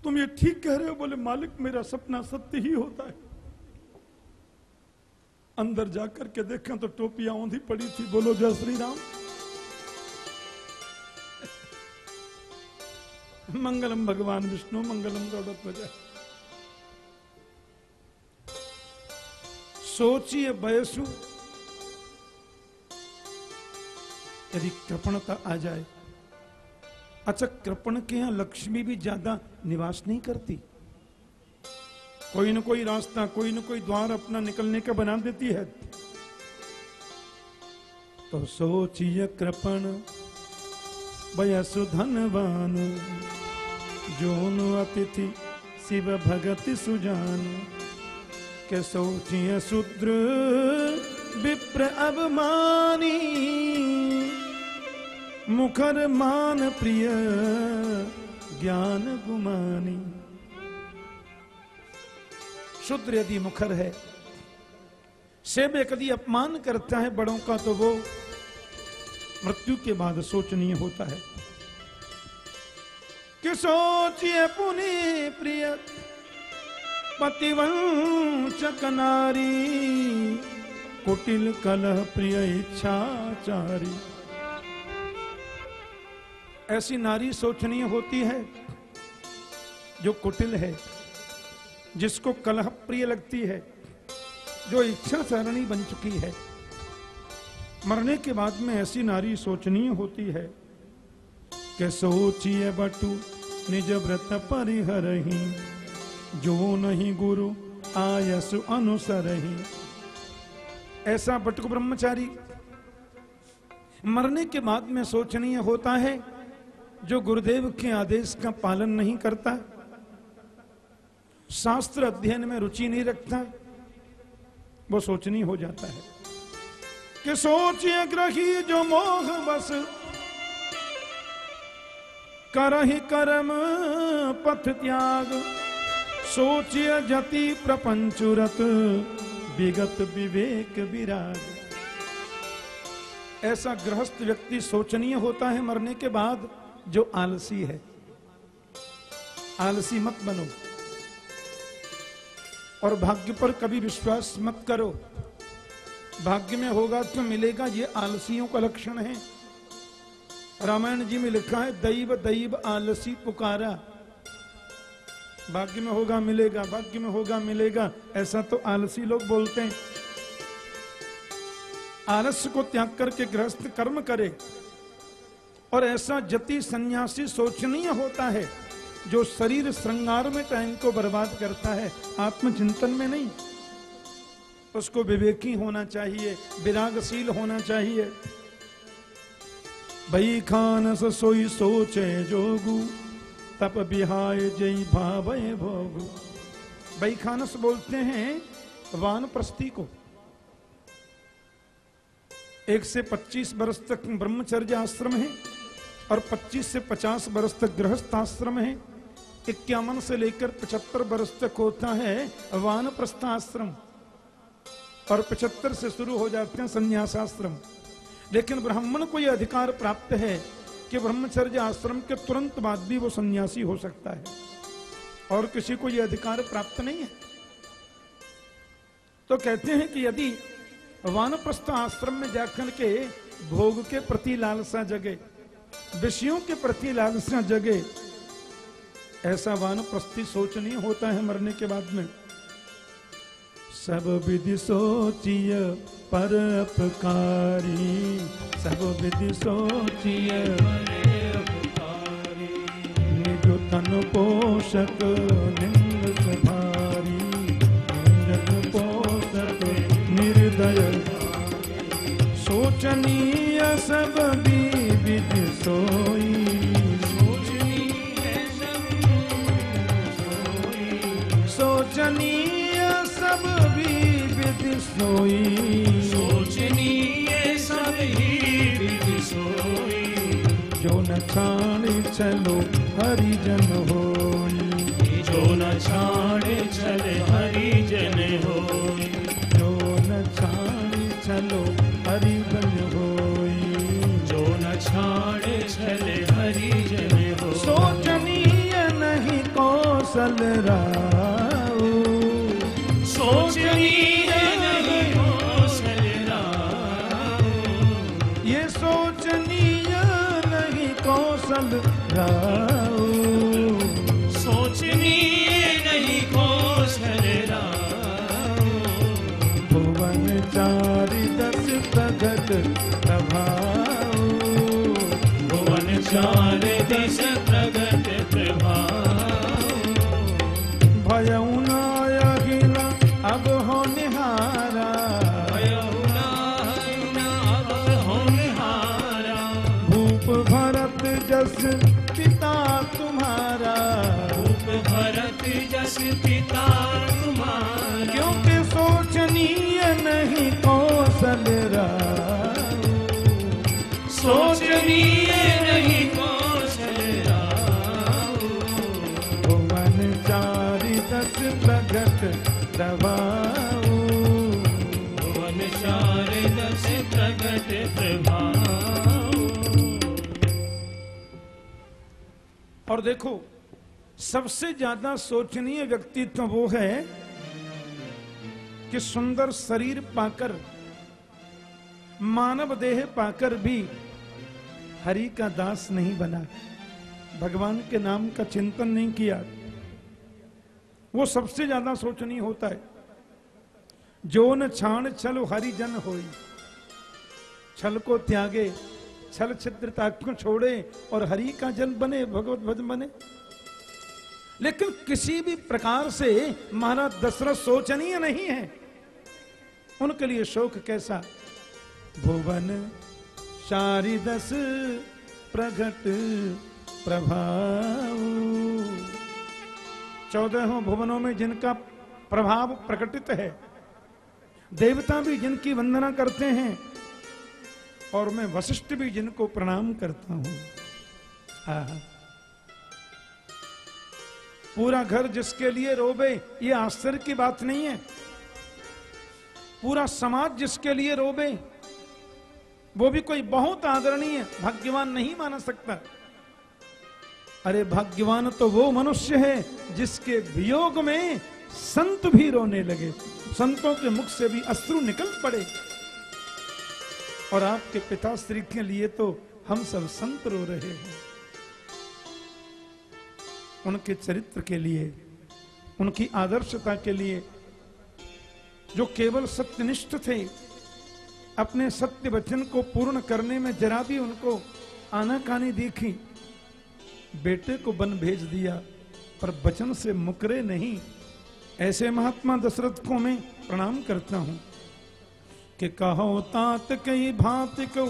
तुम ये ठीक कह रहे हो, बोले, मालिक, मेरा सपना सत्य ही होता है। अंदर जाकर के देखा तो टोपियाँ औंधी पड़ी थी। बोलो, जय श्री राम। मंगलम भगवान विष्णु, मंगलम गौड़ध्वज सोचिए बयसु, यदि कृपणता आ जाए। अच्छा कृपण के यहाँ लक्ष्मी भी ज़्यादा निवास नहीं करती। कोई न कोई रास्ता, कोई न कोई द्वार अपना निकलने का बना देती है। तो सोचिए कृपण वयसु धनवान। जोन अतिथि शिव भगति सुजान। के सोचिए शूद्र विप्र अवमानी। मुखर मान प्रिय ज्ञान गुमानी। शूद्र यदि मुखर है सेब यदि अपमान करता है बड़ों का तो वो मृत्यु के बाद सोचनीय होता है। कि सोचिए पुनि प्रिय पतिवंचक नारी कुटिल कलह प्रिय इच्छाचारी ऐसी नारी सोचनीय होती है जो कुटिल है, जिसको कलह प्रिय लगती है, जो इच्छा चारणी बन चुकी है। मरने के बाद में ऐसी नारी सोचनीय होती है कि सोचिए बटु निज व्रत परिहरही। जो नहीं गुरु, आयसु अनुसरही। ऐसा बटुक ब्रह्मचारी, मरने के बाद में सोचनीय होता है, जो गुरुदेव के आदेश का पालन नहीं करता, शास्त्र अध्ययन में रुचि नहीं रखता, वो सोचनी हो जाता है। कि सोचिए ग्रही जो मोह बस करहि कर्म, पथ त्याग। सोचिए जति प्रपंचुरत विगत विवेक विराग। ऐसा गृहस्थ व्यक्ति सोचनीय होता है मरने के बाद, जो आलसी है। आलसी मत बनो। और भाग्य पर कभी विश्वास मत करो। भाग्य में होगा तो मिलेगा, ये आलसियों का लक्षण है। रामायण जी में लिखा है, दैव दैव आलसी पुकारा। भाग्य में होगा, मिलेगा, भाग्य में होगा, मिलेगा। ऐसा तो आलसी लोग बोलते हैं। आलस्य को त्याग करके गृहस्थ कर्म करे, और ऐसा जति सन्यासी सोचनीय होता है, जो शरीर श्रृंगार में टाइम को बर्बाद करता है, आत्मचिंतन में नहीं। उसको विवेकी होना चाहिए, विरागशील होना चाहिए। भई खान सोई सोचे जोगु, तप बिहाय जय भावय भोगु। भई खानस बोलते हैं, वान प्रस्थी को। एक से पच्चीस बरस तक ब्रह्मचर्य आश्रम है, और 25 से 50 बरस तक गृहस्थ आश्रम है। इक्यावन से लेकर 75 बरस तक होता है वान प्रस्थाश्रम और 75 से शुरू हो जाते हैं संन्यासाश्रम। लेकिन ब्राह्मण को यह अधिकार प्राप्त है कि ब्रह्मचर्य आश्रम के तुरंत बाद भी वो सन्यासी हो सकता है। और किसी को यह अधिकार प्राप्त नहीं है। तो कहते हैं कि यदि वानप्रस्थ आश्रम में जाकर के भोग के प्रति लालसा जगे, विषयों के प्रति लालसा जगे, ऐसा वानप्रस्थी सोचनीय होता है मरने के बाद में। सब विधि सोचिय पर अपकारी। सब विधि सोचिय निज तन पोषक निंद भारी निंदक पोषक निर्दय। सोचनीय सब विधि सोई। सोचनीय सोई। सोचनीय सब ही विधि सोई। जो न छाण चलो हरिजन होई। जो न छाड़े चले हरिजन होई। जो न छाण चलो हरिजन होई। जो न छाड़े चले हरिजन हो सोचनीय नहीं कौशल राऊ राऊ सोचनीय नहीं राम भुवन चारि दस प्रगट प्रभाऊ। भुवन चार दश पिता तुम्हारा क्योंकि सोचनीय नहीं सोचनीय नहीं कौशल भुवन चारि दस प्रगट प्रभाऊ भुवन चार दश प्रगट प्रभाव। और देखो सबसे ज़्यादा सोचनीय व्यक्तित्व वो है कि सुंदर शरीर पाकर, मानव देह पाकर भी हरि का दास नहीं बना। भगवान के नाम का चिंतन नहीं किया। वो सबसे ज़्यादा सोचनीय होता है। जो न छाण छल हरिजन हो छल को त्यागे, छल छिद्रता छोड़े और हरि का जन बने, भगवत भजन बने। लेकिन किसी भी प्रकार से महाराज दशरथ सोचनीय नहीं है। उनके लिए शोक कैसा? भुवन, शारिदस, प्रगट, प्रभाव। चौदहों भुवनों में जिनका प्रभाव प्रकटित है। देवता भी जिनकी वंदना करते हैं, और मैं वशिष्ठ भी जिनको प्रणाम करता हूँ। आहा। पूरा घर जिसके लिए रोबे ये आश्चर्य की बात नहीं है। पूरा समाज जिसके लिए रोबे वो भी कोई बहुत आदरणीय, भाग्यवान नहीं माना सकता। अरे भाग्यवान तो वो मनुष्य है, जिसके वियोग में संत भी रोने लगे। संतों के मुख से भी अश्रु निकल पड़े। और आपके पिताश्री के लिए तो हम सब संत रो रहे हैं। उनके चरित्र के लिए, उनकी आदर्शता के लिए, जो केवल सत्यनिष्ठ थे, अपने सत्य वचन को पूर्ण करने में जरा भी उनको आनाकानी देखी, बेटे को बन भेज दिया, पर वचन से मुकरे नहीं। ऐसे महात्मा दशरथ को मैं प्रणाम करता हूँ, कि कहो तात कई भांत को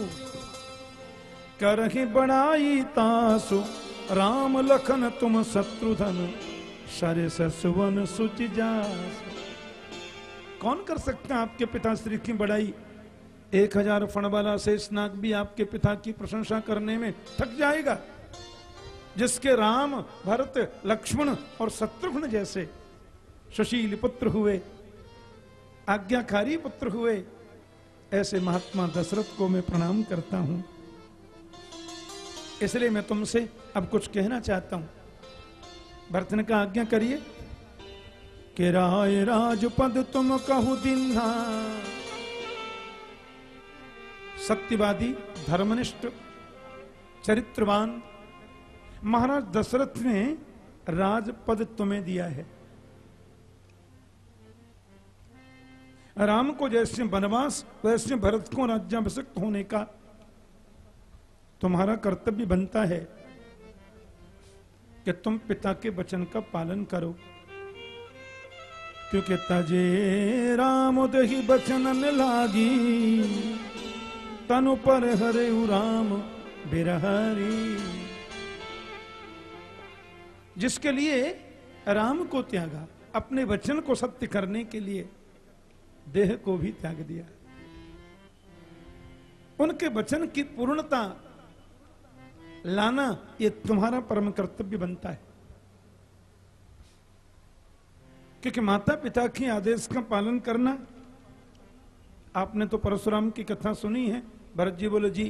करही बड़ाई तासु राम लखन तुम शत्रुधन सरे ससुवन सुच जास। कौन कर सकता है आपके पिताश्री की बड़ाई? एक हज़ार फण वाला शेषनाग भी आपके पिता की प्रशंसा करने में थक जाएगा। जिसके राम, भरत, लक्ष्मण और शत्रुघ्न जैसे सुशील पुत्र हुए, आज्ञाकारी पुत्र हुए, ऐसे महात्मा दशरथ को मैं प्रणाम करता हूँ। इसलिए मैं तुमसे अब कुछ कहना चाहता हूँ। भरत का आज्ञा करिए कि राय राजपद तुम कहु दिन्हा सत्यवादी धर्मनिष्ठ, चरित्रवान, महाराज दशरथ ने राजपद तुम्हें दिया है। राम को जैसे वनवास, वैसे भरत को राज्याभिषिक्त होने का तुम्हारा कर्तव्य बनता है कि तुम पिता के वचन का पालन करो। क्योंकि तजे राम दही बचन लागी, तनु पर हरे राम बिरहरी। जिसके लिए राम को त्यागा, अपने वचन को सत्य करने के लिए देह को भी त्याग दिया। उनके वचन की पूर्णता लाना, ये तुम्हारा परम कर्तव्य बनता है। क्योंकि माता पिता के आदेश का पालन करना, आपने तो परशुराम की कथा सुनी है। भरत जी बोले, जी,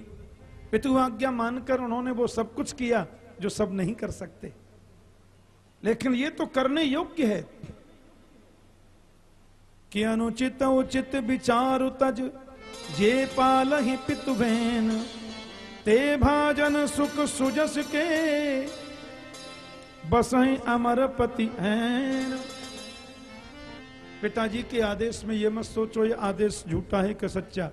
पितु आज्ञा मानकर उन्होंने वो सब कुछ किया, जो सब नहीं कर सकते। लेकिन ये तो करने योग्य है कि अनुचित उचित विचार तज, जे पाल ही पितु बहन। ते भाजन सुख सुजस के बस अमर पति हैं। पिताजी के आदेश में ये मत सोचो, ये आदेश झूठा है कि सच्चा।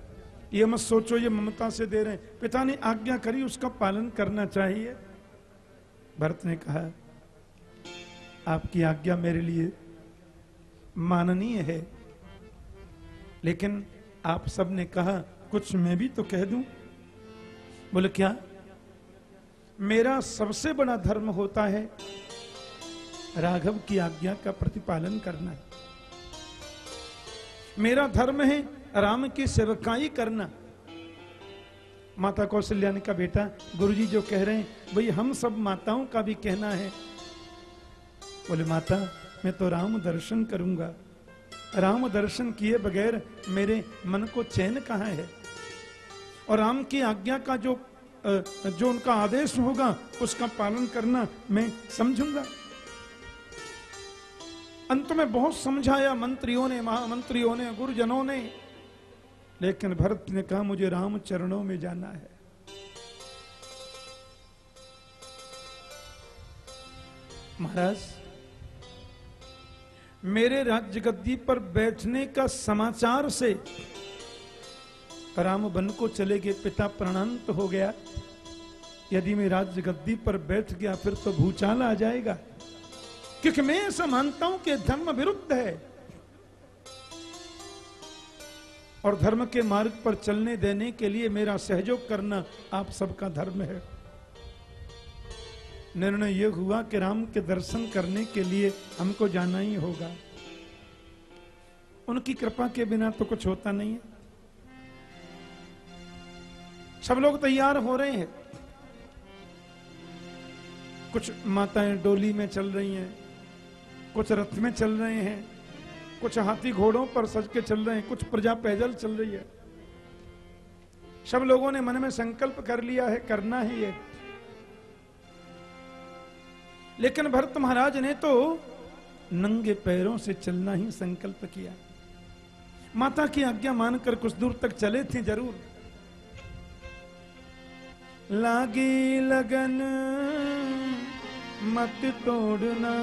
ये मत सोचो, ये ममता से दे रहे हैं। पिता ने आज्ञा करी, उसका पालन करना चाहिए। भरत ने कहा, आपकी आज्ञा मेरे लिए माननीय है। लेकिन आप सबने कहा, कुछ मैं भी तो कह दूँ। बोले, क्या? मेरा सबसे बड़ा धर्म होता है राघव की आज्ञा का प्रतिपालन करना। मेरा धर्म है राम की सेवकाई करना। माता कौशल्या ने का बेटा, गुरुजी जो कह रहे हैं, भाई हम सब माताओं का भी कहना है। बोले, माता, मैं तो राम दर्शन करूँगा। राम दर्शन किए बगैर मेरे मन को चैन कहाँ है? और राम की आज्ञा का जो जो उनका आदेश होगा, उसका पालन करना मैं समझूँगा। अंत में बहुत समझाया मंत्रियों ने, महामंत्रियों ने, गुरुजनों ने, लेकिन भरत ने कहा, मुझे राम चरणों में जाना है। महाराज, मेरे राज्य गद्दी पर बैठने का समाचार से राम बन को चले गए, पिता प्रणांत हो गया। यदि मैं राज्य गद्दी पर बैठ गया, फिर तो भूचाल आ जाएगा। क्योंकि मैं ऐसा मानता हूँ कि धर्म विरुद्ध है। और धर्म के मार्ग पर चलने देने के लिए मेरा सहयोग करना आप सबका धर्म है। निर्णय यह हुआ कि राम के दर्शन करने के लिए हमको जाना ही होगा। उनकी कृपा के बिना तो कुछ होता नहीं है। सब लोग तैयार हो रहे हैं। कुछ माताएँ डोली में चल रही हैं, कुछ रथ में चल रहे हैं, कुछ हाथी घोड़ों पर सज के चल रहे हैं, कुछ प्रजा पैदल चल रही है। सब लोगों ने मन में संकल्प कर लिया है, करना है ये लेकिन भरत महाराज ने तो नंगे पैरों से चलना ही संकल्प किया। माता की आज्ञा मानकर कुछ दूर तक चले थे ज़रूर। लागी लगन मत तोड़ना।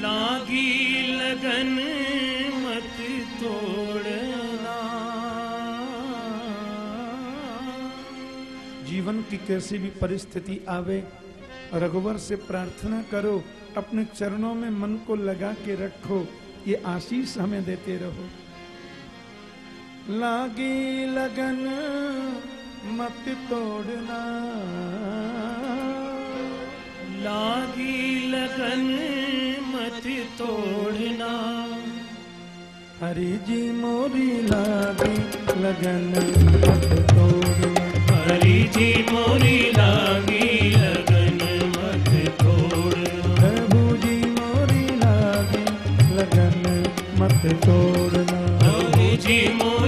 लागी लगन मत तोड़ना। जीवन की कैसी भी परिस्थिति आवे रघुवर से प्रार्थना करो अपने चरणों में मन को लगा के रखो ये आशीष हमें देते रहो। लागी लगन मत तोड़ना। लागी लगन मत तोड़ना। हरि जी मोरी लागी लगन मत तोड़ना। हरि जी मोरी लागी लगन मत तोड़ना। प्रभु जी मोरी लागी लगन मत तोड़ना। प्रभु जी मोरी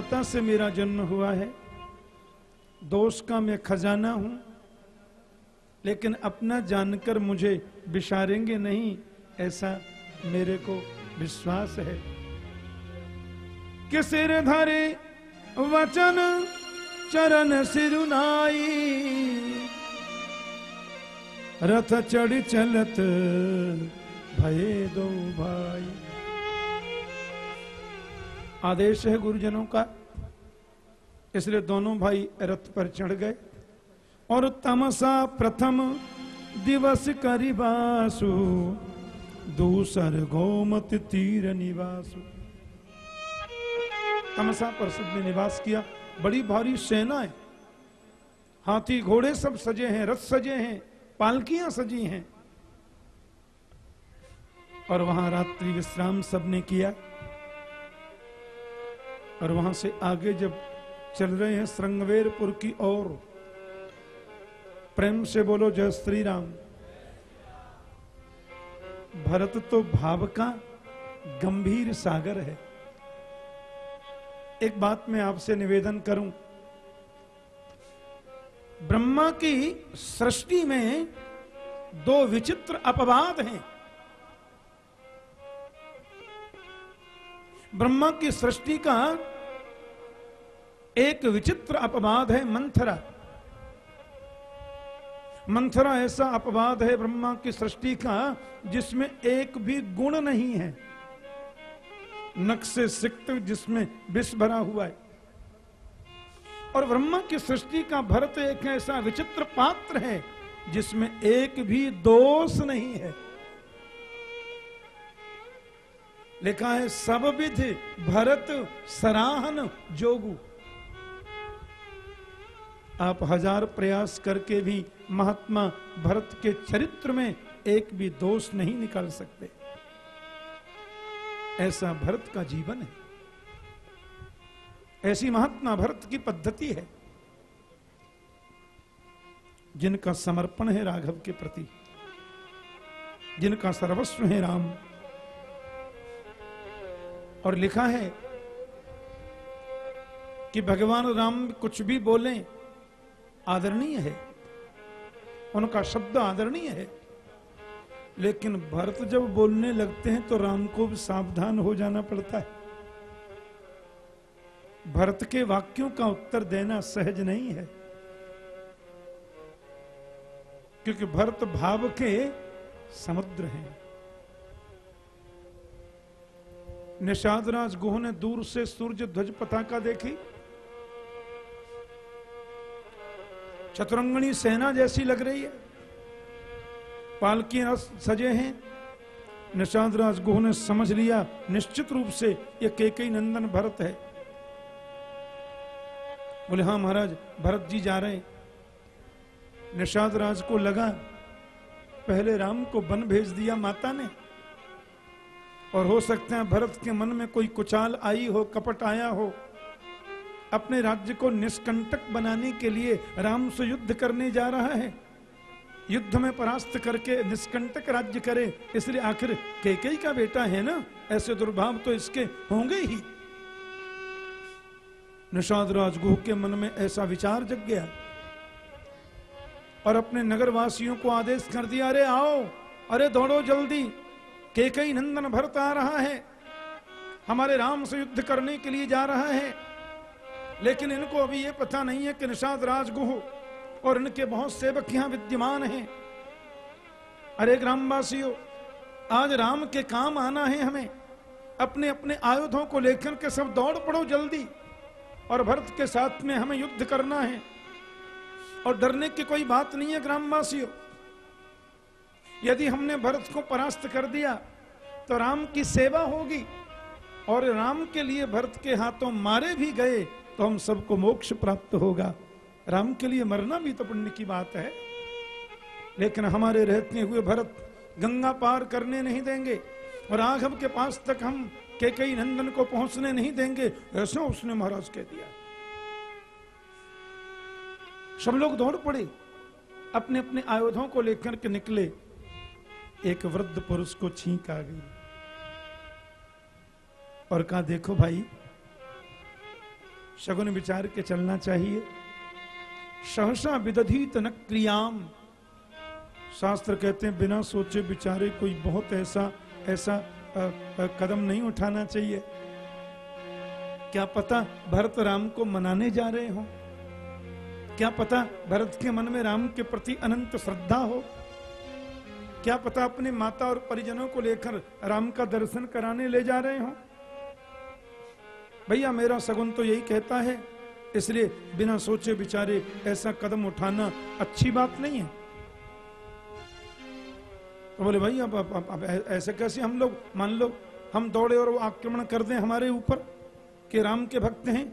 कुमाता से मेरा जन्म हुआ है। दोष का मैं खजाना हूँ। लेकिन अपना जानकर मुझे बिशारेंगे नहीं, ऐसा मेरे को विश्वास है। कि सिर धरे वचन चरण सिरुनाई, रथ चढ़ चलत आदेश है गुरुजनों का। इसलिए दोनों भाई रथ पर चढ़ गए। और तमसा प्रथम दिवस करिबासु दूसर गोमत तीर निवासु। तमसा परिषद में निवास किया। बड़ी भारी सेना है हाथी घोड़े सब सजे हैं, रथ सजे हैं, पालकियाँ सजी हैं। और वहाँ रात्रि विश्राम सबने किया। और वहाँ से आगे जब चल रहे हैं श्रृंगवेरपुर की ओर, प्रेम से बोलो जय श्री राम भरत तो भाव का गंभीर सागर है। एक बात मैं आपसे निवेदन करूँ। ब्रह्मा की सृष्टि में दो विचित्र अपवाद हैं। ब्रह्मा की सृष्टि का एक विचित्र अपवाद है, मंथरा। मंथरा ऐसा अपवाद है ब्रह्मा की सृष्टि का, जिसमें एक भी गुण नहीं है। नक से सिक्त जिसमें विष भरा हुआ है। और ब्रह्मा की सृष्टि का भरत एक ऐसा विचित्र पात्र है, जिसमें एक भी दोष नहीं है। लिखा है, सब विधि भरत सराहन जोगु। आप हज़ार प्रयास करके भी महात्मा भरत के चरित्र में एक भी दोष नहीं निकाल सकते। ऐसा भरत का जीवन है। ऐसी महात्मा भरत की पद्धति है, जिनका समर्पण है राघव के प्रति, जिनका सर्वस्व है राम। और लिखा है कि भगवान राम कुछ भी बोलें, आदरणीय है। उनका शब्द आदरणीय है। लेकिन भरत जब बोलने लगते हैं तो राम को भी सावधान हो जाना पड़ता है। भरत के वाक्यों का उत्तर देना सहज नहीं है। क्योंकि भरत भाव के समुद्र हैं। निषाद राज गुह ने दूर से सूर्य ध्वज पताका देखी। चतुरंगणी सेना जैसी लग रही है। पालकियाँ सजे हैं। निषाद राज गुह ने समझ लिया, निश्चित रूप से ये केकई नंदन भरत है। बोले हाँ महाराज, भरत जी जा रहे निषाद राज को लगा, पहले राम को बन भेज दिया माता ने। और हो सकता है भरत के मन में कोई कुचाल आई हो, कपट आया हो। अपने राज्य को निष्कंटक बनाने के लिए राम से युद्ध करने जा रहा है। युद्ध में परास्त करके निष्कंटक राज्य करे, इसलिए आखिर केकई का बेटा है ना? ऐसे दुर्भाव तो इसके होंगे ही। निषाद राजगुह के मन में ऐसा विचार जग गया। और अपने नगर वासियों को आदेश कर दिया, अरे आओ, अरे दौड़ो जल्दी केकई नंदन भरत आ रहा है। हमारे राम से युद्ध करने के लिए जा रहा है। लेकिन इनको अभी ये पता नहीं है कि निषाद राजगुह और इनके बहुत सेवक यहाँ विद्यमान हैं। अरे ग्रामवासियों, आज राम के काम आना है हमें। अपने अपने आयुधों को लेकर के सब दौड़ पड़ो जल्दी। और भरत के साथ में हमें युद्ध करना है। और डरने की कोई बात नहीं है ग्रामवासियों। यदि हमने भरत को परास्त कर दिया तो राम की सेवा होगी। और राम के लिए भरत के हाथों मारे भी गए तो हम सबको मोक्ष प्राप्त होगा। राम के लिए मरना भी तो पुण्य की बात है। लेकिन हमारे रहते हुए भरत गंगा पार करने नहीं देंगे, और राघव के पास तक हम के कई नंदन को पहुँचने नहीं देंगे, ऐसा उसने महाराज कह दिया। सब लोग दौड़ पड़े अपने अपने आयुधों को लेकर के निकले। एक वृद्ध पुरुष को छींक आ गई और कहा देखो भाई शगुन विचार के चलना चाहिए। सहसा विदधित न क्रियाम। शास्त्र कहते हैं बिना सोचे विचारे कोई बहुत ऐसा ऐसा आ, आ, कदम नहीं उठाना चाहिए। क्या पता भरत राम को मनाने जा रहे हो? क्या पता भरत के मन में राम के प्रति अनंत श्रद्धा हो? क्या पता अपने माता और परिजनों को लेकर राम का दर्शन कराने ले जा रहे हो? भैया मेरा सगुन तो यही कहता है इसलिए बिना सोचे बिचारे ऐसा कदम उठाना अच्छी बात नहीं है। तो बोले भाई अब, अब, अब, अब ऐसे कैसे हम लोग मान लो हम दौड़े और वो आक्रमण कर दें हमारे ऊपर कि राम के भक्त हैं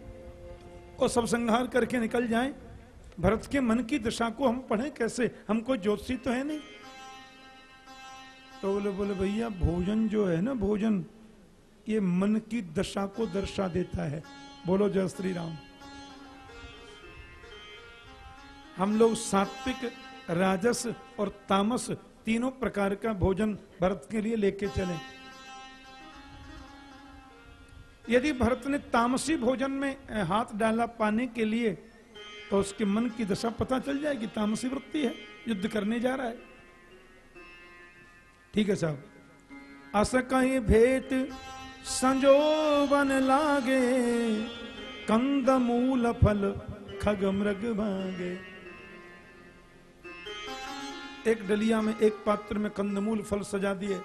और सब संहार करके निकल जाएँ। भरत के मन की दशा को हम पढ़ें कैसे? हमको ज्योतिषी तो है नहीं। तो बोले बोले, भैया, भोजन जो है ना, भोजन, ये मन की दशा को दर्शा देता है। बोलो, जय श्री राम हम लोग सात्विक, राजस और तामस तीनों प्रकार का भोजन भरत के लिए लेके चले। यदि भरत ने तामसी भोजन में हाथ डाला पाने के लिए तो उसके मन की दशा पता चल जाएगी, तामसी वृत्ति है, युद्ध करने जा रहा है। ठीक है साहब। अस असकई भेट संजोबन लागे, कंद मूल फल खग मृग भागे। एक डलिया में एक पात्र में कंदमूल फल सजा दिए,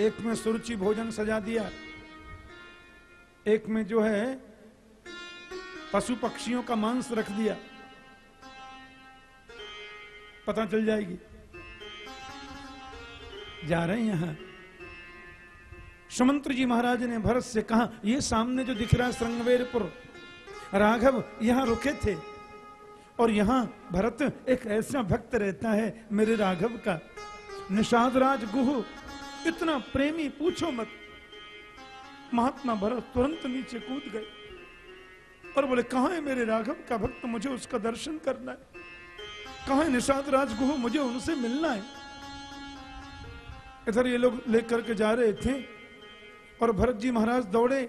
एक में सुरुचि भोजन सजा दिया, एक में जो है पशु पक्षियों का मांस रख दिया। पता चल जाएगी। जा रहे हैं। यहाँ सुमंत्र जी महाराज ने भरत से कहा, ये सामने जो दिख रहा है श्रृंगवेरपुर, राघव यहाँ रुके थे। और यहाँ भरत एक ऐसा भक्त रहता है मेरे राघव का। निषाद राज गुह, इतना प्रेमी पूछो मत। महात्मा भरत तुरंत नीचे कूद गए और बोले, कहा है मेरे राघव का भक्त? मुझे उसका दर्शन करना है। कहा है निषाद राज गुह? मुझे उनसे मिलना है। इधर ये लोग लेकर के जा रहे थे और भरत जी महाराज दौड़े।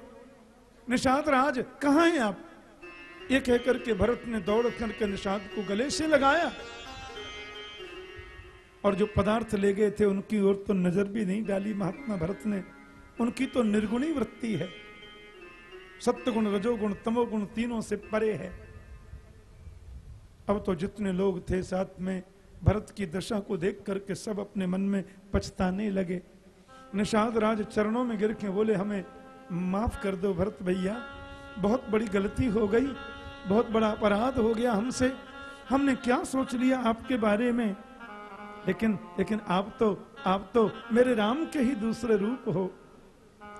निषाद राज, कहा हैं आप? ये कहकर के भरत ने दौड़ करके निषाद को गले से लगाया। और जो पदार्थ ले गए थे, उनकी ओर तो नज़र भी नहीं डाली महात्मा भरत ने। उनकी तो निर्गुणी वृत्ति है। सत्य गुण रजोगुण, तमोगुण तीनों से परे है। अब तो जितने लोग थे साथ में भरत की दशा को देख करके सब अपने मन में पछताने लगे। निषाद राज चरणों में गिर के बोले, हमें माफ़ कर दो भरत भैया, बहुत बड़ी गलती हो गई, बहुत बड़ा अपराध हो गया हमसे। हमने क्या सोच लिया आपके बारे में? लेकिन लेकिन आप तो आप तो मेरे राम के ही दूसरे रूप हो।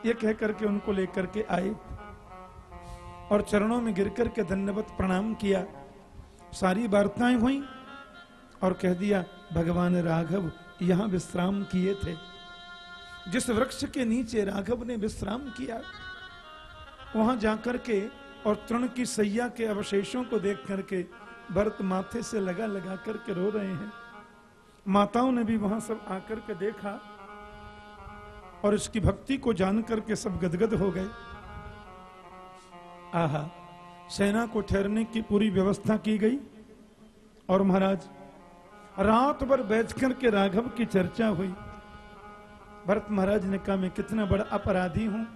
ये कह करके उनको लेकर के आए और चरणों में गिर करके धन्यवाद प्रणाम किया। सारी वार्ताएँ हुई। और कह दिया, भगवान राघव, यहाँ विश्राम किए थे। जिस वृक्ष के नीचे राघव ने विश्राम किया, वहाँ जाकर के और तृण की सैया के अवशेषों को देख करके भरत माथे से लगा लगा करके रो रहे हैं। माताओं ने भी वहाँ सब आकर के देखा और इसकी भक्ति को जान करके सब गदगद हो गए। आहा, सेना को ठहरने की पूरी व्यवस्था की गई और महाराज रात भर बैठ करके राघव की चर्चा हुई। भरत महाराज ने कहा, मैं कितना बड़ा अपराधी हूँ।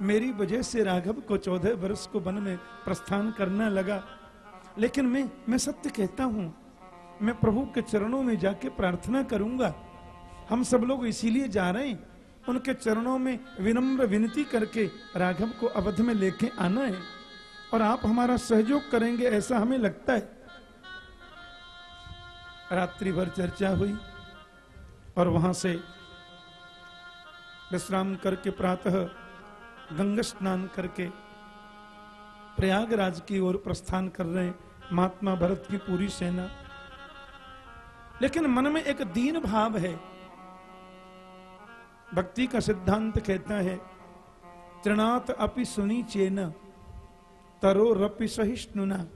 मेरी वजह से राघव को चौदह वर्ष को वन में प्रस्थान करना लगा। लेकिन मैं मैं सत्य कहता हूँ, मैं प्रभु के चरणों में जाके प्रार्थना करूँगा। हम सब लोग इसीलिए जा रहे हैं, उनके चरणों में विनम्र विनती करके राघव को अवध में लेके आना है। और आप हमारा सहयोग करेंगे, ऐसा हमें लगता है। रात्रि भर चर्चा हुई और वहाँ से विश्राम करके प्रातः गंगा स्नान करके प्रयागराज की ओर प्रस्थान कर रहे महात्मा भरत की पूरी सेना। लेकिन मन में एक दीन भाव है। भक्ति का सिद्धांत कहता है, तृणात अपि सुनी चेन तरो रपि सहिष्णुना,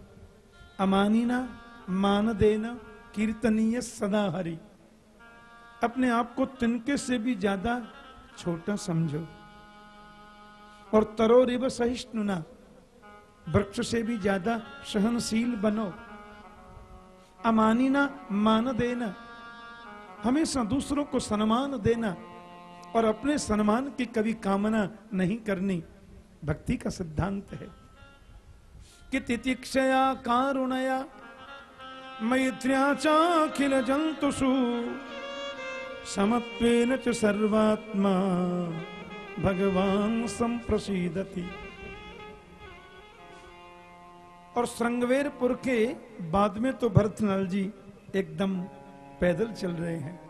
अमानिना मान देना कीर्तनीय सदा हरि अपने आप को तिनके से भी ज़्यादा छोटा समझो। और तरो रिव सहिष्णुना, वृक्ष से भी ज़्यादा सहनशील बनो। अमानिना मान देना, हमेशा दूसरों को सम्मान देना और अपने सम्मान की कभी कामना नहीं करनी, भक्ति का सिद्धांत है। कि तितिक्षया कारुणया मैत्र्या चाखिल जंतुषु समत्वेन च सर्वात्मा, भगवान संप्रसीदति। और श्रृंगवेरपुर के बाद में तो भरतलाल जी एकदम पैदल चल रहे हैं।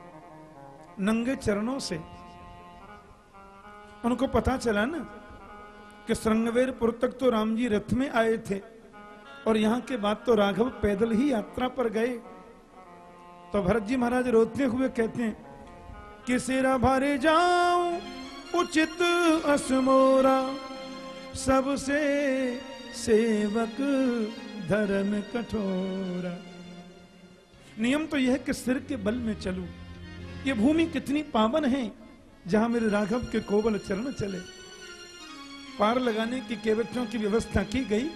नंगे चरणों से। उनको पता चला ना कि श्रृंगवेरपुर तक तो राम जी रथ में आए थे। और यहाँ के बाद तो राघव पैदल ही यात्रा पर गए। तो भरत जी महाराज रोते हुए कहते हैं कि सिरा भरे जाऊँ, उचित असमोरा, सबसे सेवक धर्म कठोरा। नियम तो यह कि सिर के बल में चलूँ। ये भूमि कितनी पावन है, जहाँ मेरे राघव के कोवल चरण चले। पार लगाने की केवचों की व्यवस्था की गई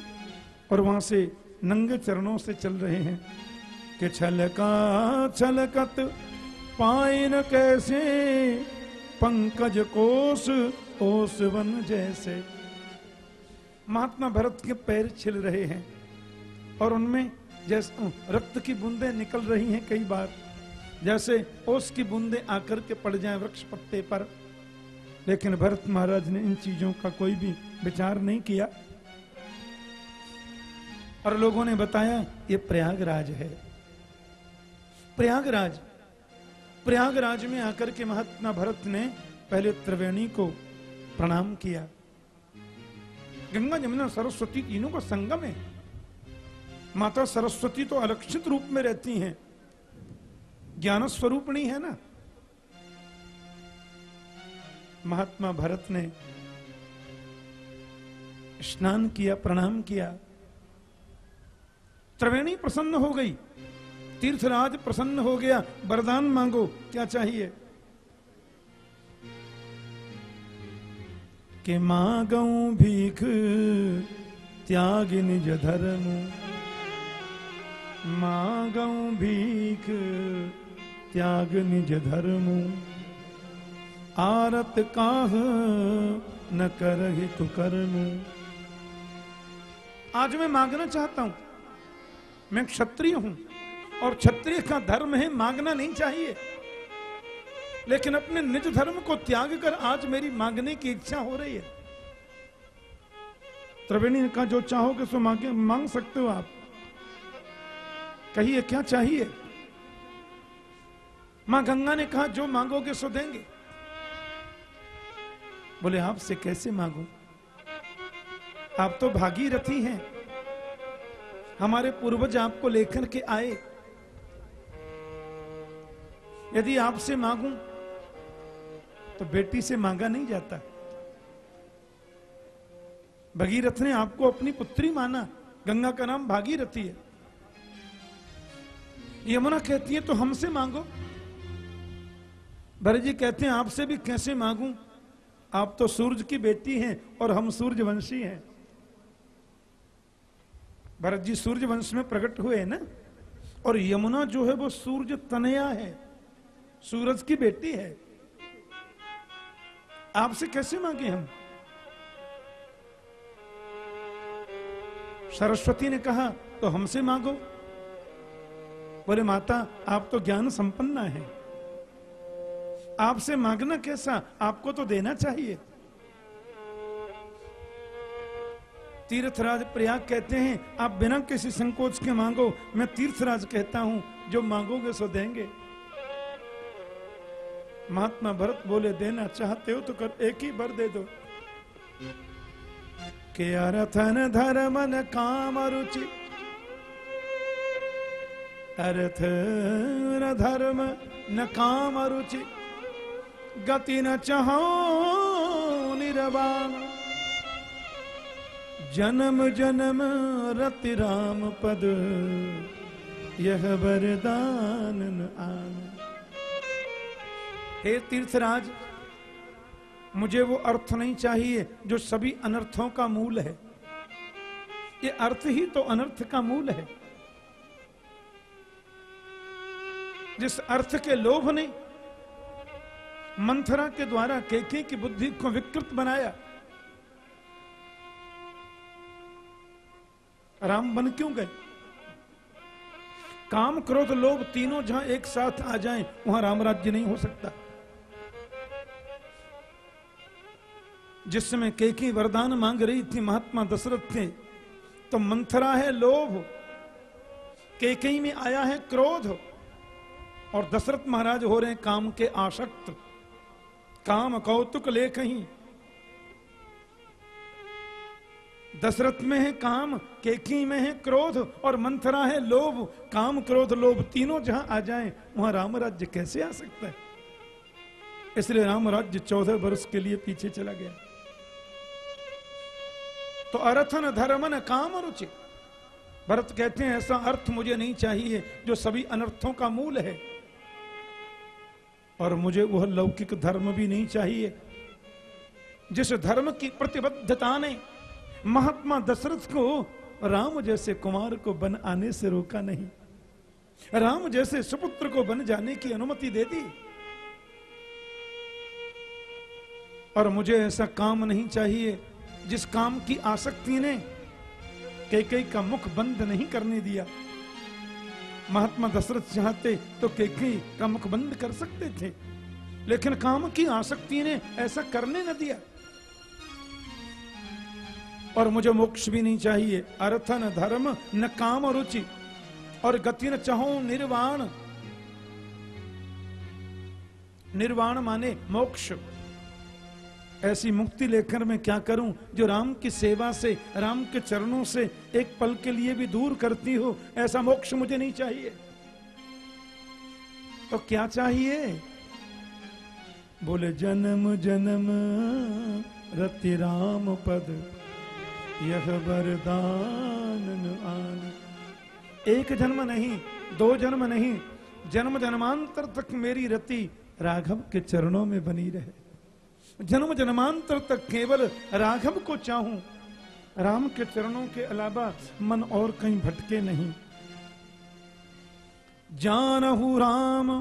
और वहाँ से नंगे चरणों से चल रहे हैं कि छलका, छलकत पाए न कैसे, पंकज कोस, ओस वन जैसे। महात्मा भरत के पैर छिल रहे हैं और उनमें जैसे रक्त की बूंदें निकल रही हैं कई बार, जैसे ओस की बूंदें आकर के पड़ जाएँ वृक्ष पत्ते पर। लेकिन भरत महाराज ने इन चीज़ों का कोई भी विचार नहीं किया। और लोगों ने बताया, ये प्रयागराज है। प्रयागराज। प्रयागराज में आकर के महात्मा भरत ने पहले त्रिवेणी को प्रणाम किया। गंगा जमुना सरस्वती तीनों का संगम है। माता सरस्वती तो अलक्षित रूप में रहती हैं। ज्ञान स्वरूपणी है ना? महात्मा भरत ने स्नान किया, प्रणाम किया। त्रिवेणी प्रसन्न हो गई। तीर्थराज प्रसन्न हो गया। वरदान मांगो, क्या चाहिए? के मांगू भीख, त्याग निज धर्म। मांगू भीख, त्याग निज धर्म। आरत काह न कर तु कर्म। आज मैं मांगना चाहता हूँ। मैं क्षत्रिय हूँ और क्षत्रिय का धर्म है, मांगना नहीं चाहिए। लेकिन अपने निज धर्म को त्याग कर आज मेरी मांगने की इच्छा हो रही है। त्रिवेणी ने कहा, जो चाहोगे सो मांगे, मांग सकते हो आप। कहिए, क्या चाहिए? माँ गंगा ने कहा, जो मांगोगे सो देंगे। बोले, आपसे कैसे मांगू? आप तो भागीरथी हैं। हमारे पूर्वज आपको लेखन के आए। यदि आपसे मांगू तो बेटी से मांगा नहीं जाता। भगीरथ ने आपको अपनी पुत्री माना। गंगा का नाम भागीरथी है। यमुना कहती है तो हमसे मांगो। भरत जी कहते हैं, आपसे भी कैसे मांगू? आप तो सूरज की बेटी हैं और हम सूर्यवंशी हैं। भरत जी, सूर्य वंश में प्रकट हुए ना? और यमुना जो है, वो सूर्य तनया है। सूरज की बेटी है। आपसे कैसे मांगे हम? सरस्वती ने कहा तो हमसे मांगो। बोले, माता, आप तो ज्ञान संपन्न है। आपसे मांगना कैसा? आपको तो देना चाहिए। तीर्थराज प्रयाग कहते हैं, आप बिना किसी संकोच के मांगो, मैं तीर्थराज कहता हूँ, जो मांगोगे सो देंगे. महात्मा भरत बोले, देना चाहते हो तो कर, एक ही बर दे दो। के अरथन धर्मन काम रुचि, अर्थ न धर्म न काम रुचि, गति न चाहो निर्वाण जन्म जन्म रति राम पद, यह वरदान आन। हे तीर्थराज, मुझे वो अर्थ नहीं चाहिए जो सभी अनर्थों का मूल है। ये अर्थ ही तो अनर्थ का मूल है। जिस अर्थ के लोभ ने मंथरा के द्वारा केके की बुद्धि को विकृत बनाया राम बन क्यों गए? काम क्रोध लोभ तीनों जहाँ एक साथ आ जाएँ, वहाँ राम राज्य नहीं हो सकता। जिस समय केकी वरदान मांग रही थी महात्मा दशरथ थे तो मंथरा है लोभ केकई में आया है क्रोध, और दशरथ महाराज हो रहे हैं काम के आशक्त। काम कौतुक लेख कहीं दशरथ में है काम, केकी में है क्रोध और मंथरा है लोभ। काम, क्रोध, लोभ तीनों जहाँ आ जाएँ, वहाँ राम राज्य कैसे आ सकता है? इसलिए राम राज्य चौदह वर्ष के लिए पीछे चला गया। तो अर्थन, धर्मन, काम रुचि। भरत कहते हैं, ऐसा अर्थ मुझे नहीं चाहिए, जो सभी अनर्थों का मूल है। और मुझे वह लौकिक धर्म भी नहीं चाहिए, जिस धर्म की प्रतिबद्धता ने महात्मा दशरथ को राम जैसे कुमार को बन आने से रोका नहीं। राम जैसे सुपुत्र को बन जाने की अनुमति दे दी। और मुझे ऐसा काम नहीं चाहिए, जिस काम की आसक्ति ने कैकई का मुख बंद नहीं करने दिया। महात्मा दशरथ चाहते तो कैकई का मुख बंद कर सकते थे, लेकिन काम की आसक्ति ने ऐसा करने न दिया। और मुझे मोक्ष भी नहीं चाहिए। अर्थ न धर्म, न काम रुचि, और गति न चाहो, निर्वाण। निर्वाण माने मोक्ष। ऐसी मुक्ति लेकर मैं क्या करूँ? जो राम की सेवा से, राम के चरणों से एक पल के लिए भी दूर करती हो, ऐसा मोक्ष मुझे नहीं चाहिए। तो क्या चाहिए? बोले, जन्म जन्म, रति राम पद। यह वरदान आन। एक जन्म नहीं, दो जन्म नहीं, जन्म जन्मांतर तक मेरी रति राघव के चरणों में बनी रहे। जन्म जन्मांतर तक केवल राघव को चाहूँ। राम के चरणों के अलावा मन और कहीं भटके नहीं। जानहु राम,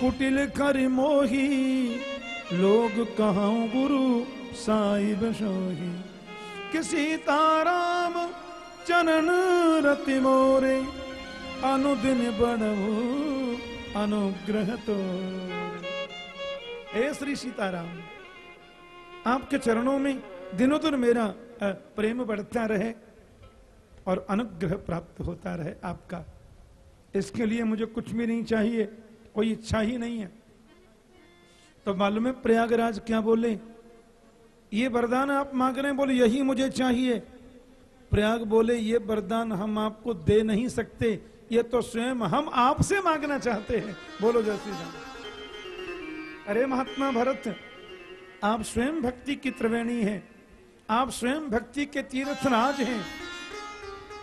कुटिल कर मोही, लोग कहा गुरु साहिब सोही। किसी ताराम चरण रति मोरे, अनुदिन बढ़ो अनुग्रह तो। हे श्री सीताराम, आपके चरणों में दिनों दिन मेरा प्रेम बढ़ता रहे और अनुग्रह प्राप्त होता रहे आपका। इसके लिए मुझे कुछ भी नहीं चाहिए, कोई इच्छा ही नहीं है। तो मालूम है प्रयागराज क्या बोले? ये वरदान आप मांग रहे हैं, बोले, यही मुझे चाहिए। प्रयाग बोले, ये वरदान हम आपको दे नहीं सकते, ये तो स्वयं हम आपसे मांगना चाहते हैं। बोलो जय श्री राम अरे महात्मा भरत, आप स्वयं भक्ति की त्रिवेणी हैं, आप स्वयं भक्ति के तीर्थराज हैं,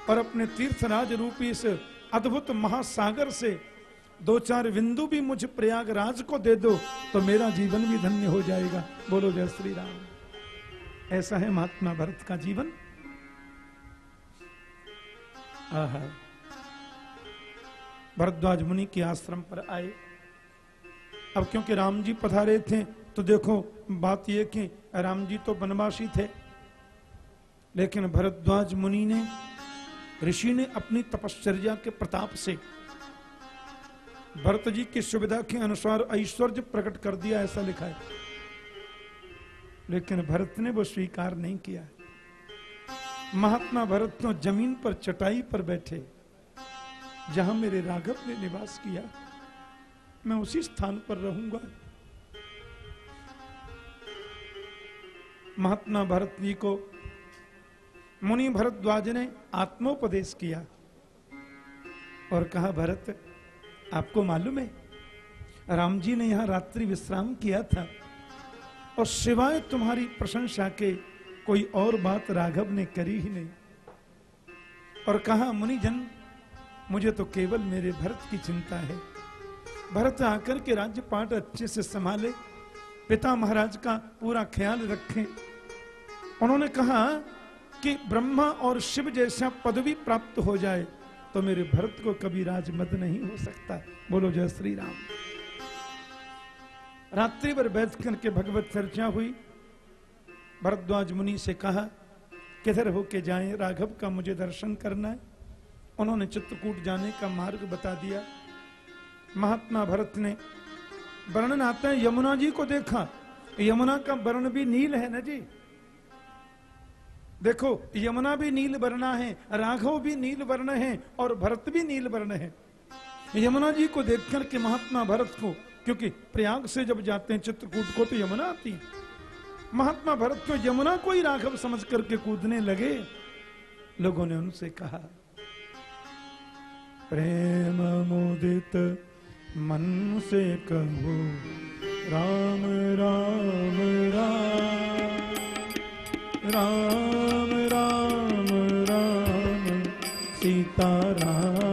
और अपने तीर्थराज रूपी इस अद्भुत महासागर से दो चार बिंदु भी मुझ प्रयागराज को दे दो तो मेरा जीवन भी धन्य हो जाएगा। बोलो, जय श्री राम। ऐसा है महात्मा भरत का जीवन। भरद्वाज मुनि के आश्रम पर आए। अब क्योंकि राम जी पधारे थे तो देखो, बात यह कि राम जी तो बनवासी थे। लेकिन भरद्वाज मुनि ने, ऋषि ने अपनी तपश्चर्या के प्रताप से भरत जी की सुविधा के अनुसार ऐश्वर्य प्रकट कर दिया, ऐसा लिखा है। लेकिन भरत ने वो स्वीकार नहीं किया। महात्मा भरत तो ज़मीन पर चटाई पर बैठे, जहाँ मेरे राघव ने निवास किया। मैं उसी स्थान पर रहूँगा। महात्मा भरत जी को मुनि भरद्वाज ने आत्मोपदेश किया और कहा, भरत, आपको मालूम है, राम जी ने यहाँ रात्रि विश्राम किया था। और सिवाय तुम्हारी प्रशंसा के कोई और बात राघव ने करी ही नहीं। और कहा, मुनिजन, मुझे तो केवल मेरे भरत की चिंता है। भरत आकर के राज्य पाठ अच्छे से संभाले, पिता महाराज का पूरा ख्याल रखें। उन्होंने कहा कि ब्रह्मा और शिव जैसा पदवी प्राप्त हो जाए तो मेरे भरत को कभी राजमद नहीं हो सकता। बोलो, जय श्री राम। रात्रि भर बैठ करके भगवत चर्चा हुई। भरद्वाज मुनि से कहा, किधर होके जाएँ? राघव का मुझे दर्शन करना है। उन्होंने चित्रकूट जाने का मार्ग बता दिया। महात्मा भरत ने, वर्णन आता है, यमुना जी को देखा। यमुना का वर्ण भी नील है ना जी? देखो, यमुना भी नील वर्णा है, राघव भी नील वर्ण है और भरत भी नील वर्ण है। यमुना जी को देखकर के महात्मा भरत को क्योंकि प्रयाग से जब जाते हैं चित्रकूट को तो यमुना आती है। महात्मा भरत को यमुना को ही राघव समझ करके कूदने लगे। लोगों ने उनसे कहा, प्रेम मुदित मन से कहो, राम राम राम राम राम राम सीता राम राम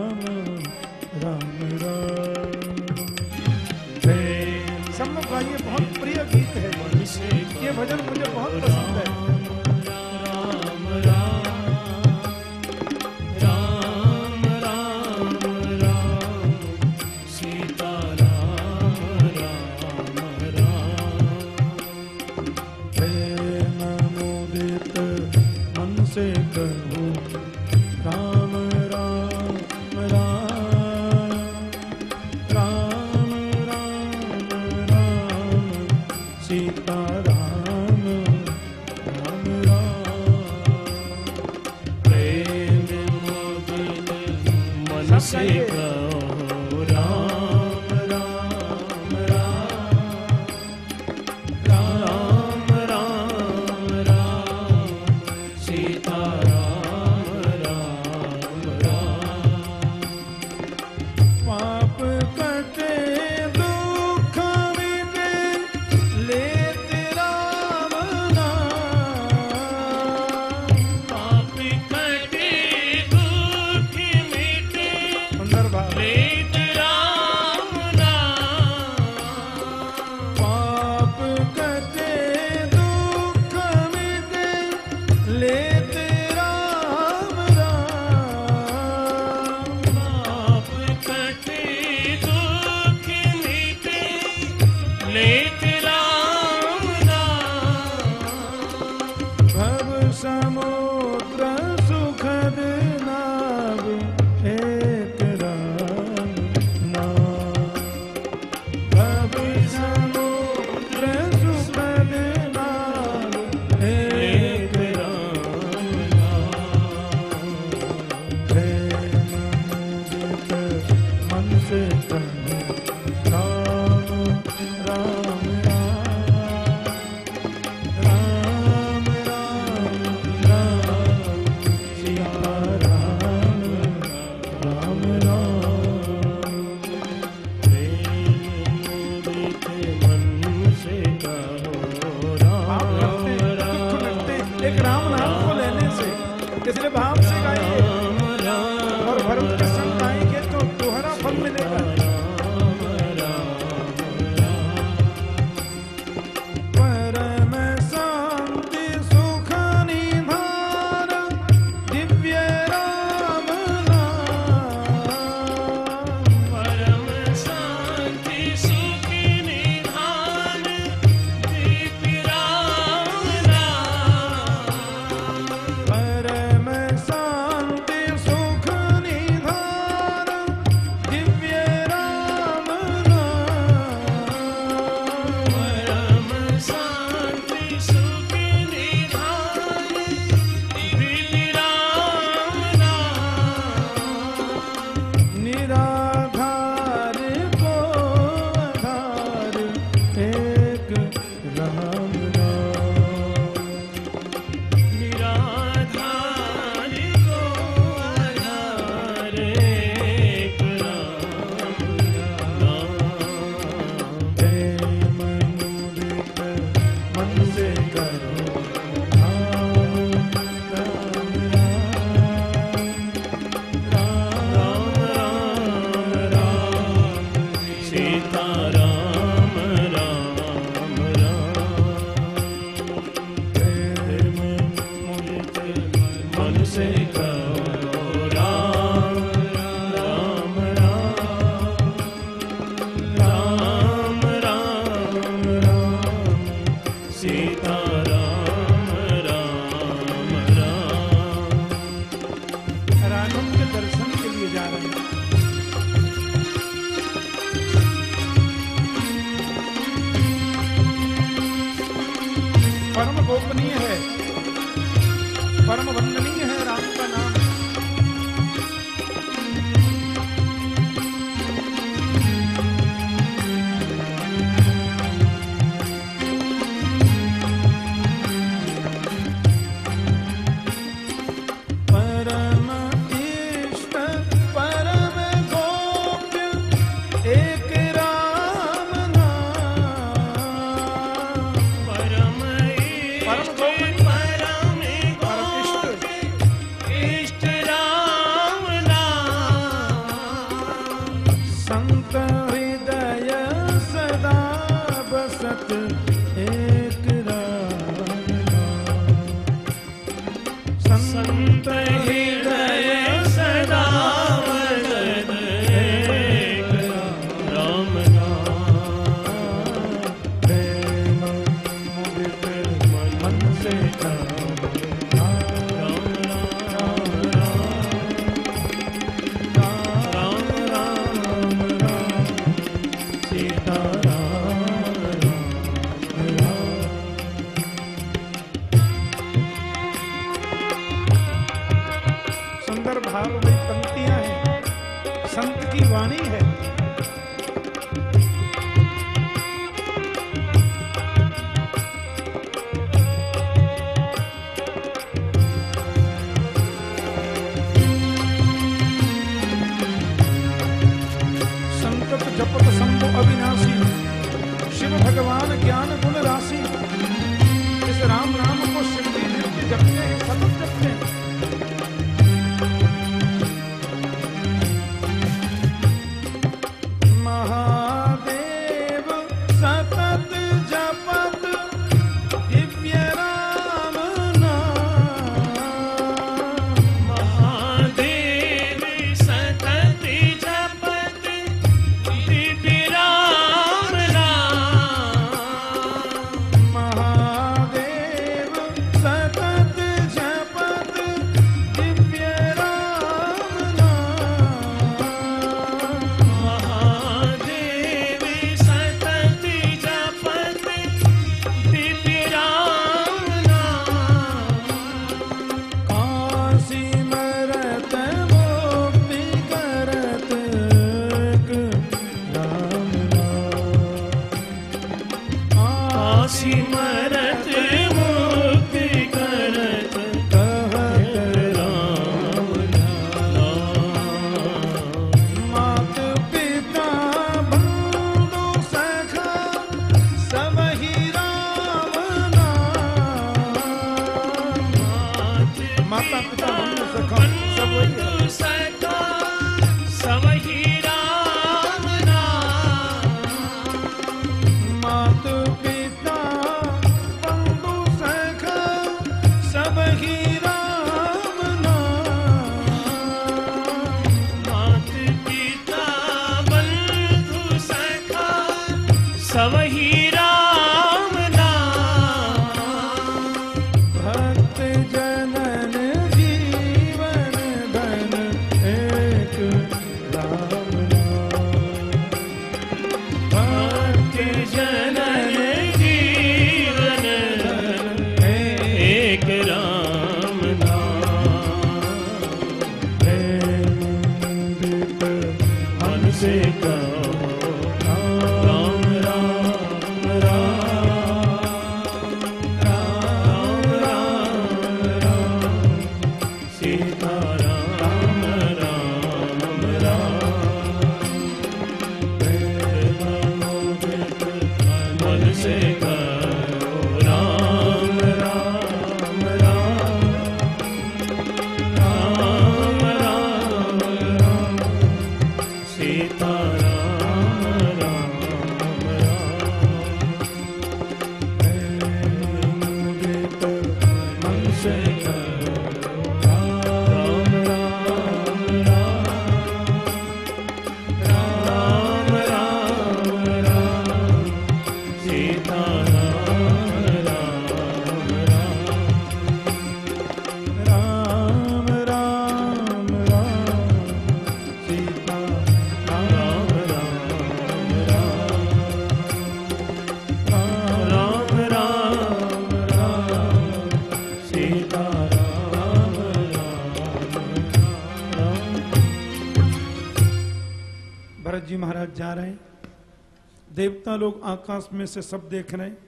देवता लोग आकाश में से सब देख रहे हैं।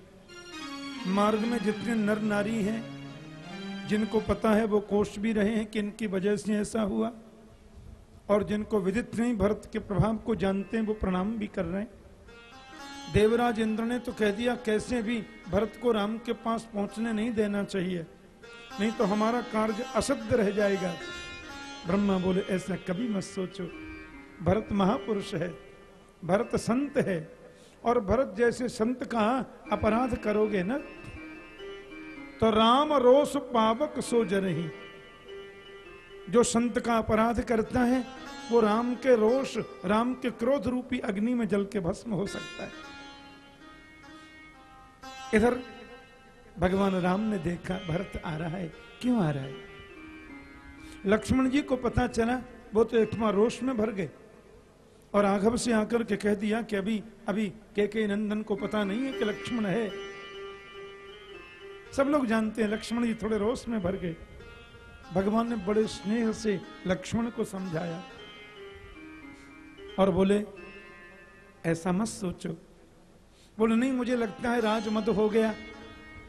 मार्ग में जितने नर नारी हैं, जिनको पता है वो कोष भी रहे हैं कि इनकी वजह से ऐसा हुआ। और जिनको विदित नहीं, भरत के प्रभाव को जानते हैं, वो प्रणाम भी कर रहे हैं। देवराज इंद्र ने तो कह दिया, कैसे भी भरत को राम के पास पहुँचने नहीं देना चाहिए, नहीं तो हमारा कार्य असद रह जाएगा। ब्रह्मा बोले, ऐसा कभी मत सोचो। भरत महापुरुष है, भरत संत है और भरत जैसे संत का अपराध करोगे ना? तो राम रोष पावक सो जरही जो संत का अपराध करता है, वो राम के रोष, राम के क्रोध रूपी अग्नि में जल के भस्म हो सकता है। इधर भगवान राम ने देखा, भरत आ रहा है। क्यों आ रहा है? लक्ष्मण जी को पता चला, वो तो एकमा रोष में भर गए। और आघव से आकर के कह दिया कि अभी अभी के के नंदन को पता नहीं है कि लक्ष्मण है। सब लोग जानते हैं, लक्ष्मण जी थोड़े रोष में भर गए। भगवान ने बड़े स्नेह से लक्ष्मण को समझाया और बोले, ऐसा मत सोचो। बोले, नहीं, मुझे लगता है राजमद हो गया।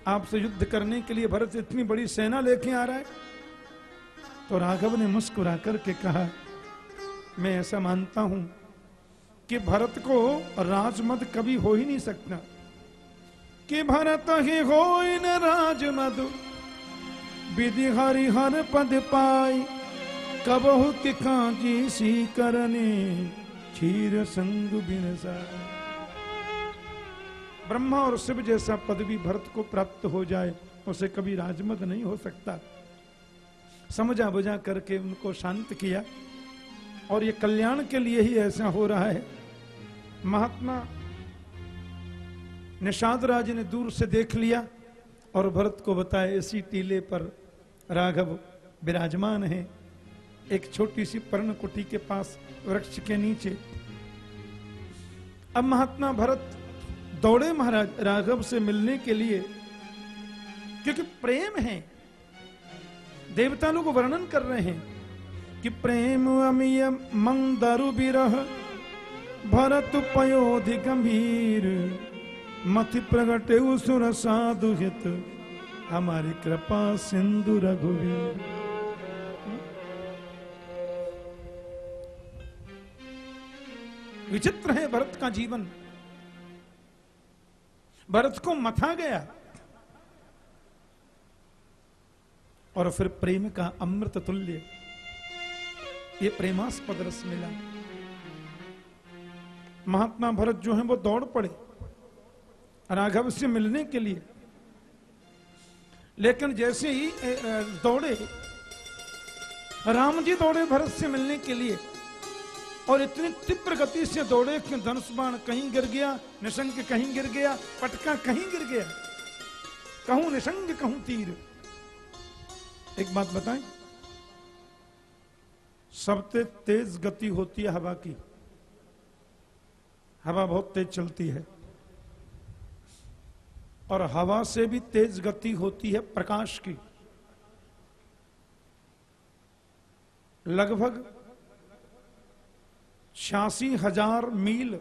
आपसे युद्ध करने के लिए भरत इतनी बड़ी सेना लेके आ रहा है। तो राघव ने मुस्कुरा करके कहा, मैं ऐसा मानता हूँ कि भरत को राजमद कभी हो ही नहीं सकता। कि भरत ही हो न राजमद। विधि हरिहर पद पाई। कबहु कि कांची सी करने क्षीर संग ब्रह्मा और शिव जैसा पद भी भरत को प्राप्त हो जाए, उसे कभी राजमद नहीं हो सकता। समझा बुझा करके उनको शांत किया। और ये कल्याण के लिए ही ऐसा हो रहा है। महात्मा निषाद राज ने दूर से देख लिया और भरत को बताया, इसी टीले पर राघव विराजमान है। एक छोटी सी पर्ण कुटी के पास वृक्ष के नीचे। अब महात्मा भरत दौड़े महाराज राघव से मिलने के लिए, क्योंकि प्रेम है। देवता लोग वर्णन कर रहे हैं कि प्रेम अमीय मंदरु बिरह। भरत पयोधि गंभीर, मति प्रगटे सुर साधु हित। हमारी कृपा सिंधु रघुवीर। विचित्र है भरत का जीवन। भरत को मथा गया और फिर प्रेम का अमृत तुल्य, ये प्रेमास्पद रस मिला। महात्मा भरत जो है वो दौड़ पड़े राघव से मिलने के लिए। लेकिन जैसे ही दौड़े, राम जी दौड़े भरत से मिलने के लिए और इतनी तीव्र गति से दौड़े कि धनुष बाण कहीं गिर गया निशंक कहीं गिर गया, पटका कहीं गिर गया, कहूँ निशंग कहूँ तीर। एक बात बताएँ, सबसे तेज गति होती है हवा की। हवा बहुत तेज चलती है। और हवा से भी तेज गति होती है प्रकाश की। लगभग छियासी हज़ार मील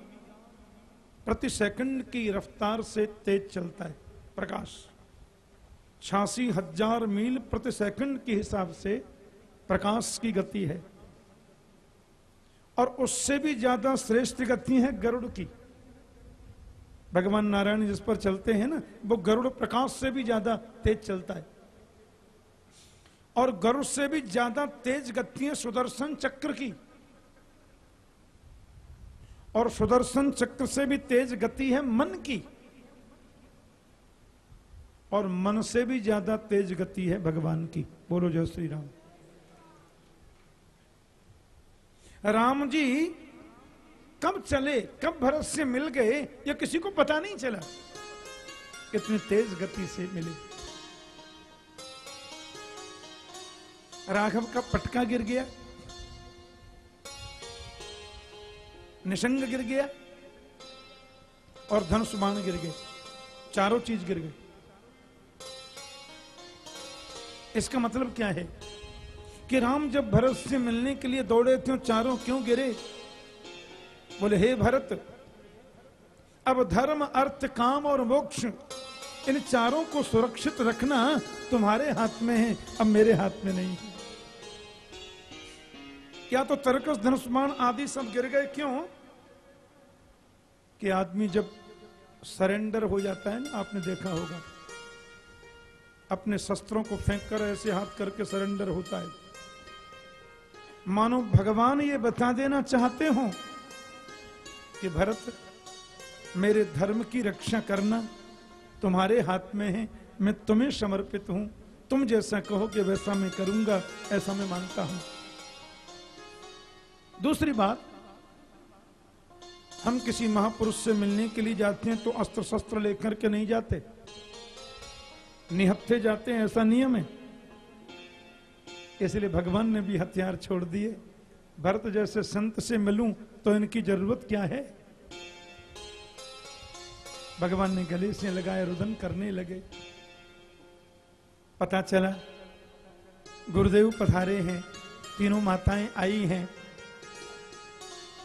प्रति सेकंड की रफ्तार से तेज चलता है प्रकाश। छियासी हज़ार मील प्रति सेकंड के हिसाब से प्रकाश की गति है। और उससे भी ज़्यादा श्रेष्ठ गति है गरुड़ की। भगवान नारायण जिस पर चलते हैं ना, वो गरुड़ प्रकाश से भी ज़्यादा तेज चलता है। और गरुड़ से भी ज़्यादा तेज गति है सुदर्शन चक्र की। और सुदर्शन चक्र से भी तेज गति है मन की। और मन से भी ज़्यादा तेज गति है भगवान की। बोलो जय श्री राम। राम जी, कब चले, कब भरत से मिल गए, ये किसी को पता नहीं चला। इतनी तेज गति से मिले। राघव का पटका गिर गया। निशंग गिर गया। और धनुष बाण गिर गए। चारों चीज़ गिर गए। इसका मतलब क्या है? कि राम जब भरत से मिलने के लिए दौड़े थे, चारों क्यों गिरे? बोले, हे भरत, अब धर्म, अर्थ, काम और मोक्ष, इन चारों को सुरक्षित रखना तुम्हारे हाथ में है, अब मेरे हाथ में नहीं है. क्या तो तर्कस धनुष्मान आदि सब गिर गए क्यों? कि आदमी जब सरेंडर हो जाता है ना, आपने देखा होगा, अपने शस्त्रों को फेंक कर ऐसे हाथ करके सरेंडर होता है। मानो भगवान ये बता देना चाहते हो कि भरत, मेरे धर्म की रक्षा करना तुम्हारे हाथ में है, मैं तुम्हें समर्पित हूँ। तुम जैसा कहो कि वैसा मैं करूँगा, ऐसा मैं मानता हूँ। दूसरी बात, हम किसी महापुरुष से मिलने के लिए जाते हैं तो अस्त्र शस्त्र लेकर के नहीं जाते। निहत्थे जाते हैं, ऐसा नियम है। इसलिए भगवान ने भी हथियार छोड़ दिए। भरत जैसे संत से मिलूं तो इनकी ज़रूरत क्या है? भगवान ने गले से लगाए, रुदन करने लगे। पता चला, गुरुदेव पधारे हैं, तीनों माताएँ आई हैं।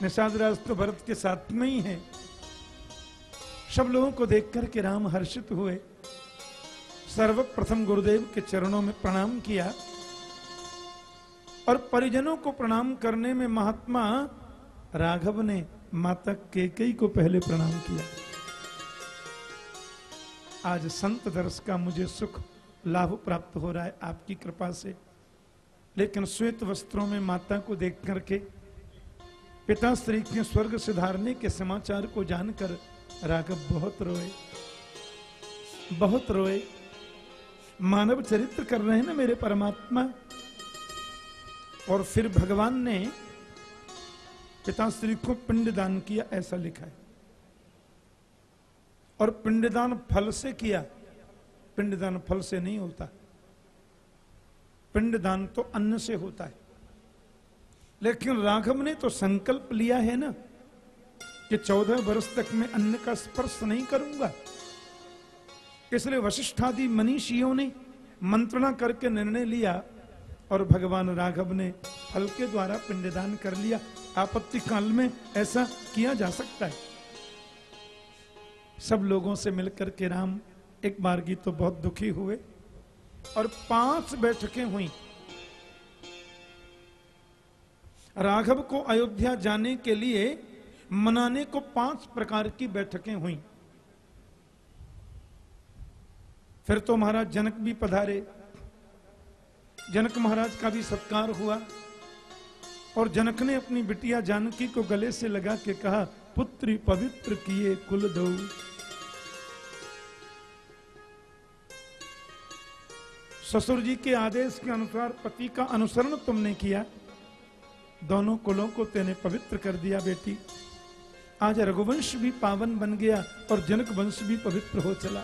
निषाद राज तो भरत के साथ में ही है। सब लोगों को देख करके राम हर्षित हुए। सर्वप्रथम गुरुदेव के चरणों में प्रणाम किया। और परिजनों को प्रणाम करने में महात्मा राघव ने माता केकई को पहले प्रणाम किया। आज संत दर्श का मुझे सुख, लाभ प्राप्त हो रहा है आपकी कृपा से। लेकिन श्वेत वस्त्रों में माता को देख करके, पिता श्री के स्वर्ग सुधारने के समाचार को जानकर राघव बहुत रोए। बहुत रोए। मानव चरित्र कर रहे हैं ना मेरे परमात्मा? और फिर भगवान ने पिताश्री को पिंडदान किया, ऐसा लिखा है। और पिंडदान फल से किया, पिंडदान फल से नहीं होता। पिंडदान तो अन्न से होता है। लेकिन राघव ने तो संकल्प लिया है ना, कि चौदह वर्ष तक मैं अन्न का स्पर्श नहीं करूँगा। इसलिए वशिष्ठादि मनीषियों ने मंत्रणा करके निर्णय लिया और भगवान राघव ने फल के द्वारा पिंडदान कर लिया। आपत्ति काल में ऐसा किया जा सकता है। सब लोगों से मिलकर के राम एक की तो बहुत दुखी हुए और पाँच बैठकें हुई। राघव को अयोध्या जाने के लिए मनाने को पाँच प्रकार की बैठकें हुई। फिर तो महाराज जनक भी पधारे। जनक महाराज का भी सत्कार हुआ। और जनक ने अपनी बिटिया जानकी को गले से लगा के कहा, पुत्री पवित्र किए कुल दो। ससुर जी के आदेश के अनुसार पति का अनुसरण तुमने किया। दोनों कुलों को तेने पवित्र कर दिया, बेटी। आज रघुवंश भी पावन बन गया और जनक वंश भी पवित्र हो चला।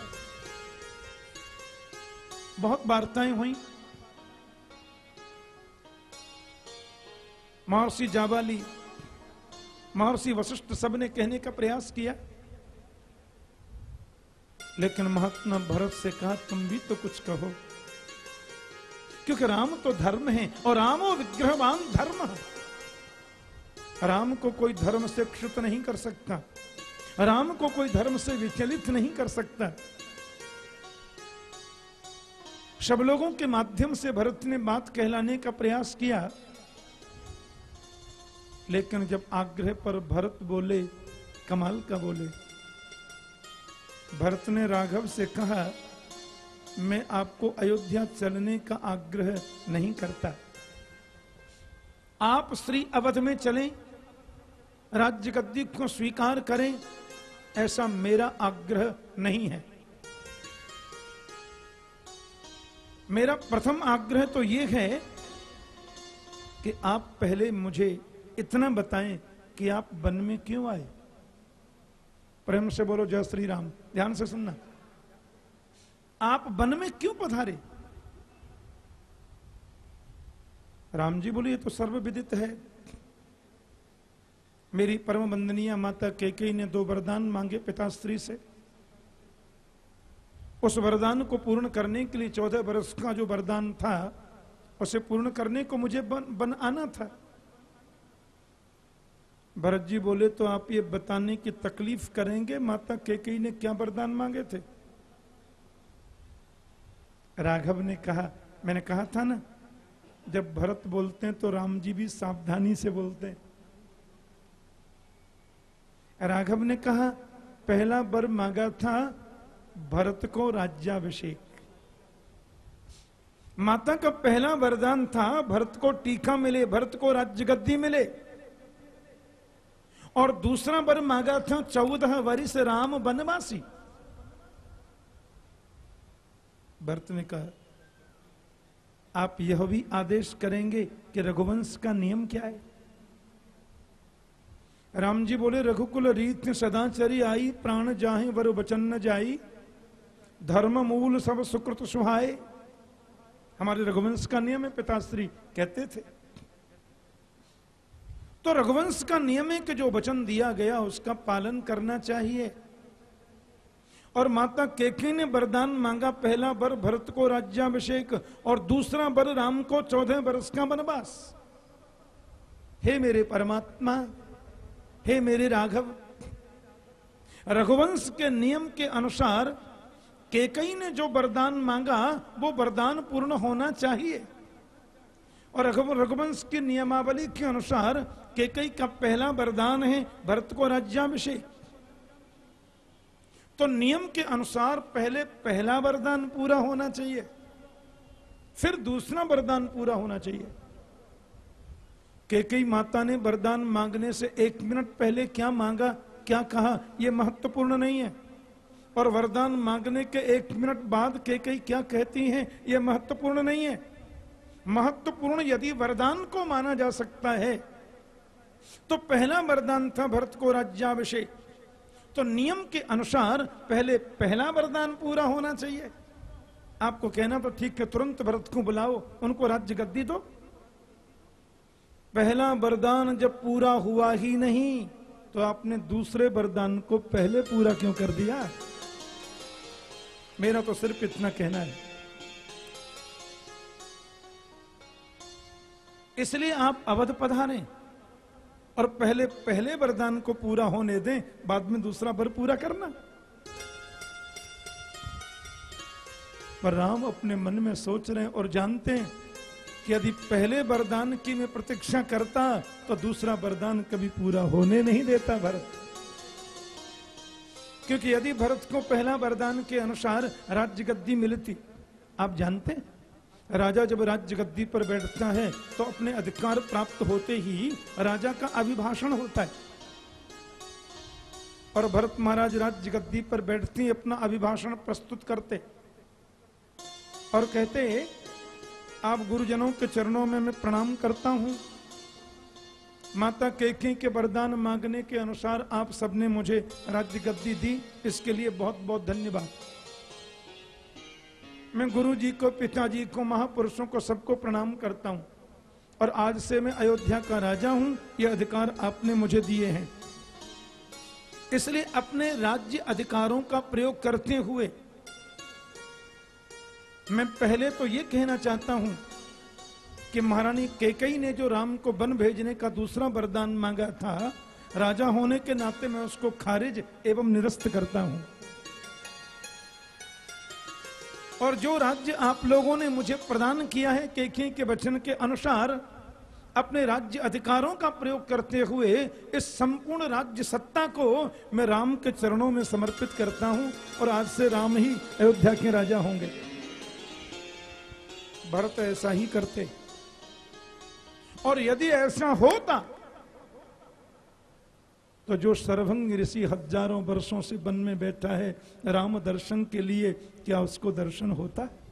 बहुत वार्ताएँ हुई। महर्षि जाबाली, महर्षि वशिष्ठ सबने कहने का प्रयास किया। लेकिन महात्मा भरत से कहा, तुम भी तो कुछ कहो, क्योंकि राम तो धर्म है और रामो विग्रहवान धर्म है। राम को कोई धर्म से क्षुत नहीं कर सकता, राम को कोई धर्म से विचलित नहीं कर सकता। सब लोगों के माध्यम से भरत ने बात कहलाने का प्रयास किया। लेकिन जब आग्रह पर भरत बोले, कमाल का बोले। भरत ने राघव से कहा, मैं आपको अयोध्या चलने का आग्रह नहीं करता। आप श्री अवध में चलें, राज्य गद्दी को स्वीकार करें, ऐसा मेरा आग्रह नहीं है। मेरा प्रथम आग्रह तो यह है कि आप पहले मुझे इतना बताएँ कि आप वन में क्यों आए? प्रेम से बोलो जय श्री राम ध्यान से सुनना। आप वन में क्यों पधारे? राम जी बोले तो सर्वविदित है। मेरी परम वंदनीय माता केके ने दो वरदान मांगे पिताश्री से। उस वरदान को पूर्ण करने के लिए चौदह वर्ष का जो वरदान था उसे पूर्ण करने को मुझे बन, बन आना था। भरत जी बोले तो आप ये बताने की तकलीफ़ करेंगे? माता केकई ने क्या वरदान मांगे थे? राघव ने कहा, मैंने कहा था ना, जब भरत बोलते हैं तो राम जी भी सावधानी से बोलते हैं. राघव ने कहा, पहला वर मांगा था भरत को राज्याभिषेक. माता का पहला वरदान था, भरत को टीका मिले, भरत को राज्य गद्दी मिले। और दूसरा वर मांगा था चौदह वर्ष राम वनवासी भरत ने कहा, आप यह भी आदेश करेंगे कि रघुवंश का नियम क्या है? राम जी बोले, रघुकुल रीत सदाचरी आई, प्राण जाहे वर वचन न जाई, धर्म मूल सब सुकृत सुहाए। हमारे रघुवंश का नियम है, पिताश्री कहते थे। तो रघुवंश का नियम है कि जो वचन दिया गया, उसका पालन करना चाहिए। और माता केके ने वरदान मांगा, पहला वर भरत को राज्याभिषेक और दूसरा वर राम को चौदह वर्ष का वनवास। हे मेरे परमात्मा, हे मेरे राघव, रघुवंश के नियम के अनुसार केकई ने जो वरदान मांगा, वो वरदान पूर्ण होना चाहिए। और रघुवंश की नियमावली के अनुसार केकई का पहला वरदान है भरत को राज्याभिषेक। तो नियम के अनुसार पहले पहला वरदान पूरा होना चाहिए, फिर दूसरा वरदान पूरा होना चाहिए। केकई माता ने वरदान मांगने से एक मिनट पहले क्या मांगा, क्या कहा यह महत्वपूर्ण नहीं है। और वरदान मांगने के एक मिनट बाद केकई क्या कहती हैं यह महत्वपूर्ण नहीं है। महत्वपूर्ण यदि वरदान को माना जा सकता है तो पहला वरदान था भरत को राज्याभिषेक। तो नियम के अनुसार पहले पहला वरदान पूरा होना चाहिए। आपको कहना तो ठीक है, तुरंत भरत को बुलाओ, उनको राज्य गद्दी दो। पहला वरदान जब पूरा हुआ ही नहीं तो आपने दूसरे वरदान को पहले पूरा क्यों कर दिया? मेरा तो सिर्फ़ इतना कहना है। इसलिए आप अवध पधारें और पहले पहले वरदान को पूरा होने दें, बाद में दूसरा वर पूरा करना। पर राम अपने मन में सोच रहे हैं और जानते हैं कि यदि पहले वरदान की मैं प्रतीक्षा करता तो दूसरा वरदान कभी पूरा होने नहीं देता भरत। क्योंकि यदि भरत को पहला वरदान के अनुसार राज्य गद्दी मिलती आप जानते हैं? राजा जब राज्य गद्दी पर बैठता है तो अपने अधिकार प्राप्त होते ही राजा का अभिभाषण होता है। और भरत महाराज राज्य गद्दी पर बैठते ही अपना अभिभाषण प्रस्तुत करते और कहते आप गुरुजनों के चरणों में मैं प्रणाम करता हूँ। माता केके के वरदान मांगने के अनुसार आप सबने मुझे राज्य गद्दी दी। इसके लिए बहुत बहुत धन्यवाद। मैं गुरु जी को, पिताजी को, महापुरुषों को सबको प्रणाम करता हूँ। और आज से मैं अयोध्या का राजा हूँ। ये अधिकार आपने मुझे दिए हैं। इसलिए अपने राज्य अधिकारों का प्रयोग करते हुए मैं पहले तो ये कहना चाहता हूँ कि महारानी केकई ने जो राम को वन भेजने का दूसरा वरदान मांगा था, राजा होने के नाते मैं उसको खारिज एवं निरस्त करता हूँ। और जो राज्य आप लोगों ने मुझे प्रदान किया है, केखे के वचन के अनुसार, अपने राज्य अधिकारों का प्रयोग करते हुए, इस संपूर्ण राज्य सत्ता को मैं राम के चरणों में समर्पित करता हूँ और आज से राम ही अयोध्या के राजा होंगे। भरत ऐसा ही करते। और यदि ऐसा होता तो जो सर्वंग ऋषि हज़ारों वर्षों से वन में बैठा है, राम दर्शन के लिए क्या उसको दर्शन होता? है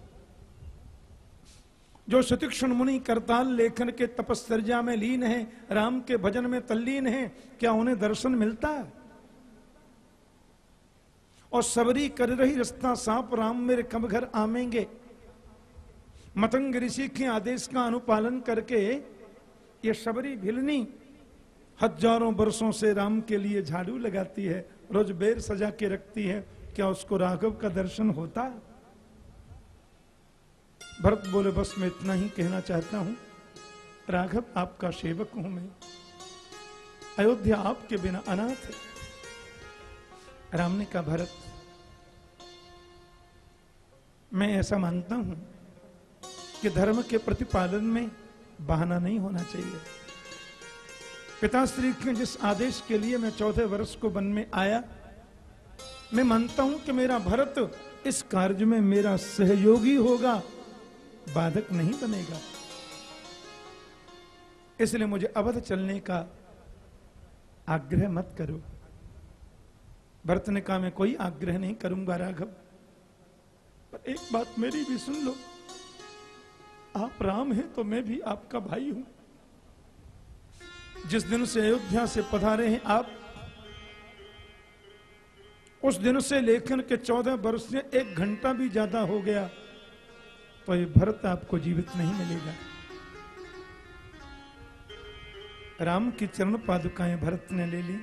जो सतीक्षण मुनि करताल लेखन के तपस्या में लीन है, राम के भजन में तल्लीन है, क्या उन्हें दर्शन मिलता? है और सबरी कर रही रस्ता सांप राम मेरे कब घर आमेंगे। मतंग ऋषि के आदेश का अनुपालन करके ये सबरी भिलनी हज़ारों वर्षों से राम के लिए झाड़ू लगाती है, रोज बेर सजा के रखती है, क्या उसको राघव का दर्शन होता? भरत बोले, बस मैं इतना ही कहना चाहता हूँ। राघव आपका सेवक हूँ मैं। अयोध्या आपके बिना अनाथ है। राम ने कहा, भरत, मैं ऐसा मानता हूँ कि धर्म के प्रतिपालन में बहाना नहीं होना चाहिए। पिताश्री के जिस आदेश के लिए मैं चौदह वर्ष को वन में आया, मैं मानता हूँ कि मेरा भरत इस कार्य में मेरा सहयोगी होगा, बाधक नहीं बनेगा। इसलिए मुझे अवध चलने का आग्रह मत करो। भरत ने कहा, मैं कोई आग्रह नहीं करूँगा, राघव। पर एक बात मेरी भी सुन लो। आप राम हैं तो मैं भी आपका भाई हूँ। जिस दिन से अयोध्या से पधारे हैं आप, उस दिन से लेखन के चौदह वर्ष से एक घंटा भी ज़्यादा हो गया तो ये भरत आपको जीवित नहीं मिलेगा। राम की चरण पादुकाएँ भरत ने ले ली।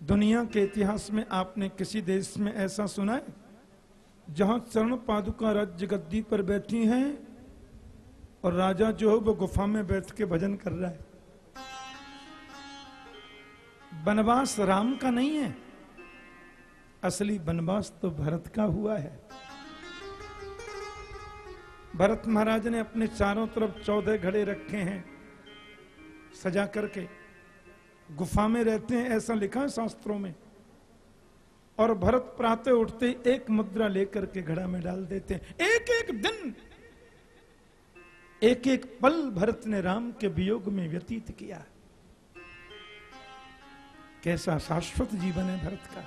दुनिया के इतिहास में आपने किसी देश में ऐसा सुना है, जहाँ चरण पादुका राज्य गद्दी पर बैठी हैं और राजा जो है वो गुफा में बैठ के भजन कर रहा है? वनवास राम का नहीं है। असली बनवास तो भरत का हुआ है। भरत महाराज ने अपने चारों तरफ़ चौदह घड़े रखे हैं, सजा करके। गुफा में रहते हैं, ऐसा लिखा है शास्त्रों में। और भरत प्रातः उठते एक मुद्रा लेकर के घड़ा में डाल देते हैं। एक एक दिन एक एक पल भरत ने राम के वियोग में व्यतीत किया। कैसा शाश्वत जीवन है भरत का।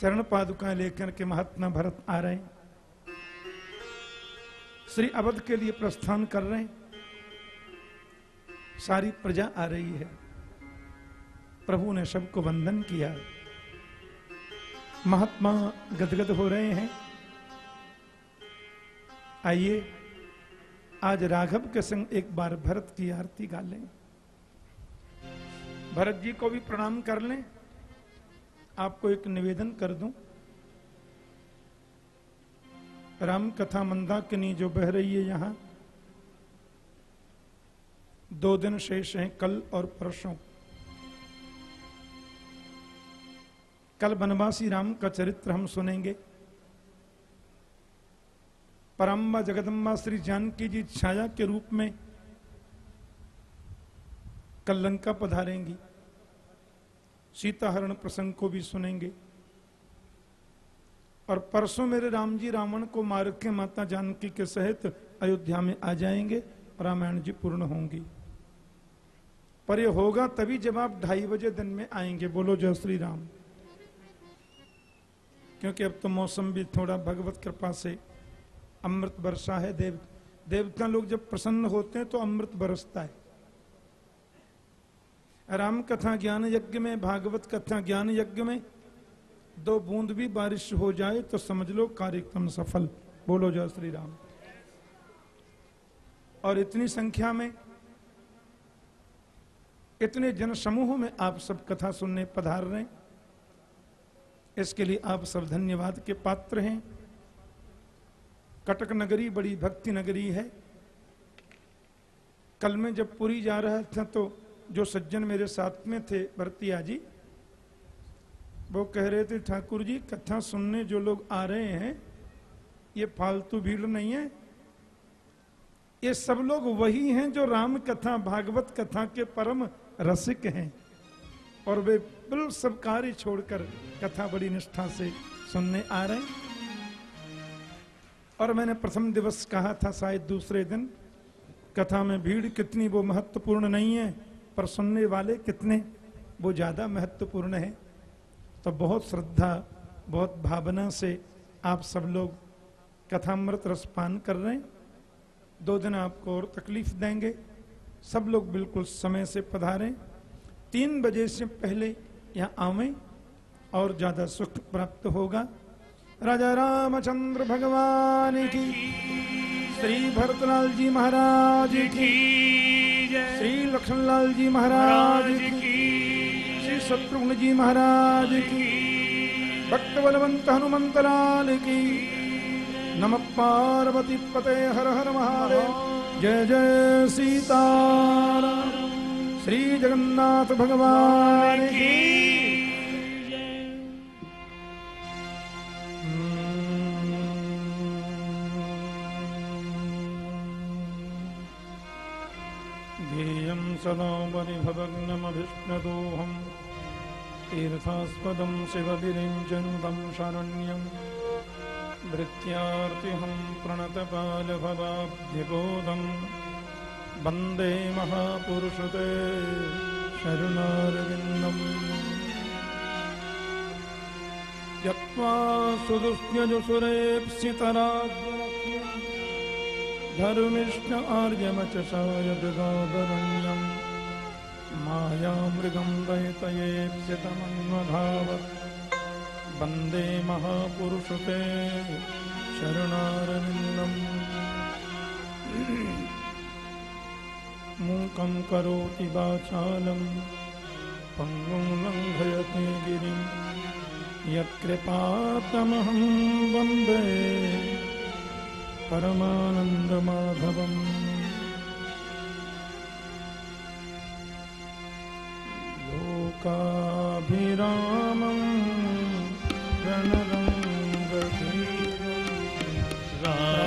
चरण पादुका लेकर के महात्मा भरत आ रहे हैं। श्री अवध के लिए प्रस्थान कर रहे हैं। सारी प्रजा आ रही है। प्रभु ने सबको वंदन किया। महात्मा गदगद हो रहे हैं। आइए, आज राघव के संग एक बार भरत की आरती गा लें। भरत जी को भी प्रणाम कर लें। आपको एक निवेदन कर दूँ। राम कथा मंदाकिनी जो बह रही है यहाँ, दो दिन शेष हैं, कल और परसों। कल बनवासी राम का चरित्र हम सुनेंगे। परम्बा जगदम्बा श्री जानकी जी छाया के रूप में कल लंका पधारेंगी। सीताहरण प्रसंग को भी सुनेंगे। और परसों मेरे राम जी रावण को मार के माता जानकी के सहित अयोध्या में आ जाएँगे, रामायण जी पूर्ण होंगी। पर यह होगा तभी जब आप ढाई बजे दिन में आएँगे। बोलो जय श्री राम क्योंकि अब तो मौसम भी थोड़ा भगवत कृपा से अमृत वर्षा है। देव, देवता लोग जब प्रसन्न होते हैं तो अमृत बरसता है। राम कथा ज्ञान यज्ञ में, भागवत कथा ज्ञान यज्ञ में, दो बूंद भी बारिश हो जाए तो समझ लो कार्यक्रम सफल। बोलो जय श्री राम। और इतनी संख्या में, इतने जन समूह में आप सब कथा सुनने पधार रहे इसके लिए आप सब धन्यवाद के पात्र हैं। कटक नगरी बड़ी भक्ति नगरी है। कल में जब पुरी जा रहा था तो जो सज्जन मेरे साथ में थे, भरतिया जी, वो कह रहे थे, ठाकुर जी, कथा सुनने जो लोग आ रहे हैं, ये फालतू भीड़ नहीं है। ये सब लोग वही हैं जो राम कथा, भागवत कथा के परम रसिक हैं। और वे बिल्कुल सब कार्य छोड़कर कथा बड़ी निष्ठा से सुनने आ रहे हैं। और मैंने प्रथम दिवस कहा था, शायद दूसरे दिन, कथा में भीड़ कितनी वो महत्वपूर्ण नहीं है। पर सुनने वाले कितने, वो ज़्यादा महत्वपूर्ण है। तो बहुत श्रद्धा, बहुत भावना से आप सब लोग कथामृत रसपान कर रहे हैं। दो दिन आपको और तकलीफ़ देंगे। सब लोग बिल्कुल समय से पधारें। तीन बजे से पहले यहाँ आवें और ज़्यादा सुख प्राप्त होगा। रज रामचंद्र भगवान की। श्री भरतलाल जी महाराज की। श्री लक्ष्मणलाल जी महाराज की। श्री शत्रुघ्न जी महाराज की। भक्त बलवंत हनुमंत लाल की। नम पार्वती पते हर हर महादेव। जय जय सीता। श्री जगन्नाथ भगवान की। सदा परिभवङ्गमभिष्णदोहम् तीर्थास्पदं शिवदिरिं शरण्यम्। भृत्यार्तिहं प्रणतपालभवाब्धिबोधम्। वन्दे महापुरुषते शरुणारविन्दम्। यत्त्वा सुदुष्ण्यजुसुरेप्सितराज्ञ धर्मिश्च आर्यमचाराधरण्यं मायामृगम् वयतयेद्यतमन्मधावत् वन्दे महापुरुषते शरणारविन्दम्। मूकं करोति वाचालम् पङ्गु लङ्घयति गिरिम्। यत्कृपातमहं वन्दे। परमानन्दमाधवम्। लोकाभिरामं गणनन्द्री राम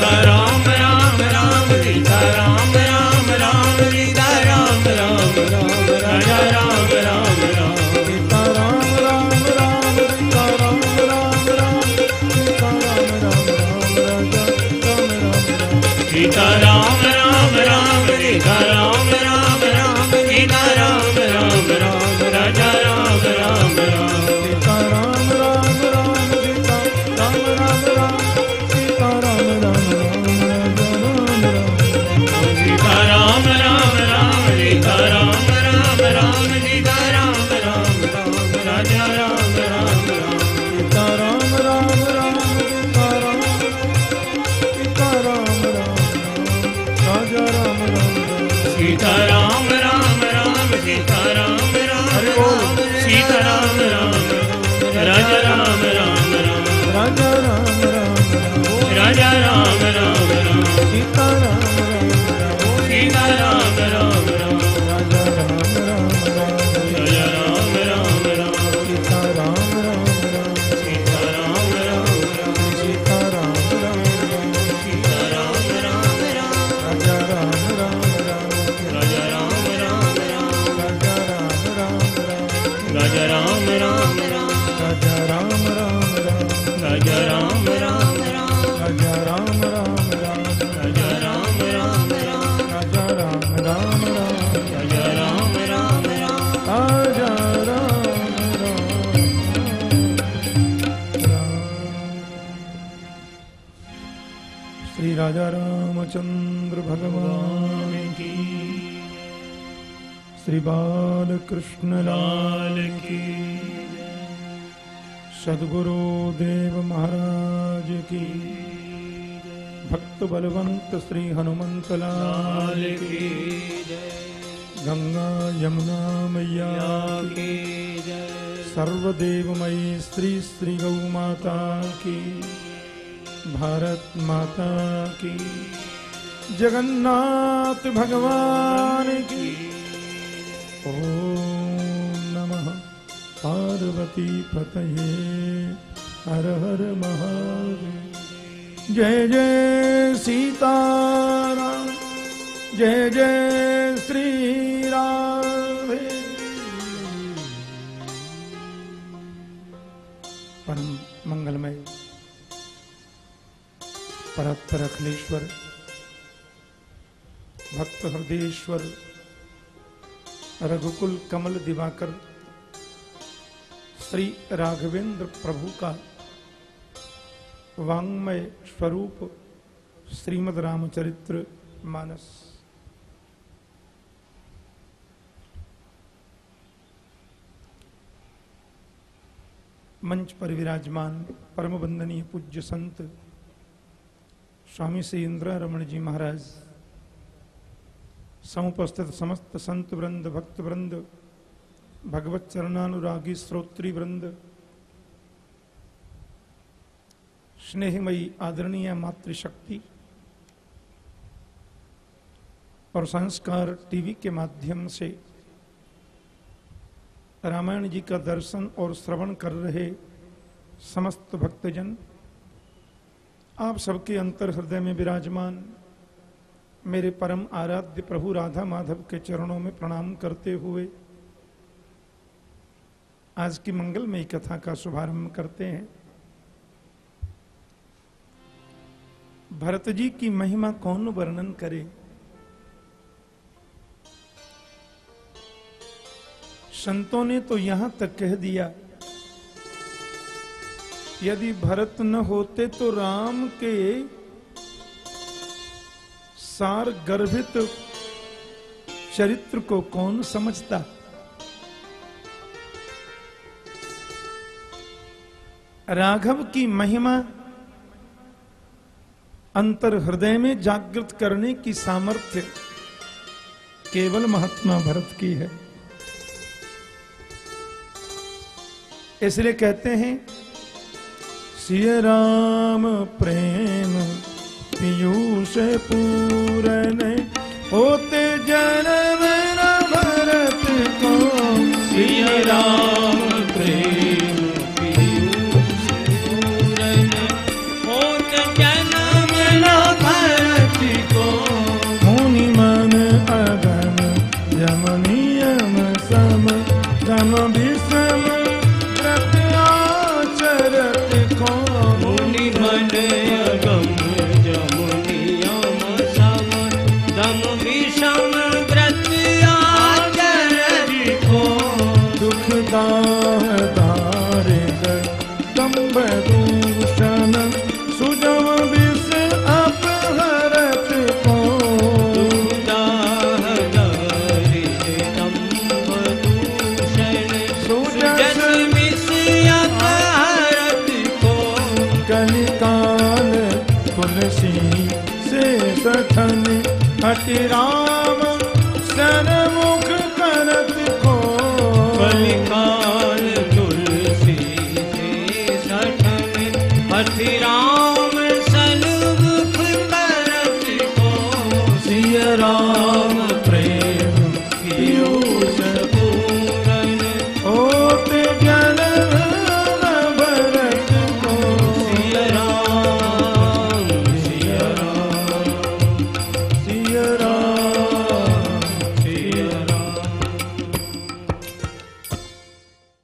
Sara. बालकृष्ण लाल की सदगुरु देव महाराज की भक्त बलवंत श्री हनुमंत लाल की गंगा यमुना मैया की की सर्वदेवमयी श्री श्री गौ माता की भारत माता की जगन्नाथ भगवान की ओम नमः पार्वती पतये, हर हर महादेव जय जय सीताराम, जय जय श्री राधे परम मंगलमय परात्पर अखिलेश्वर भक्त हृदयेश्वर रघुकुल कमल दिवाकर, श्री राघवेंद्र प्रभु का वांग्मय स्वरूप, श्रीमद रामचरित्र मानस। मंच पर विराजमान परम वंदनीय पूज्य संत, स्वामी श्री इंद्र रमण जी महाराज समुपस्थित समस्त संत वृंद, भक्त वृंद, भगवत चरणानुरागी श्रोत्री वृंद, स्नेहमयी आदरणीय मातृशक्ति और संस्कार टीवी के माध्यम से रामायण जी का दर्शन और श्रवण कर रहे समस्त भक्तजन, आप सबके अंतर हृदय में विराजमान मेरे परम आराध्य प्रभु राधा माधव के चरणों में प्रणाम करते हुए आज की मंगलमयी कथा का शुभारंभ करते हैं। भरत जी की महिमा कौन वर्णन करे? संतों ने तो यहाँ तक कह दिया, यदि भरत न होते तो राम के सार गर्भित चरित्र को कौन समझता? राघव की महिमा अंतर हृदय में जागृत करने की सामर्थ्य केवल महात्मा भरत की है। इसलिए कहते हैं, सिय राम प्रेम पीयूष पूरन होते जन्म भरत को। श्री राम। राम सन